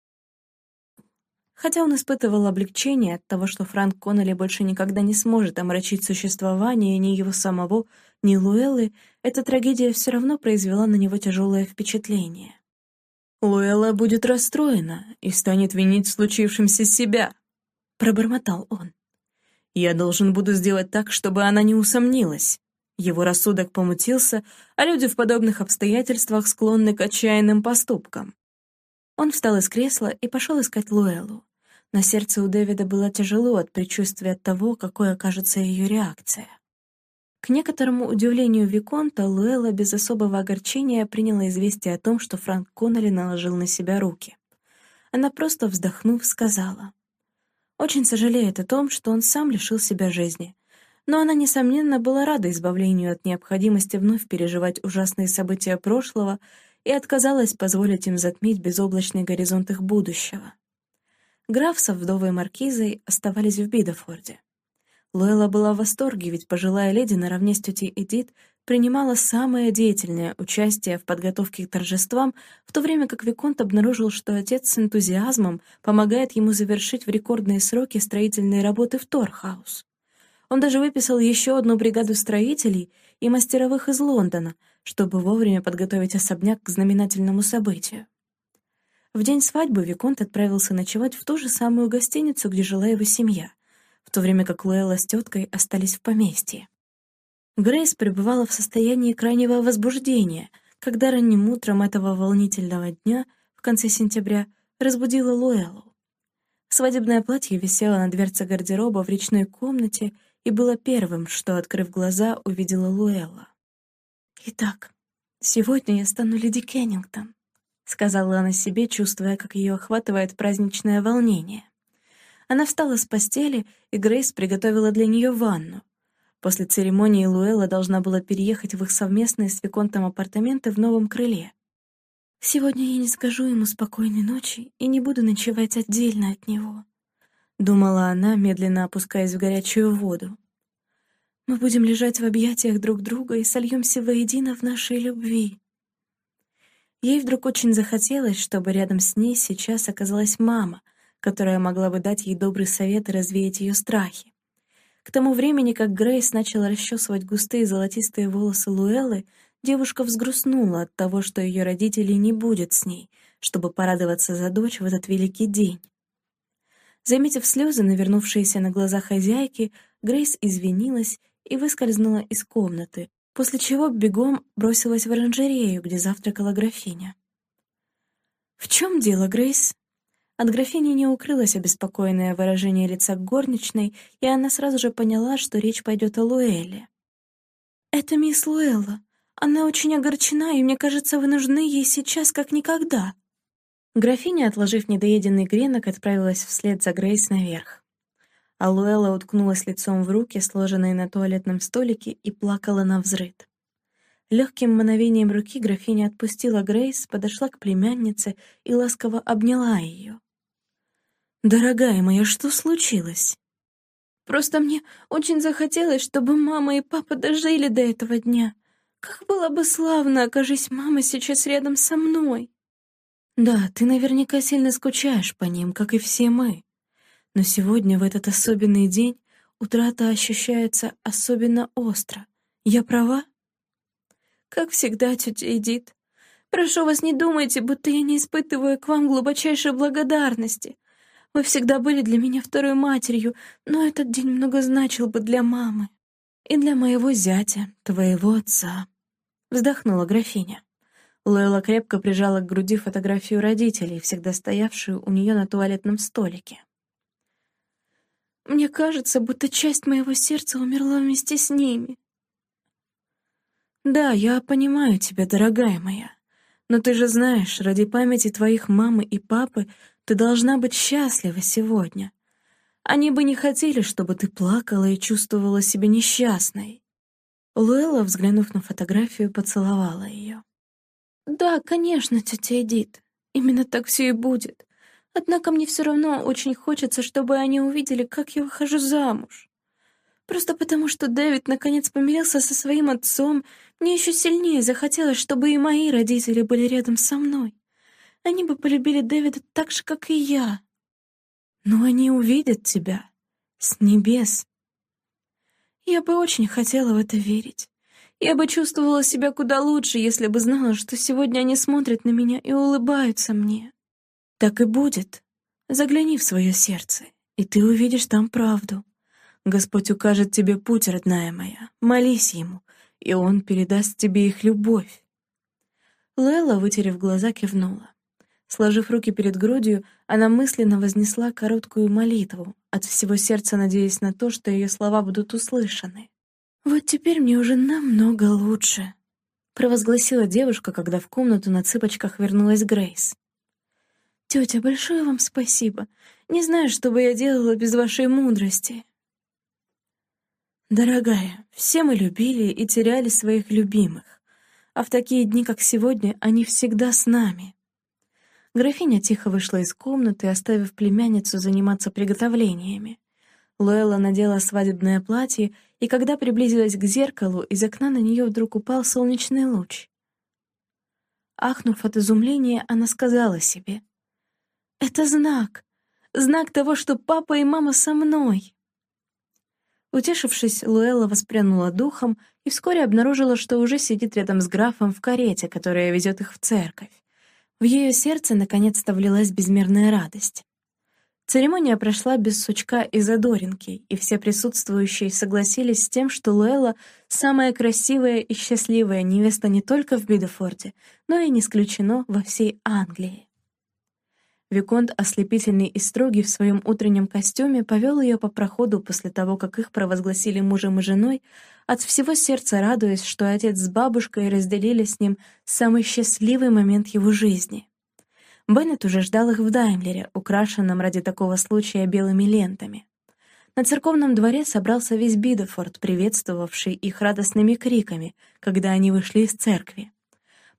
Хотя он испытывал облегчение от того, что Франк Коннелли больше никогда не сможет омрачить существование ни его самого, ни Луэллы, эта трагедия все равно произвела на него тяжелое впечатление. «Луэлла будет расстроена и станет винить в случившемся себя», — пробормотал он. Я должен буду сделать так, чтобы она не усомнилась. Его рассудок помутился, а люди в подобных обстоятельствах склонны к отчаянным поступкам. Он встал из кресла и пошел искать Луэлу. На сердце у Дэвида было тяжело от предчувствия того, какой окажется ее реакция. К некоторому удивлению Виконта, Луэла без особого огорчения приняла известие о том, что Франк Коннелли наложил на себя руки. Она просто, вздохнув, сказала, очень сожалеет о том, что он сам лишил себя жизни. Но она, несомненно, была рада избавлению от необходимости вновь переживать ужасные события прошлого и отказалась позволить им затмить безоблачный горизонт их будущего. Граф со вдовой маркизой оставались в Бидафорде. Лойла была в восторге, ведь пожилая леди наравне с тетей Эдит принимала самое деятельное участие в подготовке к торжествам, в то время как Виконт обнаружил, что отец с энтузиазмом помогает ему завершить в рекордные сроки строительные работы в Торхаус. Он даже выписал еще одну бригаду строителей и мастеровых из Лондона, чтобы вовремя подготовить особняк к знаменательному событию. В день свадьбы Виконт отправился ночевать в ту же самую гостиницу, где жила его семья, в то время как Луэлла с теткой остались в поместье. Грейс пребывала в состоянии крайнего возбуждения, когда ранним утром этого волнительного дня, в конце сентября, разбудила Луэллу. Свадебное платье висело на дверце гардероба в речной комнате и было первым, что, открыв глаза, увидела Луэлла. «Итак, «Сегодня я стану леди Кеннингтон», — сказала она себе, чувствуя, как ее охватывает праздничное волнение. Она встала с постели, и Грейс приготовила для нее ванну. После церемонии Луэлла должна была переехать в их совместные с Виконтом апартаменты в новом крыле. «Сегодня я не скажу ему спокойной ночи и не буду ночевать отдельно от него», — думала она, медленно опускаясь в горячую воду. Мы будем лежать в объятиях друг друга и сольемся воедино в нашей любви. Ей вдруг очень захотелось, чтобы рядом с ней сейчас оказалась мама, которая могла бы дать ей добрый совет и развеять ее страхи. К тому времени, как Грейс начала расчесывать густые золотистые волосы Луэллы, девушка взгрустнула от того, что ее родителей не будет с ней, чтобы порадоваться за дочь в этот великий день. Заметив слезы, навернувшиеся на глаза хозяйки, Грейс извинилась и выскользнула из комнаты, после чего бегом бросилась в оранжерею, где завтракала графиня. «В чем дело, Грейс?» От графини не укрылось обеспокоенное выражение лица горничной, и она сразу же поняла, что речь пойдет о Луэле. «Это мисс Луэлла. Она очень огорчена, и мне кажется, вы нужны ей сейчас как никогда». Графиня, отложив недоеденный гренок, отправилась вслед за Грейс наверх. А Луэлла уткнулась лицом в руки, сложенные на туалетном столике, и плакала на взрыд. Легким мановением руки графиня отпустила Грейс, подошла к племяннице и ласково обняла ее. «Дорогая моя, что случилось?» «Просто мне очень захотелось, чтобы мама и папа дожили до этого дня. Как было бы славно, окажись мама сейчас рядом со мной!» «Да, ты наверняка сильно скучаешь по ним, как и все мы», но сегодня, в этот особенный день, утрата ощущается особенно остро. Я права? Как всегда, тетя Эдит. Прошу вас, не думайте, будто я не испытываю к вам глубочайшей благодарности. Вы всегда были для меня второй матерью, но этот день много значил бы для мамы. И для моего зятя, твоего отца. Вздохнула графиня. Лойла крепко прижала к груди фотографию родителей, всегда стоявшую у нее на туалетном столике. Мне кажется, будто часть моего сердца умерла вместе с ними. Да, я понимаю тебя, дорогая моя. Но ты же знаешь, ради памяти твоих мамы и папы ты должна быть счастлива сегодня. Они бы не хотели, чтобы ты плакала и чувствовала себя несчастной. Луэлла, взглянув на фотографию, поцеловала ее. «Да, конечно, тетя Эдит. Именно так все и будет. Однако мне все равно очень хочется, чтобы они увидели, как я выхожу замуж. Просто потому, что Дэвид наконец помирился со своим отцом, мне еще сильнее захотелось, чтобы и мои родители были рядом со мной. Они бы полюбили Дэвида так же, как и я. Но они увидят тебя с небес. Я бы очень хотела в это верить. Я бы чувствовала себя куда лучше, если бы знала, что сегодня они смотрят на меня и улыбаются мне. Так и будет. Загляни в свое сердце, и ты увидишь там правду. Господь укажет тебе путь, родная моя. Молись Ему, и Он передаст тебе их любовь. Лейла, вытерев глаза, кивнула. Сложив руки перед грудью, она мысленно вознесла короткую молитву, от всего сердца надеясь на то, что ее слова будут услышаны. «Вот теперь мне уже намного лучше», — провозгласила девушка, когда в комнату на цыпочках вернулась Грейс. «Тетя, большое вам спасибо. Не знаю, что бы я делала без вашей мудрости». «Дорогая, все мы любили и теряли своих любимых, а в такие дни, как сегодня, они всегда с нами». Графиня тихо вышла из комнаты, оставив племянницу заниматься приготовлениями. Лоэла надела свадебное платье, и когда приблизилась к зеркалу, из окна на нее вдруг упал солнечный луч. Ахнув от изумления, она сказала себе — это знак. Знак того, что папа и мама со мной. Утешившись, Луэлла воспрянула духом и вскоре обнаружила, что уже сидит рядом с графом в карете, которая везет их в церковь. В ее сердце наконец-то влилась безмерная радость. Церемония прошла без сучка и задоринки, и все присутствующие согласились с тем, что Луэлла — самая красивая и счастливая невеста не только в Бидефорде, но и, не исключено, во всей Англии. Виконт, ослепительный и строгий в своем утреннем костюме, повел ее по проходу после того, как их провозгласили мужем и женой, от всего сердца радуясь, что отец с бабушкой разделили с ним самый счастливый момент его жизни. Беннет уже ждал их в Даймлере, украшенном ради такого случая белыми лентами. На церковном дворе собрался весь Бидефорд, приветствовавший их радостными криками, когда они вышли из церкви.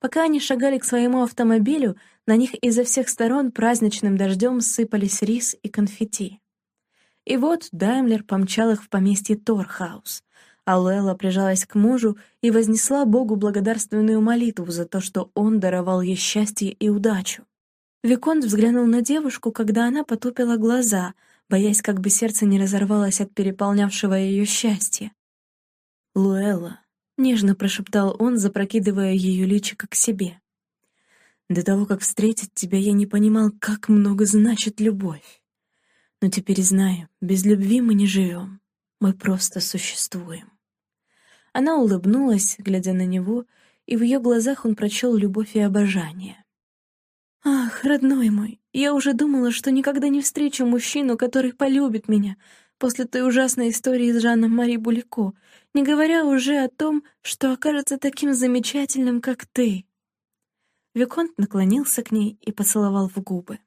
Пока они шагали к своему автомобилю, на них изо всех сторон праздничным дождем сыпались рис и конфетти. И вот Даймлер помчал их в поместье Торхаус, а Луэлла прижалась к мужу и вознесла Богу благодарственную молитву за то, что он даровал ей счастье и удачу. Виконт взглянул на девушку, когда она потупила глаза, боясь, как бы сердце не разорвалось от переполнявшего ее счастья. «Луэлла», — нежно прошептал он, запрокидывая ее личико к себе. «До того, как встретить тебя, я не понимал, как много значит любовь. Но теперь знаю, без любви мы не живем, мы просто существуем». Она улыбнулась, глядя на него, и в ее глазах он прочел любовь и обожание. «Ах, родной мой, я уже думала, что никогда не встречу мужчину, который полюбит меня после той ужасной истории с Жанном Мари Булико, не говоря уже о том, что окажется таким замечательным, как ты». Виконт наклонился к ней и поцеловал в губы.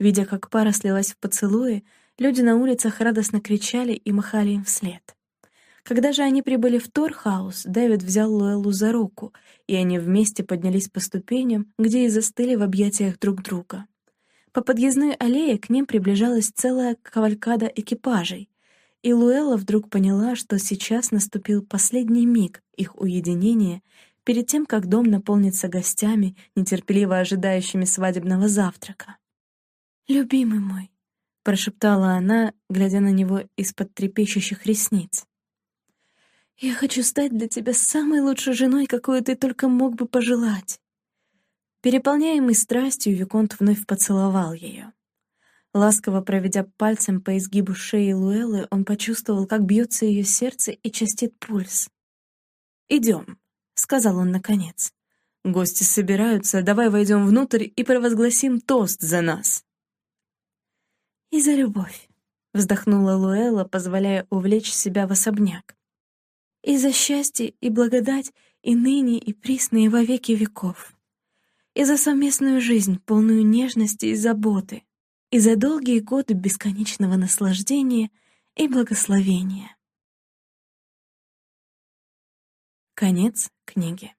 Видя, как пара слилась в поцелуе, люди на улицах радостно кричали и махали им вслед. Когда же они прибыли в Торхаус, Дэвид взял Луэллу за руку, и они вместе поднялись по ступеням, где и застыли в объятиях друг друга. По подъездной аллее к ним приближалась целая кавалькада экипажей, и Луэлла вдруг поняла, что сейчас наступил последний миг их уединения перед тем, как дом наполнится гостями, нетерпеливо ожидающими свадебного завтрака. «Любимый мой», — прошептала она, глядя на него из-под трепещущих ресниц. Я хочу стать для тебя самой лучшей женой, какую ты только мог бы пожелать. Переполняемый страстью, Виконт вновь поцеловал ее. Ласково проведя пальцем по изгибу шеи Луэллы, он почувствовал, как бьется ее сердце и частит пульс. «Идем», — сказал он наконец. «Гости собираются, давай войдем внутрь и провозгласим тост за нас». «И за любовь», — вздохнула Луэлла, позволяя увлечь себя в особняк и за счастье и благодать и ныне и присные во веки веков, и за совместную жизнь, полную нежности и заботы, и за долгие годы бесконечного наслаждения и благословения. Конец книги.